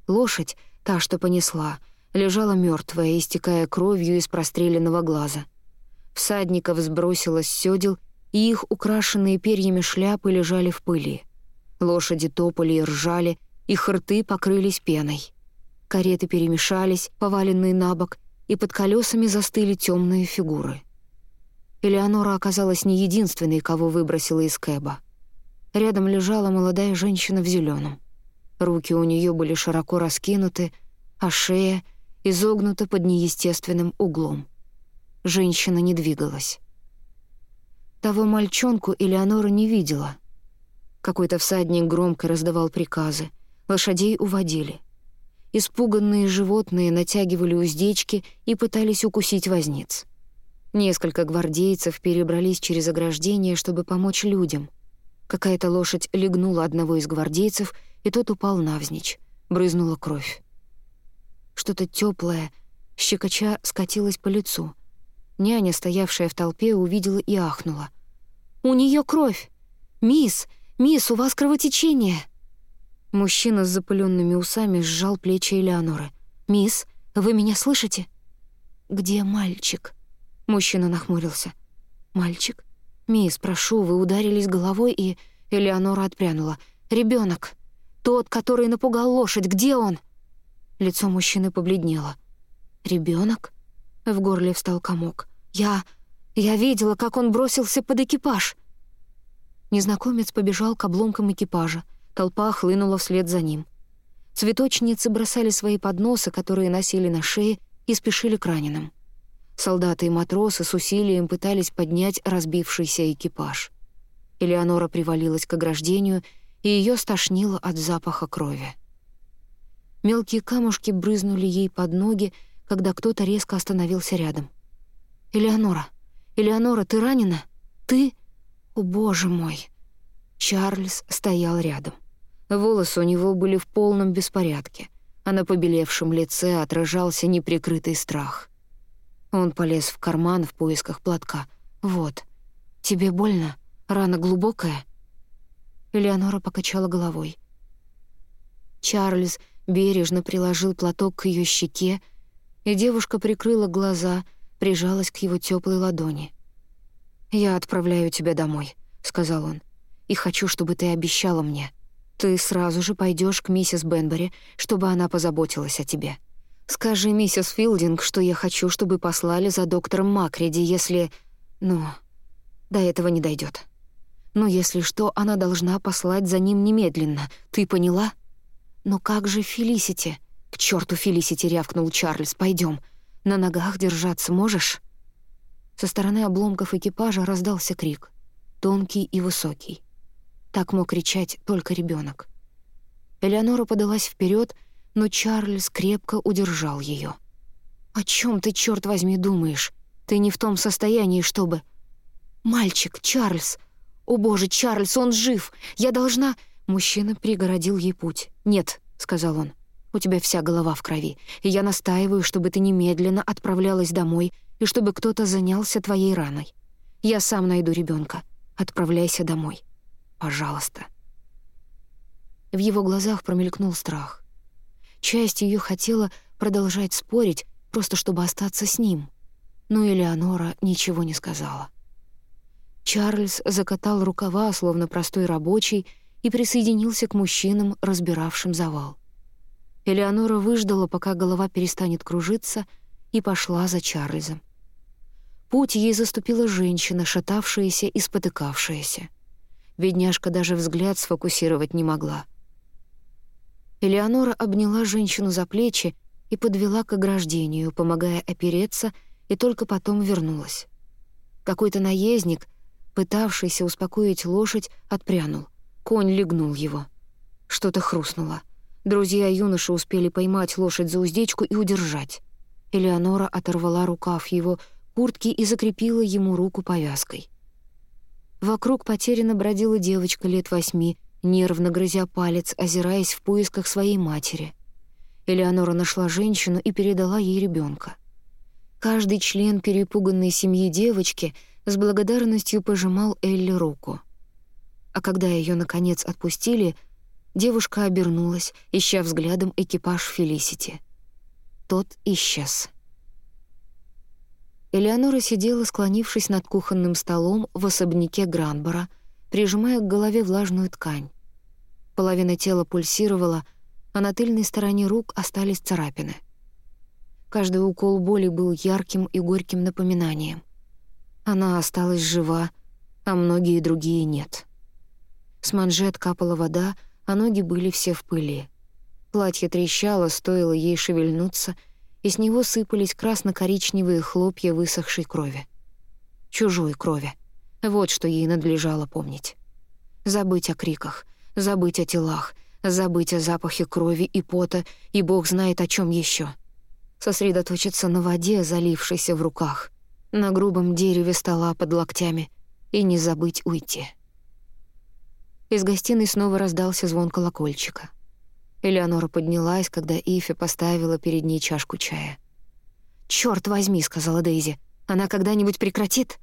Лошадь, та, что понесла, лежала мертвая, истекая кровью из простреленного глаза. Всадников сбросило с сёдел, и их украшенные перьями шляпы лежали в пыли. Лошади топали и ржали, их рты покрылись пеной. Кареты перемешались, поваленные на бок, и под колесами застыли темные фигуры. Элеонора оказалась не единственной, кого выбросила из кэба. Рядом лежала молодая женщина в зеленом. Руки у нее были широко раскинуты, а шея изогнута под неестественным углом. Женщина не двигалась. Того мальчонку Элеонора не видела. Какой-то всадник громко раздавал приказы. Лошадей уводили. Испуганные животные натягивали уздечки и пытались укусить возниц. Несколько гвардейцев перебрались через ограждение, чтобы помочь людям. Какая-то лошадь легнула одного из гвардейцев, и тот упал навзничь. Брызнула кровь. Что-то теплое, щекоча скатилось по лицу. Няня, стоявшая в толпе, увидела и ахнула. «У нее кровь! Мисс! Мисс, у вас кровотечение!»
Мужчина с запыленными усами сжал плечи Элеоноры. «Мисс, вы меня слышите?» «Где мальчик?» Мужчина нахмурился. «Мальчик? Мисс, прошу, вы ударились головой и...» Элеонора отпрянула. Ребенок, Тот, который напугал лошадь, где он?» Лицо мужчины побледнело. Ребенок? В горле встал комок. «Я... я видела, как он бросился под экипаж». Незнакомец побежал к обломкам экипажа. Толпа хлынула вслед за ним. Цветочницы бросали свои подносы, которые носили на шее, и спешили к раненым. Солдаты и матросы с усилием пытались поднять разбившийся экипаж. Элеонора привалилась к ограждению, и ее стошнило от запаха крови. Мелкие камушки брызнули ей под ноги, когда кто-то резко остановился рядом. «Элеонора! Элеонора, ты ранена? Ты? О, боже мой!» Чарльз стоял рядом. Волосы у него были в полном беспорядке, а на побелевшем лице отражался неприкрытый страх. Он полез в карман в поисках платка. «Вот. Тебе больно?» Рана глубокая?» Элеонора покачала головой. Чарльз бережно приложил платок к ее щеке, и девушка прикрыла глаза, прижалась к его теплой ладони. «Я отправляю тебя домой», — сказал он, — «и хочу, чтобы ты обещала мне. Ты сразу же пойдешь к миссис Бенбери, чтобы она позаботилась о тебе. Скажи миссис Филдинг, что я хочу, чтобы послали за доктором Макреди, если... ну, до этого не дойдет. Но если что, она должна послать за ним немедленно. Ты поняла? Но как же Фелисити? К черту Фелисити рявкнул Чарльз. Пойдем. На ногах держаться можешь? Со стороны обломков экипажа раздался крик. Тонкий и высокий. Так мог кричать только ребенок. Элеонора подалась вперед, но Чарльз крепко удержал ее. «О чем ты, черт возьми, думаешь? Ты не в том состоянии, чтобы...» «Мальчик, Чарльз, «О боже, Чарльз, он жив! Я должна...» Мужчина пригородил ей путь. «Нет», — сказал он, — «у тебя вся голова в крови, и я настаиваю, чтобы ты немедленно отправлялась домой и чтобы кто-то занялся твоей раной. Я сам найду ребенка. Отправляйся домой. Пожалуйста». В его глазах промелькнул страх. Часть ее хотела продолжать спорить, просто чтобы остаться с ним. Но Элеонора ничего не сказала. Чарльз закатал рукава, словно простой рабочий, и присоединился к мужчинам, разбиравшим завал. Элеонора выждала, пока голова перестанет кружиться, и пошла за Чарльзом. Путь ей заступила женщина, шатавшаяся и спотыкавшаяся. Бедняжка даже взгляд сфокусировать не могла. Элеонора обняла женщину за плечи и подвела к ограждению, помогая опереться, и только потом вернулась. Какой-то наездник, Пытавшийся успокоить лошадь, отпрянул. Конь легнул его. Что-то хрустнуло. Друзья юноши успели поймать лошадь за уздечку и удержать. Элеонора оторвала рукав его куртки и закрепила ему руку повязкой. Вокруг потерянно бродила девочка лет восьми, нервно грызя палец, озираясь в поисках своей матери. Элеонора нашла женщину и передала ей ребенка. Каждый член перепуганной семьи девочки — с благодарностью пожимал Элли руку. А когда ее наконец отпустили, девушка обернулась, ища взглядом экипаж Фелисити. Тот исчез. Элеонора сидела, склонившись над кухонным столом в особняке Гранбора, прижимая к голове влажную ткань. Половина тела пульсировала, а на тыльной стороне рук остались царапины. Каждый укол боли был ярким и горьким напоминанием — она осталась жива, а многие другие нет. С манжет капала вода, а ноги были все в пыли. Платье трещало, стоило ей шевельнуться, и с него сыпались красно-коричневые хлопья высохшей крови. Чужой крови. Вот что ей надлежало помнить. Забыть о криках, забыть о телах, забыть о запахе крови и пота, и бог знает о чем еще. Сосредоточиться на воде, залившейся в руках, на грубом дереве стола под локтями и не забыть уйти. Из гостиной снова раздался звон колокольчика. Элеонора поднялась, когда Ифи поставила перед ней чашку чая. «Чёрт возьми», — сказала Дейзи, — «она когда-нибудь прекратит?»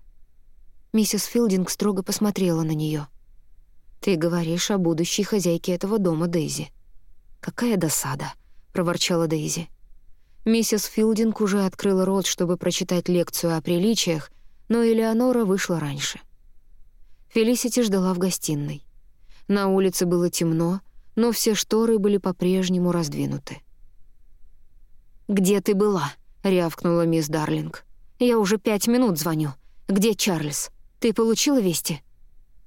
Миссис Филдинг строго посмотрела на неё. «Ты говоришь о будущей хозяйке этого дома, Дейзи. «Какая досада», — проворчала Дейзи. Миссис Филдинг уже открыла рот, чтобы прочитать лекцию о приличиях, но Элеонора вышла раньше. Фелисити ждала в гостиной. На улице было темно, но все шторы были по-прежнему раздвинуты. «Где ты была?» — рявкнула мисс Дарлинг. «Я уже пять минут звоню. Где Чарльз? Ты получила вести?»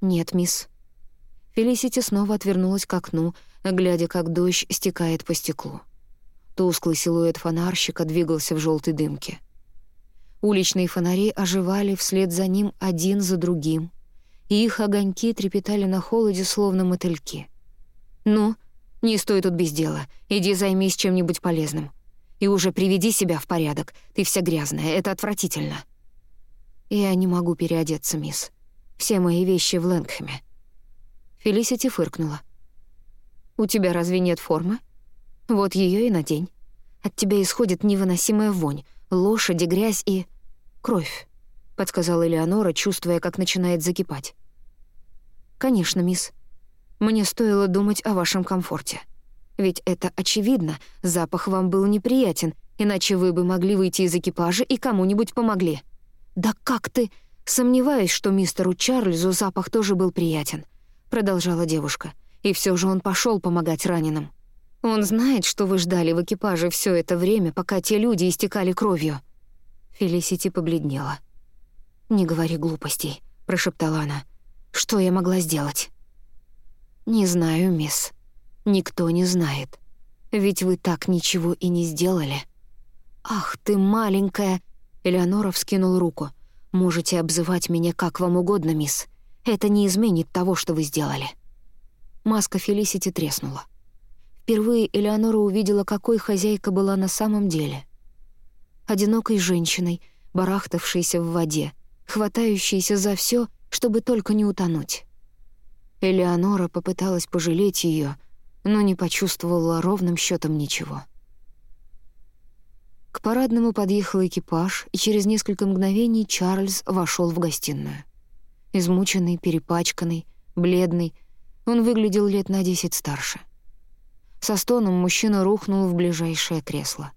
«Нет, мисс». Фелисити снова отвернулась к окну, глядя, как дождь стекает по стеклу. Тусклый силуэт фонарщика двигался в желтой дымке. Уличные фонари оживали вслед за ним один за другим, и их огоньки трепетали на холоде, словно мотыльки. «Ну, не стой тут без дела. Иди займись чем-нибудь полезным. И уже приведи себя в порядок. Ты вся грязная, это отвратительно». «Я не могу переодеться, мисс. Все мои вещи в Лэнгхэме». Фелисити фыркнула. «У тебя разве нет формы? Вот ее и надень. От тебя исходит невыносимая вонь, лошади, грязь и... кровь», — подсказала Элеонора, чувствуя, как начинает закипать. «Конечно, мисс. Мне стоило думать о вашем комфорте». Ведь это очевидно, запах вам был неприятен, иначе вы бы могли выйти из экипажа и кому-нибудь помогли. Да как ты... Сомневаюсь, что мистеру Чарльзу запах тоже был приятен, продолжала девушка. И все же он пошел помогать раненым. Он знает, что вы ждали в экипаже все это время, пока те люди истекали кровью. Фелисити побледнела. «Не говори глупостей», — прошептала она. «Что я могла сделать?» «Не знаю, мисс», Никто не знает. Ведь вы так ничего и не сделали. Ах ты маленькая, Элеонора вскинул руку. Можете обзывать меня как вам угодно, мисс. Это не изменит того, что вы сделали. Маска Фелисити треснула. Впервые Элеонора увидела, какой хозяйка была на самом деле. Одинокой женщиной, барахтавшейся в воде, хватающейся за все, чтобы только не утонуть. Элеонора попыталась пожалеть ее, но не почувствовала ровным счетом ничего. К парадному подъехал экипаж, и через несколько мгновений Чарльз вошел в гостиную. Измученный, перепачканный, бледный, он выглядел лет на десять старше. Со стоном мужчина рухнул в ближайшее кресло.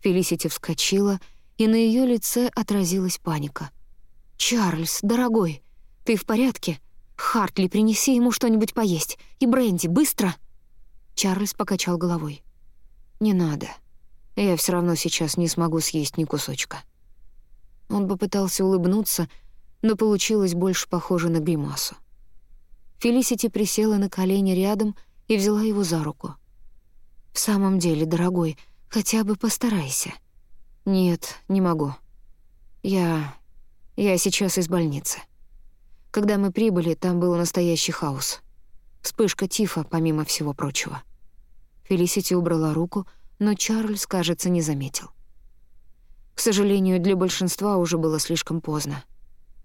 Фелисити вскочила, и на ее лице отразилась паника. «Чарльз, дорогой, ты в порядке? Хартли, принеси ему что-нибудь поесть. И бренди, быстро!» Чарльз покачал головой. «Не надо. Я все равно сейчас не смогу съесть ни кусочка». Он попытался улыбнуться, но получилось больше похоже на гримасу. Фелисити присела на колени рядом и взяла его за руку. «В самом деле, дорогой, хотя бы постарайся». «Нет, не могу. Я... я сейчас из больницы. Когда мы прибыли, там был настоящий хаос. Вспышка тифа, помимо всего прочего. Фелисити убрала руку, но Чарльз, кажется, не заметил. К сожалению, для большинства уже было слишком поздно.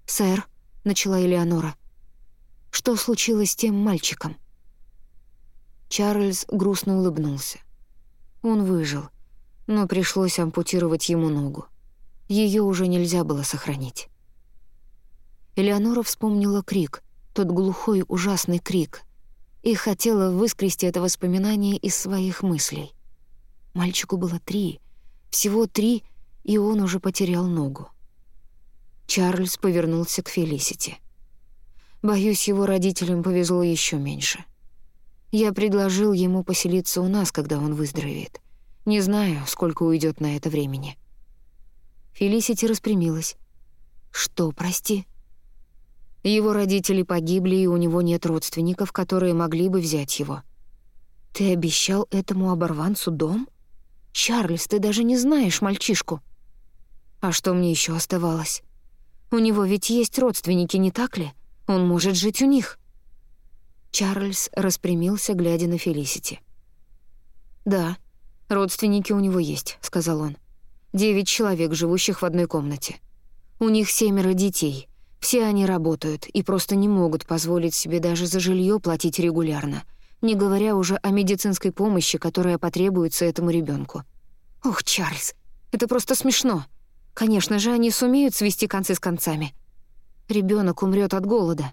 «Сэр», — начала Элеонора, — «что случилось с тем мальчиком?» Чарльз грустно улыбнулся. Он выжил, но пришлось ампутировать ему ногу. Ее уже нельзя было сохранить. Элеонора вспомнила крик, тот глухой ужасный крик, и хотела выскрести это воспоминание из своих мыслей. Мальчику было три, всего три, и он уже потерял ногу. Чарльз повернулся к Фелисити. Боюсь, его родителям повезло еще меньше. Я предложил ему поселиться у нас, когда он выздоровеет. Не знаю, сколько уйдет на это времени. Фелисити распрямилась. «Что, прости?» Его родители погибли, и у него нет родственников, которые могли бы взять его. Ты обещал этому оборванцу дом? Чарльз, ты даже не знаешь мальчишку. А что мне еще оставалось? У него ведь есть родственники, не так ли? Он может жить у них. Чарльз распрямился, глядя на Фелисити. «Да, родственники у него есть», — сказал он. «Девять человек, живущих в одной комнате. У них семеро детей, все они работают и просто не могут позволить себе даже за жилье платить регулярно, не говоря уже о медицинской помощи, которая потребуется этому ребенку. Ох, Чарльз, это просто смешно. Конечно же, они сумеют свести концы с концами. Ребенок умрет от голода.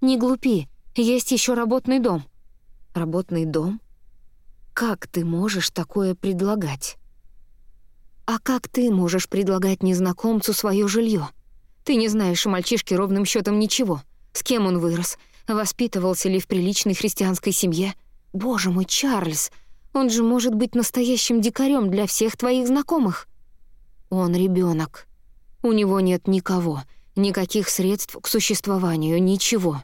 Не глупи, есть еще работный дом. Работный дом? Как ты можешь такое предлагать? А как ты можешь предлагать незнакомцу свое жилье? Ты не знаешь о мальчишке ровным счетом ничего. С кем он вырос? Воспитывался ли в приличной христианской семье? Боже мой, Чарльз, он же может быть настоящим дикарем для всех твоих знакомых. Он ребенок. У него нет никого, никаких средств к существованию, ничего.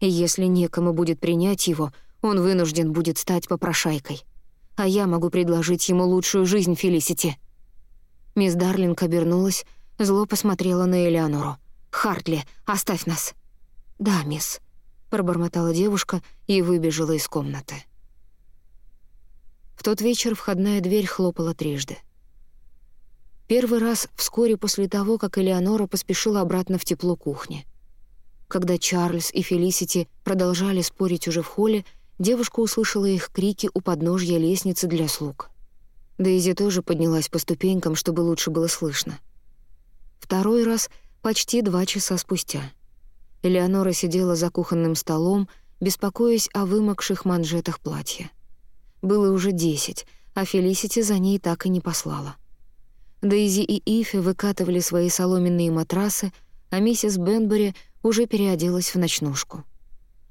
И если некому будет принять его, он вынужден будет стать попрошайкой. А я могу предложить ему лучшую жизнь, Фелисити». Мисс Дарлинг обернулась, зло посмотрела на Элеонору. «Хартли, оставь нас». «Да, мисс», — пробормотала девушка и выбежала из комнаты. В тот вечер входная дверь хлопала трижды. Первый раз вскоре после того, как Элеонора поспешила обратно в тепло кухни. Когда Чарльз и Фелисити продолжали спорить уже в холле, девушка услышала их крики у подножья лестницы для слуг. Дейзи тоже поднялась по ступенькам, чтобы лучше было слышно. Второй раз почти два часа спустя. Элеонора сидела за кухонным столом, беспокоясь о вымокших манжетах платья. Было уже десять, а Фелисити за ней так и не послала. Дейзи и Ифи выкатывали свои соломенные матрасы, а миссис Бенбери уже переоделась в ночнушку.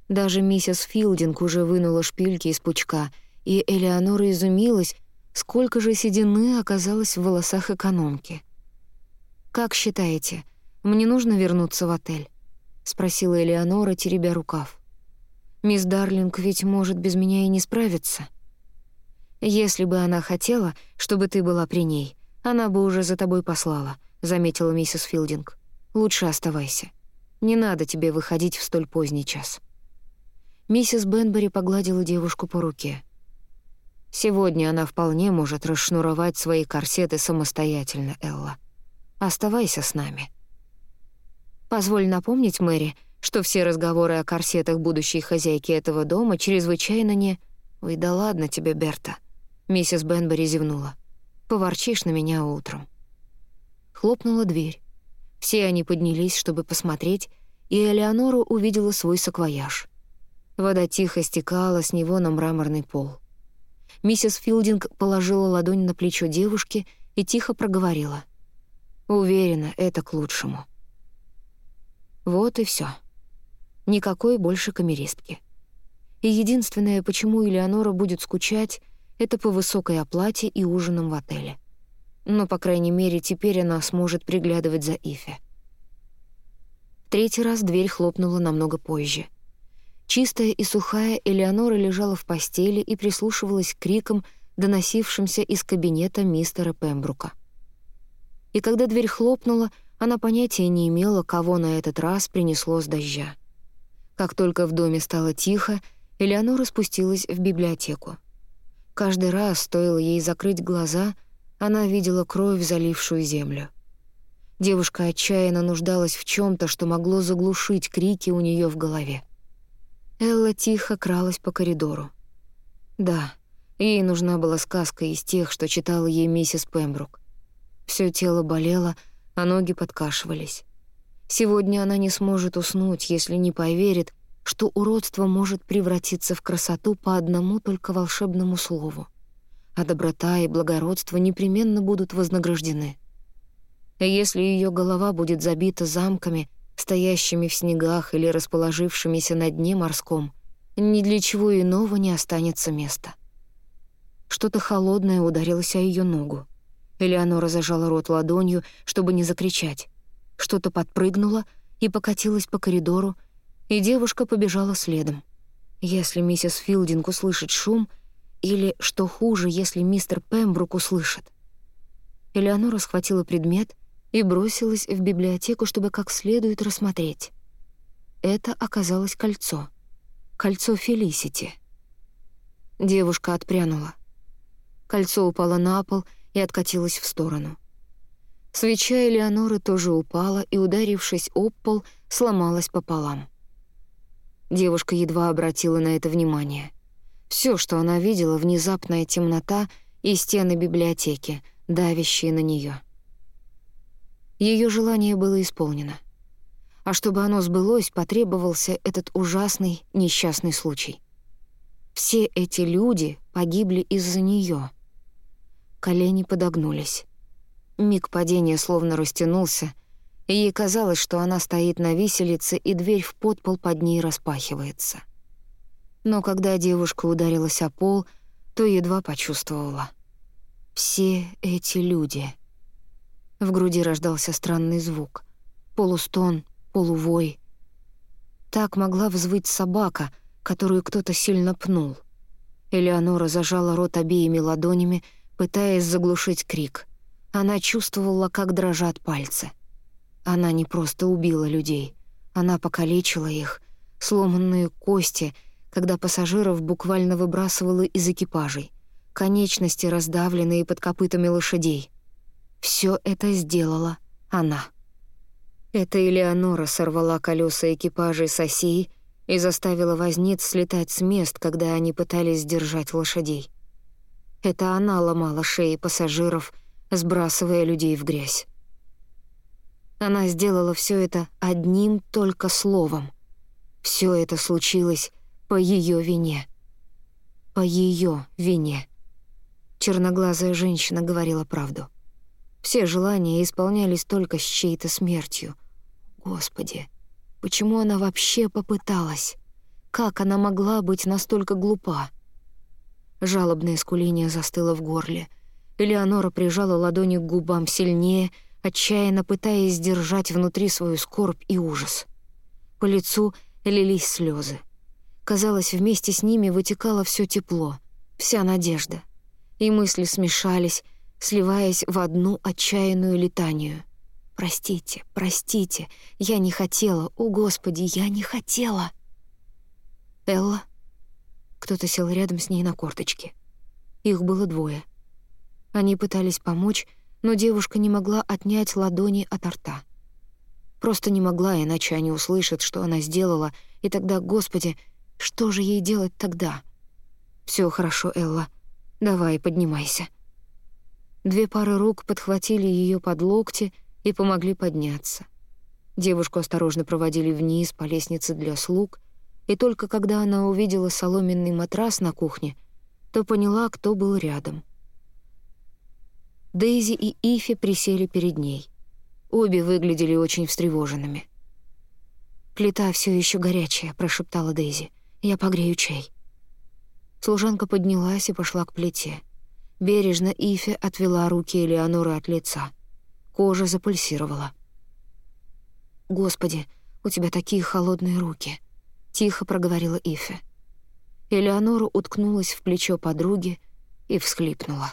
Даже миссис Филдинг уже вынула шпильки из пучка, и Элеонора изумилась, сколько же седины оказалось в волосах экономки. «Как считаете, мне нужно вернуться в отель?» — спросила Элеонора, теребя рукав. «Мисс Дарлинг ведь может без меня и не справиться. Если бы она хотела, чтобы ты была при ней, она бы уже за тобой послала», — заметила миссис Филдинг. «Лучше оставайся. Не надо тебе выходить в столь поздний час». Миссис Бенбери погладила девушку по руке. «Сегодня она вполне может расшнуровать свои корсеты самостоятельно, Элла. Оставайся с нами». «Позволь напомнить, Мэри, что все разговоры о корсетах будущей хозяйки этого дома чрезвычайно не...» «Ой, да ладно тебе, Берта», — миссис Бенбери зевнула. Поворчишь на меня утром». Хлопнула дверь. Все они поднялись, чтобы посмотреть, и Элеонора увидела свой саквояж. Вода тихо стекала с него на мраморный пол. Миссис Филдинг положила ладонь на плечо девушки и тихо проговорила. «Уверена, это к лучшему». Вот и все. Никакой больше камеристки. И единственное, почему Элеонора будет скучать — это по высокой оплате и ужинам в отеле. Но, по крайней мере, теперь она сможет приглядывать за Ифе. третий раз дверь хлопнула намного позже. Чистая и сухая Элеонора лежала в постели и прислушивалась к крикам, доносившимся из кабинета мистера Пембрука. И когда дверь хлопнула, она понятия не имела, кого на этот раз принесло с дождя. Как только в доме стало тихо, Элеонора спустилась в библиотеку. Каждый раз, стоило ей закрыть глаза, она видела кровь, залившую землю. Девушка отчаянно нуждалась в чем то что могло заглушить крики у нее в голове. Элла тихо кралась по коридору. Да, ей нужна была сказка из тех, что читала ей миссис Пембрук. Все тело болело, а ноги подкашивались. Сегодня она не сможет уснуть, если не поверит, что уродство может превратиться в красоту по одному только волшебному слову, а доброта и благородство непременно будут вознаграждены. Если ее голова будет забита замками, стоящими в снегах или расположившимися на дне морском, ни для чего иного не останется места. Что-то холодное ударилось о ее ногу. Элеонора зажала рот ладонью, чтобы не закричать. Что-то подпрыгнуло и покатилось по коридору, и девушка побежала следом. Если миссис Филдинг услышит шум, или, что хуже, если мистер Пембрук услышит. Элеонора схватила предмет и бросилась в библиотеку, чтобы как следует рассмотреть. Это оказалось кольцо. Кольцо Фелисити. Девушка отпрянула. Кольцо упало на пол и откатилось в сторону. Свеча Элеоноры тоже упала и, ударившись об пол, сломалась пополам. Девушка едва обратила на это внимание. Все, что она видела, — внезапная темнота и стены библиотеки, давящие на нее. Ее желание было исполнено. А чтобы оно сбылось, потребовался этот ужасный, несчастный случай.
Все эти люди погибли из-за нее. Колени подогнулись. Миг падения словно растянулся, и ей казалось, что она стоит на виселице, и дверь в подпол под ней распахивается. Но когда девушка ударилась о пол, то едва почувствовала. Все эти люди. В груди рождался странный звук. Полустон, полувой. Так могла взвыть собака, которую кто-то сильно пнул. Элеонора зажала рот обеими ладонями, пытаясь заглушить крик. Она чувствовала, как дрожат пальцы. Она не просто убила людей. Она покалечила их, сломанные кости, когда пассажиров буквально выбрасывала из экипажей, конечности, раздавленные под копытами лошадей. Все это сделала она. Это Элеонора сорвала колеса экипажей с осей и заставила возниц слетать с мест, когда они пытались сдержать лошадей. Это она ломала шеи пассажиров, сбрасывая людей в грязь. Она сделала все это одним только словом. Все это случилось по ее вине. По ее вине. Черноглазая женщина говорила правду. Все желания исполнялись только с чьей-то смертью — Господи, почему она вообще попыталась? Как она могла быть настолько глупа? Жалобное скуление застыло в горле. Элеонора прижала ладони к губам сильнее, отчаянно пытаясь сдержать внутри свою скорбь и ужас. По лицу лились слезы. Казалось, вместе с ними вытекало все тепло, вся надежда. И мысли смешались, сливаясь в одну отчаянную летанию — Простите, простите, я не хотела, о Господи, я не хотела. Элла? Кто-то сел рядом с ней на корточке. Их было двое. Они пытались помочь, но девушка не могла отнять ладони от рта. Просто не могла, иначе они услышат, что она сделала, и тогда, Господи, что же ей делать тогда? Все хорошо, Элла. Давай, поднимайся». Две пары рук подхватили ее под локти — и помогли подняться. Девушку осторожно проводили вниз по лестнице для слуг, и только когда она увидела соломенный матрас на кухне, то поняла, кто был рядом. Дейзи и Ифи присели перед ней. Обе выглядели очень встревоженными. «Плита все еще горячая», — прошептала Дейзи. «Я погрею чай». Служанка поднялась и пошла к плите. Бережно Ифи отвела руки Элеоноры от лица — Кожа запульсировала. «Господи, у тебя такие холодные руки», — тихо проговорила Ифе. Элеонора уткнулась в плечо подруги и всхлипнула.